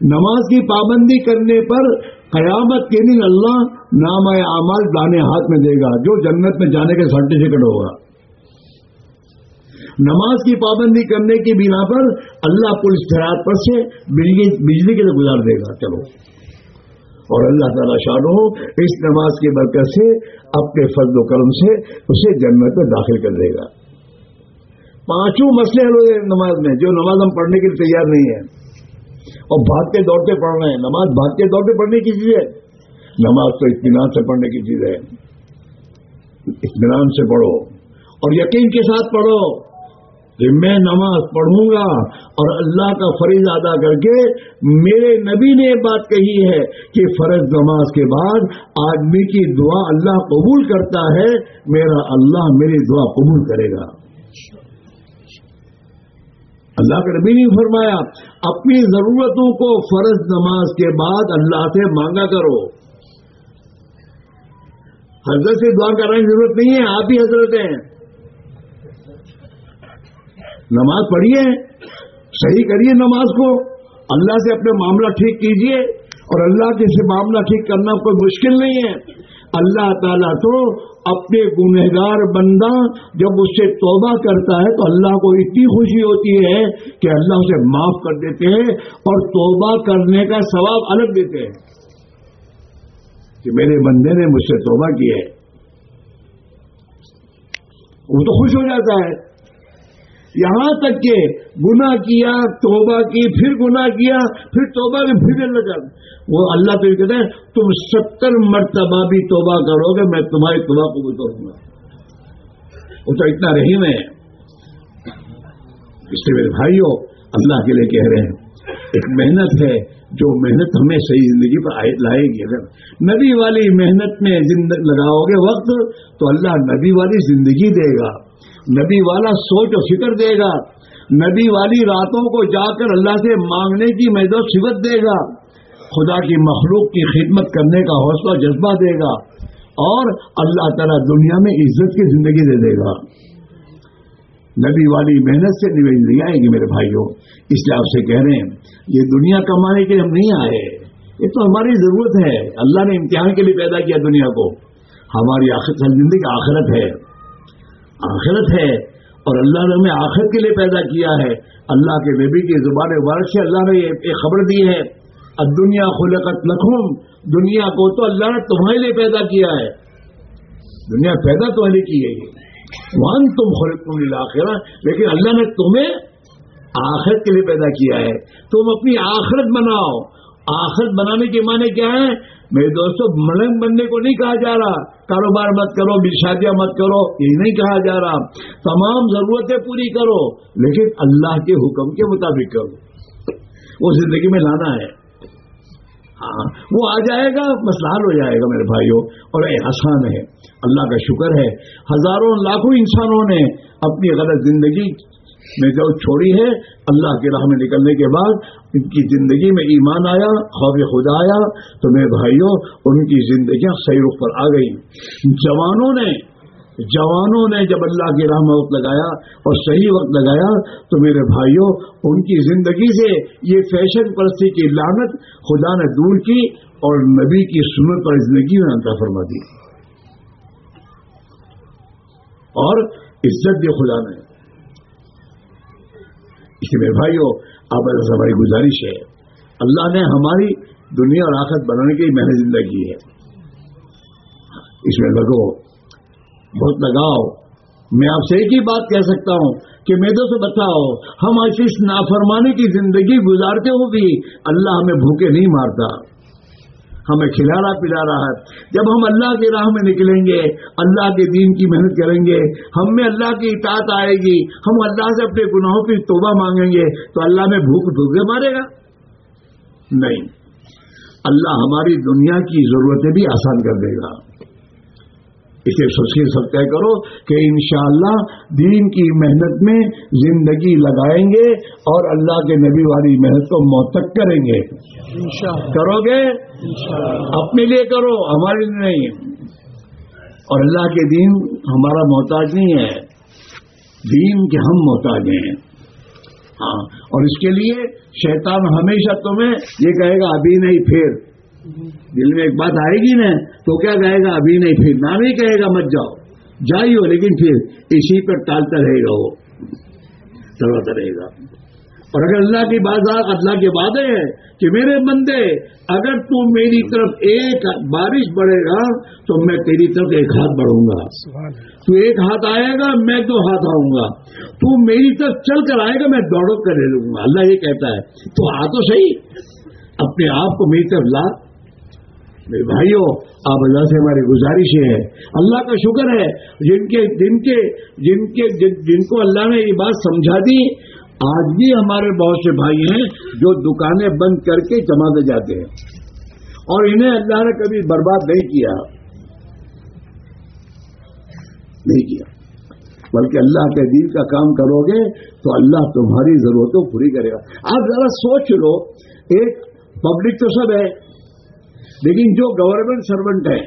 نماز کی پابندی کرنے پر قیامت کے دن اللہ نام اعمال دانے ہاتھ میں دے گا، جو جنت میں جانے کے سرٹیفکیٹ ہوگا۔ نماز کی پابندی کرنے کی بنا پر اللہ پولیس خیرات پر سے بجلی کے لیے گزار دے گا، چلو۔ اور اللہ تعالیٰ شاہ اس نماز کی برکت سے، اپنے فضل و کرم سے اسے جنت میں داخل کر دے گا۔ پانچوں مسئلے حل ہوئے نماز میں، جو نماز ہم پڑھنے کے لیے تیار نہیں ہے اور بھاگتے دوڑتے پڑھ رہے ہیں۔ نماز بھاگتے دوڑتے پڑھنے کی چیز ہے۔ نماز تو اطمینان سے پڑھنے کی چیز ہے۔ اطمینان سے پڑھو اور یقین کے ساتھ پڑھو کہ میں نماز پڑھوں گا اور اللہ کا فریض ادا کر کے میرے نبی نے یہ بات کہی ہے کہ فرض نماز کے بعد آدمی کی دعا اللہ قبول کرتا ہے، میرا اللہ میری دعا قبول کرے گا۔ اللہ کا نبی نہیں فرمایا، اپنی ضرورتوں کو فرض نماز کے بعد اللہ سے مانگا کرو۔ حضرت سے دعا کرنے کی ضرورت نہیں ہے، آپ ہی حضرت ہیں۔ نماز پڑھیے، صحیح کریے نماز کو۔ اللہ سے اپنے معاملہ ٹھیک کیجیے، اور اللہ کے سے معاملہ ٹھیک کرنا کوئی مشکل نہیں ہے۔ اللہ تعالیٰ تو اپنے گنہگار بندہ جب اس سے توبہ کرتا ہے تو اللہ کو اتنی خوشی ہوتی ہے کہ اللہ اسے معاف کر دیتے ہیں اور توبہ کرنے کا ثواب الگ دیتے ہیں۔ کہ میرے بندے نے مجھ سے توبہ کی ہے۔ وہ تو خوش ہو جاتا ہے۔ یہاں تک کہ گنا کیا، توبہ کی، پھر گنا کیا، پھر توبہ میں پھر لگا وہ اللہ تو یہ کہتے ہیں، تم ستر مرتبہ بھی توبہ کرو گے، میں تمہاری توبہ کو بھی کروں گا۔ وہ تو اتنا رحیم ہے۔ اس سے میرے بھائی ہو اللہ کے لیے کہہ رہے ہیں، ایک محنت ہے، جو محنت ہمیں صحیح زندگی پر لائے گی۔ اگر نبی والی محنت میں لگاؤ گے وقت، تو اللہ نبی والی زندگی دے گا۔ نبی والا سوچ و فکر دے گا۔ نبی والی راتوں کو جا کر اللہ سے مانگنے کی میدو صفت دے گا۔ خدا کی مخلوق کی خدمت کرنے کا حوصلہ جذبہ دے گا اور اللہ تعالیٰ دنیا میں عزت کی زندگی دے دے گا۔ نبی والی محنت سے زندگی آئے گی میرے بھائیوں۔ اس لیے آپ سے کہہ رہے ہیں، یہ دنیا کمانے کے لیے ہم نہیں آئے۔ یہ تو ہماری ضرورت ہے۔ اللہ نے امتحان کے لیے پیدا کیا دنیا کو۔ ہماری زندگی آخرت ہے۔ آخرت ہے۔ اور اللہ نے ہمیں آخرت کے لیے پیدا کیا ہے۔ اللہ کے نبی کی زبان مبارک سے اللہ نے ایک خبر دی ہے۔ اب دنیا خلقت لکھوں دنیا کو تو اللہ نے تمہارے لیے پیدا کیا ہے۔ دنیا پیدا تمہاری کی ہے وہاں تم خلق آخرا لیکن اللہ نے تمہیں آخرت کے لیے پیدا کیا ہے۔ تم اپنی آخرت بناؤ۔ آخرت بنانے کے معنی کیا ہے؟ میرے دوستوں ملنگ بننے کو نہیں کہا جا رہا۔ کاروبار مت کرو شادیاں مت کرو، یہ نہیں کہا جا رہا۔ تمام ضرورتیں پوری کرو، لیکن اللہ کے حکم کے مطابق کرو۔ وہ زندگی میں لانا ہے۔ ہاں وہ آ جائے گا مسئلہ حل ہو جائے گا میرے بھائیوں۔ اور یہ آسان ہے، اللہ کا شکر ہے۔ ہزاروں، لاکھوں انسانوں نے اپنی غلط زندگی میں جو چھوڑی ہے، اللہ کی راہ میں نکلنے کے بعد ان کی زندگی میں ایمان آیا، خوف خدا آیا، تو میرے بھائیوں، ان کی زندگیاں صحیح رخ پر آ گئی جوانوں نے جوانوں نے جب اللہ کی راہ میں وقت لگایا اور صحیح وقت لگایا، تو میرے بھائیوں، ان کی زندگی سے یہ فیشن پرستی کی لانت خدا نے دور کی اور نبی کی سنت پر زندگی میں انتہا فرما دی۔ اور عزت دی خدا نے۔ اس میرے بھائیوں اب ہماری گزارش ہے۔ اللہ نے ہماری دنیا اور آخت بنانے کی محنت زندگی ہے۔ اس میں لگو، بہت لگاؤ۔ میں آپ سے ایک ہی بات کہہ سکتا ہوں کہ میدوں سے بتاؤ، ہم ایسی نافرمانی کی زندگی گزارتے ہو بھی اللہ ہمیں بھوکے نہیں مارتا۔ ہمیں کھلا رہا پلا رہا ہے۔ جب ہم اللہ کی راہ میں نکلیں گے، اللہ کے دین کی محنت کریں گے، ہم میں اللہ کی اطاعت آئے گی، ہم اللہ سے اپنے گناہوں کی توبہ مانگیں گے، تو اللہ میں بھوک ڈھوکے مارے گا؟ نہیں۔ اللہ ہماری دنیا کی ضرورتیں بھی آسان کر دے گا۔ اسے سوچیے سب طے کرو کہ انشاءاللہ دین کی محنت میں زندگی لگائیں گے اور اللہ کے نبی والی محنت کو موتک کریں گے۔ کرو گے؟ اپنے لیے کرو ہمارے لیے نہیں۔ اور اللہ کے دین ہمارا محتاج نہیں ہے۔ دین کے ہم محتاج ہیں۔ ہاں اور اس کے لیے شیطان ہمیشہ تمہیں یہ کہے گا ابھی نہیں پھر۔ دل میں ایک بات آئے گی نا تو کیا کہے گا ابھی نہیں پھر نہ نہیں کہے گا مت جاؤ۔ جائیو لیکن پھر اسی پر ٹالتا رہے گا وہ چلواتا رہے گا۔ اور اگر اللہ کی بازار اللہ کے وعدے ہیں کہ میرے بندے اگر تو میری طرف ایک بارش بڑھے گا تو میں تیری طرف ایک ہاتھ بڑھوں گا۔ تو ایک ہاتھ آئے گا میں دو ہاتھ آؤں گا۔ تو میری طرف چل کر آئے گا میں دوڑ کر لے لوں گا۔ اللہ یہ کہتا ہے۔ تو آ تو صحیح۔ اپنے آپ کو میری طرف لا۔ میرے بھائیوں آپ اللہ سے ہماری گزارش ہے، اللہ کا شکر ہے، جن کے جن کے جن کے، جن کو اللہ نے یہ بات سمجھا دی، آج بھی ہمارے بہت سے بھائی ہیں جو دکانیں بند کر کے جما دے جاتے ہیں۔ اور انہیں اللہ نے کبھی برباد نہیں کیا۔ نہیں کیا۔ بلکہ اللہ کے دین کا کام کرو گے تو اللہ تمہاری ضرورتوں پوری کرے گا۔ آپ ذرا سوچ لو، ایک پبلک تو سب ہے۔ لیکن جو گورنمنٹ سرونٹ ہے،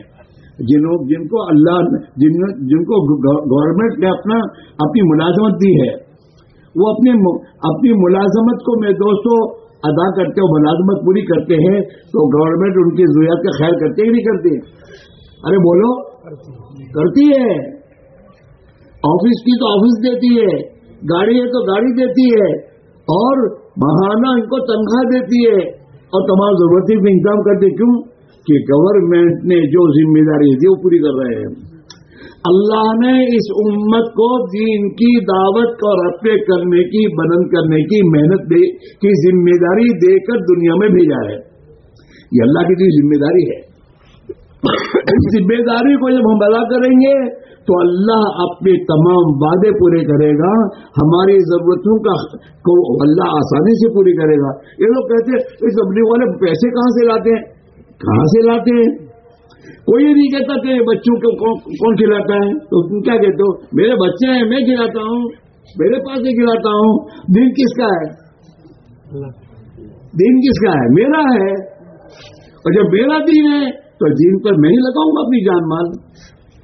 جن کو اللہ جن جن کو گورنمنٹ نے اپنا اپنی ملازمت دی ہے، وہ اپنی اپنی ملازمت کو میں دوستوں ادا کرتے ہو ملازمت پوری کرتے ہیں، تو گورنمنٹ ان کی ضروریات کا خیال کرتے ہی نہیں کرتے۔ ارے بولو، کرتی ہے۔ آفس کی تو آفس دیتی ہے، گاڑی ہے تو گاڑی دیتی ہے، اور مہانہ ان کو تنخواہ دیتی ہے، اور تمام ضرورتیں بھی انتظام کرتے۔ کیوں؟ کہ گورنمنٹ نے جو ذمہ داری دی وہ پوری کر رہے ہیں۔ اللہ نے اس امت کو دین کی دعوت اور اپنے کرنے کی، بلند کرنے کی محنت کی ذمہ داری دے کر دنیا میں بھیجا ہے۔ یہ اللہ کی ذمہ داری ہے۔ اس ذمہ داری کو جب ہم ادا کریں گے تو اللہ اپنے تمام وعدے پورے کرے گا۔ ہماری ضرورتوں کا کو اللہ آسانی سے پوری کرے گا۔ یہ لوگ کہتے ہیں، اس اپنے والے پیسے کہاں سے لاتے ہیں؟ کہاں سے لاتے ہیں؟ کوئی نہیں کہتا کہ بچوں کو کون کھلاتا ہے؟ تو تم کیا کہتے ہو؟ میرے بچے ہیں، میں کھلاتا ہوں، میرے پاس ہی کھلاتا ہوں۔ دن کس کا ہے؟ دن کس کا ہے؟ میرا ہے۔ اور جب میرا دن ہے، تو دن پر میں ہی لگاؤں گا اپنی جان مال۔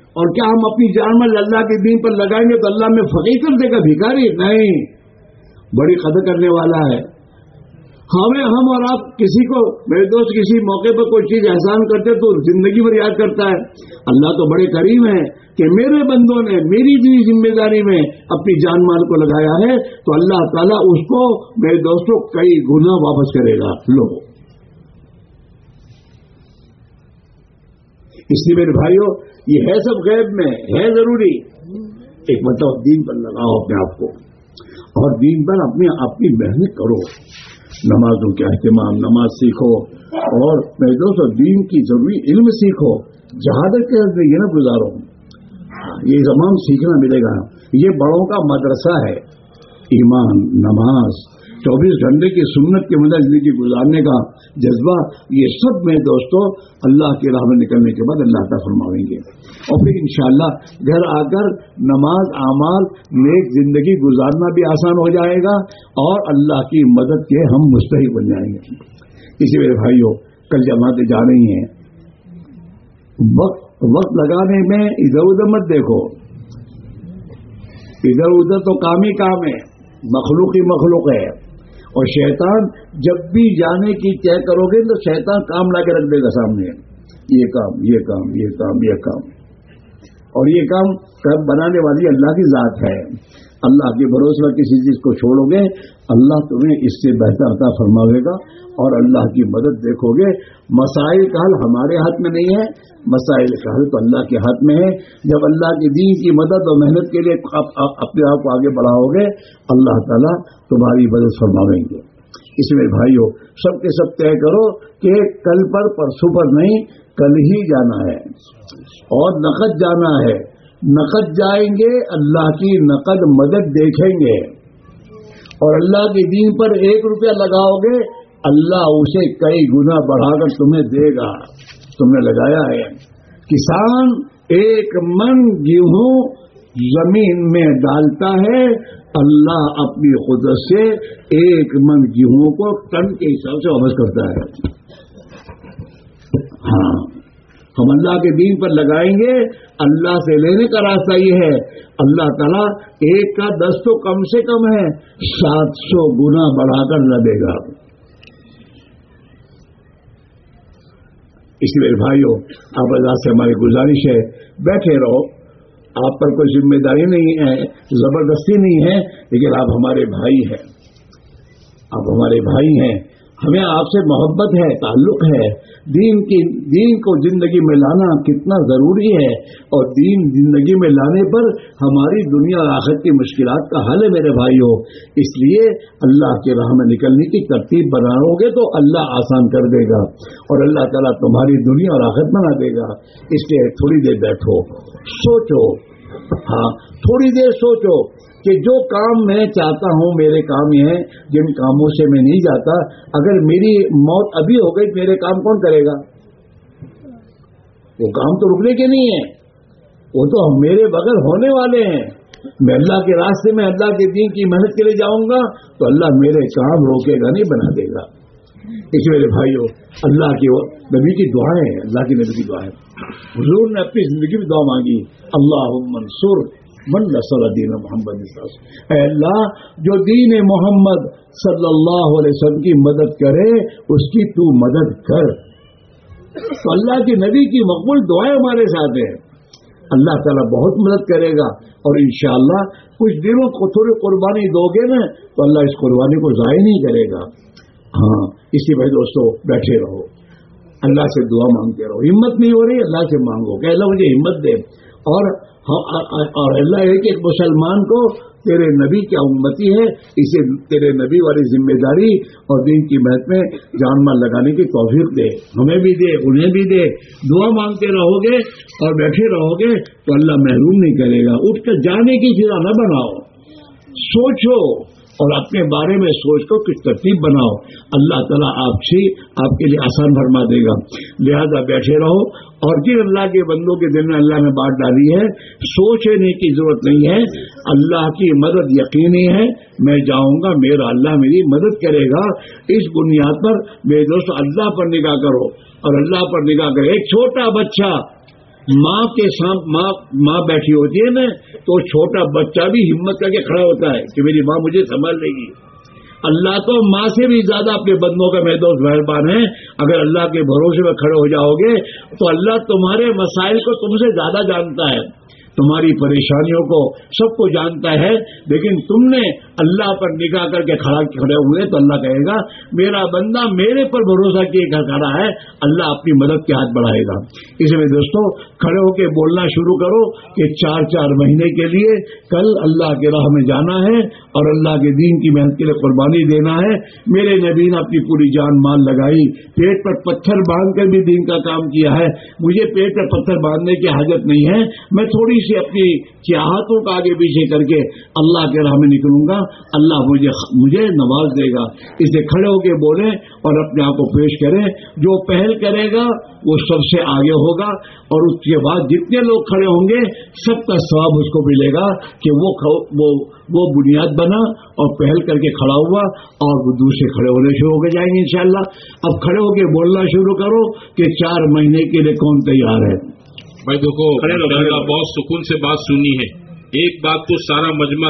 اور کیا ہم اپنی جان مال اللہ کے دین پر لگائیں گے تو اللہ میں فقیر کر دے گا بھکاری نہیں۔ بڑی قدر کرنے والا ہے۔ ہاں ہمیں ہم اور آپ کسی کو، میرے دوست کسی موقع پر کوئی چیز احسان کرتے تو زندگی بھر یاد کرتا ہے۔ اللہ تو بڑے قریب ہیں کہ میرے بندوں نے میری دی ذمہ داری میں اپنی جان مال کو لگایا ہے۔ تو اللہ تعالیٰ اس کو، میرے دوستوں، کئی گنا واپس کرے گا۔ لو۔ اس لیے میرے بھائیوں یہ ہے سب غیب میں، ہے ضروری۔ ایک مطلب دین پر لگاؤ اپنے آپ کو۔ اور دین پر اپنی اپنی محنت کرو۔ نمازوں کے اہتمام، نماز سیکھو اور میں دوست دین کی ضروری علم سیکھو۔ جہادت کے یہ نہ گزارو۔ یہ تمام سیکھنا ملے گا۔ یہ بڑوں کا مدرسہ ہے۔ ایمان، نماز، چوبیس گھنٹے کی سنت کے مدد زندگی گزارنے کا جذبہ یہ سب میں دوستوں اللہ کی راہ میں نکلنے کے بعد اللہ کا فرماویں گے۔ اور پھر انشاءاللہ گھر آ کر نماز، اعمال، نیک زندگی گزارنا بھی آسان ہو جائے گا اور اللہ کی مدد کے ہم مستحق بن جائیں گے۔ اسی میرے بھائیوں کل جماعتیں جا رہی ہیں۔ وقت وقت لگانے میں ادھر ادھر مت دیکھو۔ ادھر ادھر تو کام ہی کام ہے۔ مخلوق ہی مخلوق ہے۔ اور شیطان جب بھی جانے کی طے کرو گے تو شیطان کام لا کے رکھ دے گا سامنے۔ یہ کام یہ کام یہ کام یہ کام۔ اور یہ کام بنانے والی اللہ کی ذات ہے۔ اللہ کے بھروسے میں کسی چیز کو چھوڑو گے، اللہ تمہیں اس سے بہتر عطا فرماوے گا اور اللہ کی مدد دیکھو گے۔ مسائل کا حل ہمارے ہاتھ میں نہیں ہے، مسائل کا حل تو اللہ کے ہاتھ میں ہے۔ جب اللہ کے دین کی مدد اور محنت کے لیے اپنے آپ کو آگے بڑھاؤ گے، اللہ تعالیٰ تمہاری مدد فرماویں گے۔ اس میں بھائیو، سب کے سب طے کرو کہ کل پر، پرسوں پر نہیں، کل ہی جانا ہے۔ اور نقد جانا ہے۔ نقد جائیں گے، اللہ کی نقد مدد دیکھیں گے۔ اور اللہ کے دین پر ایک روپیہ لگاؤ گے، اللہ اسے کئی گنا بڑھا کر تمہیں دے گا۔ تم نے لگایا ہے۔ کسان ایک من گیہوں زمین میں ڈالتا ہے، اللہ اپنی قدرت سے ایک من گیہوں کو ٹن کے حساب سے واپس کرتا ہے۔ ہاں۔ ہم اللہ کے دین پر لگائیں گے، اللہ سے لینے کا راستہ یہ ہے۔ اللہ تعالیٰ ایک کا دس تو کم سے کم ہے، سات سو گنا بڑھا کر نہ دے گا۔ اس لیے بھائیوں آپ اللہ سے ہماری گزارش ہے، بیٹھے رہو۔ آپ پر کوئی ذمہ داری نہیں ہے، زبردستی نہیں ہے، لیکن آپ ہمارے بھائی ہیں۔ آپ ہمارے بھائی ہیں۔ ہمیں آپ سے محبت ہے، تعلق ہے۔ دین کی دین کو زندگی میں لانا کتنا ضروری ہے اور دین زندگی میں لانے پر ہماری دنیا اور آخر کی مشکلات کا حل ہے میرے بھائی ہو اس لیے اللہ کے راہ میں نکلنے کی ترتیب بناؤ گے تو اللہ آسان کر دے گا اور اللہ تعالیٰ تمہاری دنیا اور آخر بنا دے گا۔ اس لیے تھوڑی دیر بیٹھو، سوچو۔ ہاں تھوڑی دیر سوچو کہ جو کام میں چاہتا ہوں، میرے کام یہ ہیں، جن کاموں سے میں نہیں جاتا، اگر میری موت ابھی ہو گئی، میرے کام کون کرے گا؟ وہ کام تو رکنے کے نہیں ہے وہ تو میرے بغیر ہونے والے ہیں۔ میں اللہ کے راستے میں اللہ کے دین کی محنت کے لیے جاؤں گا، تو اللہ میرے کام روکے گا، نہیں بنا دے گا۔ اس میرے بھائیوں اللہ کی نبی کی دعائیں اللہ کی نبی کی دعائیں حضور نے اپنی زندگی میں دعا مانگی اللہ منصور من نسل دین محمد اے اللہ، جو دین محمد صلی اللہ علیہ وسلم کی مدد کرے، اس کی تو مدد کر۔ تو اللہ کے نبی کی مقبول دعائیں ہمارے ساتھ ہیں۔ اللہ تعالیٰ بہت مدد کرے گا۔ اور انشاءاللہ، کچھ دنوں کو تھوڑی قربانی دو گے نا، تو اللہ اس قربانی کو ضائع نہیں کرے گا۔ ہاں اسی بھائی دوستوں بیٹھے رہو۔ اللہ سے دعا مانگتے رہو۔ ہمت نہیں ہو رہی، اللہ سے مانگو۔ کہ اللہ مجھے ہمت دے۔ اور ہاں، اور اللہ ہے کہ ایک مسلمان کو تیرے نبی کیا امتی ہے، اسے تیرے نبی والی ذمہ داری اور دین کی محنت میں جان مال لگانے کی توفیق دے۔ ہمیں بھی دے، انہیں بھی دے۔ دعا مانگتے رہو گے اور بیٹھے رہو گے تو اللہ محروم نہیں کرے گا۔ اٹھ کر جانے کی چیزیں نہ بناؤ۔ سوچو۔ اور اپنے بارے میں سوچ کو کچھ ترتیب بناؤ۔ اللہ تعالیٰ آپ سے آپ کے لیے آسان فرما دے گا۔ لہذا بیٹھے رہو۔ اور جن اللہ کے بندوں کے دل میں اللہ نے بات ڈالی ہے، سوچنے کی ضرورت نہیں ہے۔ اللہ کی مدد یقینی ہے۔ میں جاؤں گا، میرا اللہ میری مدد کرے گا۔ اس بنیاد پر میرے دوست اللہ پر نگاہ کرو۔ اور اللہ پر نگاہ کرو۔ ایک چھوٹا بچہ ماں کے سام ماں ماں بیٹھی ہوتی ہے نا تو چھوٹا بچہ بھی ہمت کر کے کھڑا ہوتا ہے کہ میری ماں مجھے سنبھال لے گی۔ اللہ تو ماں سے بھی زیادہ اپنے بندوں کا محدود مہربان ہے۔ اگر اللہ کے بھروسے میں کھڑے ہو جاؤ گے، تو اللہ تمہارے مسائل کو تم سے زیادہ جانتا ہے۔ تمہاری پریشانیوں کو سب کو جانتا ہے، لیکن تم نے اللہ پر نگاہ کر کے کھڑا کھڑے ہوئے تو اللہ کہے گا، میرا بندہ میرے پر بھروسہ کیے کھڑا ہے، اللہ اپنی مدد کے ہاتھ بڑھائے گا۔ اس میں دوستوں کھڑے ہو کے بولنا شروع کرو کہ چار چار مہینے کے لیے کل اللہ کے راہ میں جانا ہے اور اللہ کے دین کی محنت کے لیے قربانی دینا ہے۔ میرے نبی نے اپنی پوری جان مال لگائی۔ پیٹ پر پتھر باندھ کر بھی دین کا کام کیا ہے۔ مجھے پیٹ پر پتھر باندھنے کی حاجت نہیں ہے۔ میں تھوڑی سی اپنی چاہتوں کا آگے پیچھے کر کے اللہ کے راہ میں نکلوں گا۔ اللہ مجھے مجھے نواز دے گا۔ اسے کھڑے ہو کے بولے اور اپنے آپ کو پیش کرے جو پہل کرے گا وہ سب سے آگے ہوگا۔ اور اس کے بعد جتنے لوگ کھڑے ہوں گے سب کا سواب اس کو ملے گا کہ وہ وہ بنیاد بنا اور پہل کر کے کھڑا ہوا اور وہ دوسرے کھڑے ہونے شروع ہو کے جائیں گے انشاءاللہ۔ اب کھڑے ہو کے بولنا شروع کرو کہ چار مہینے کے لیے کون تیار ہے۔ بھائی دیکھو بہت سکون سے بات سنی ہے۔ ایک بات کو سارا مجمع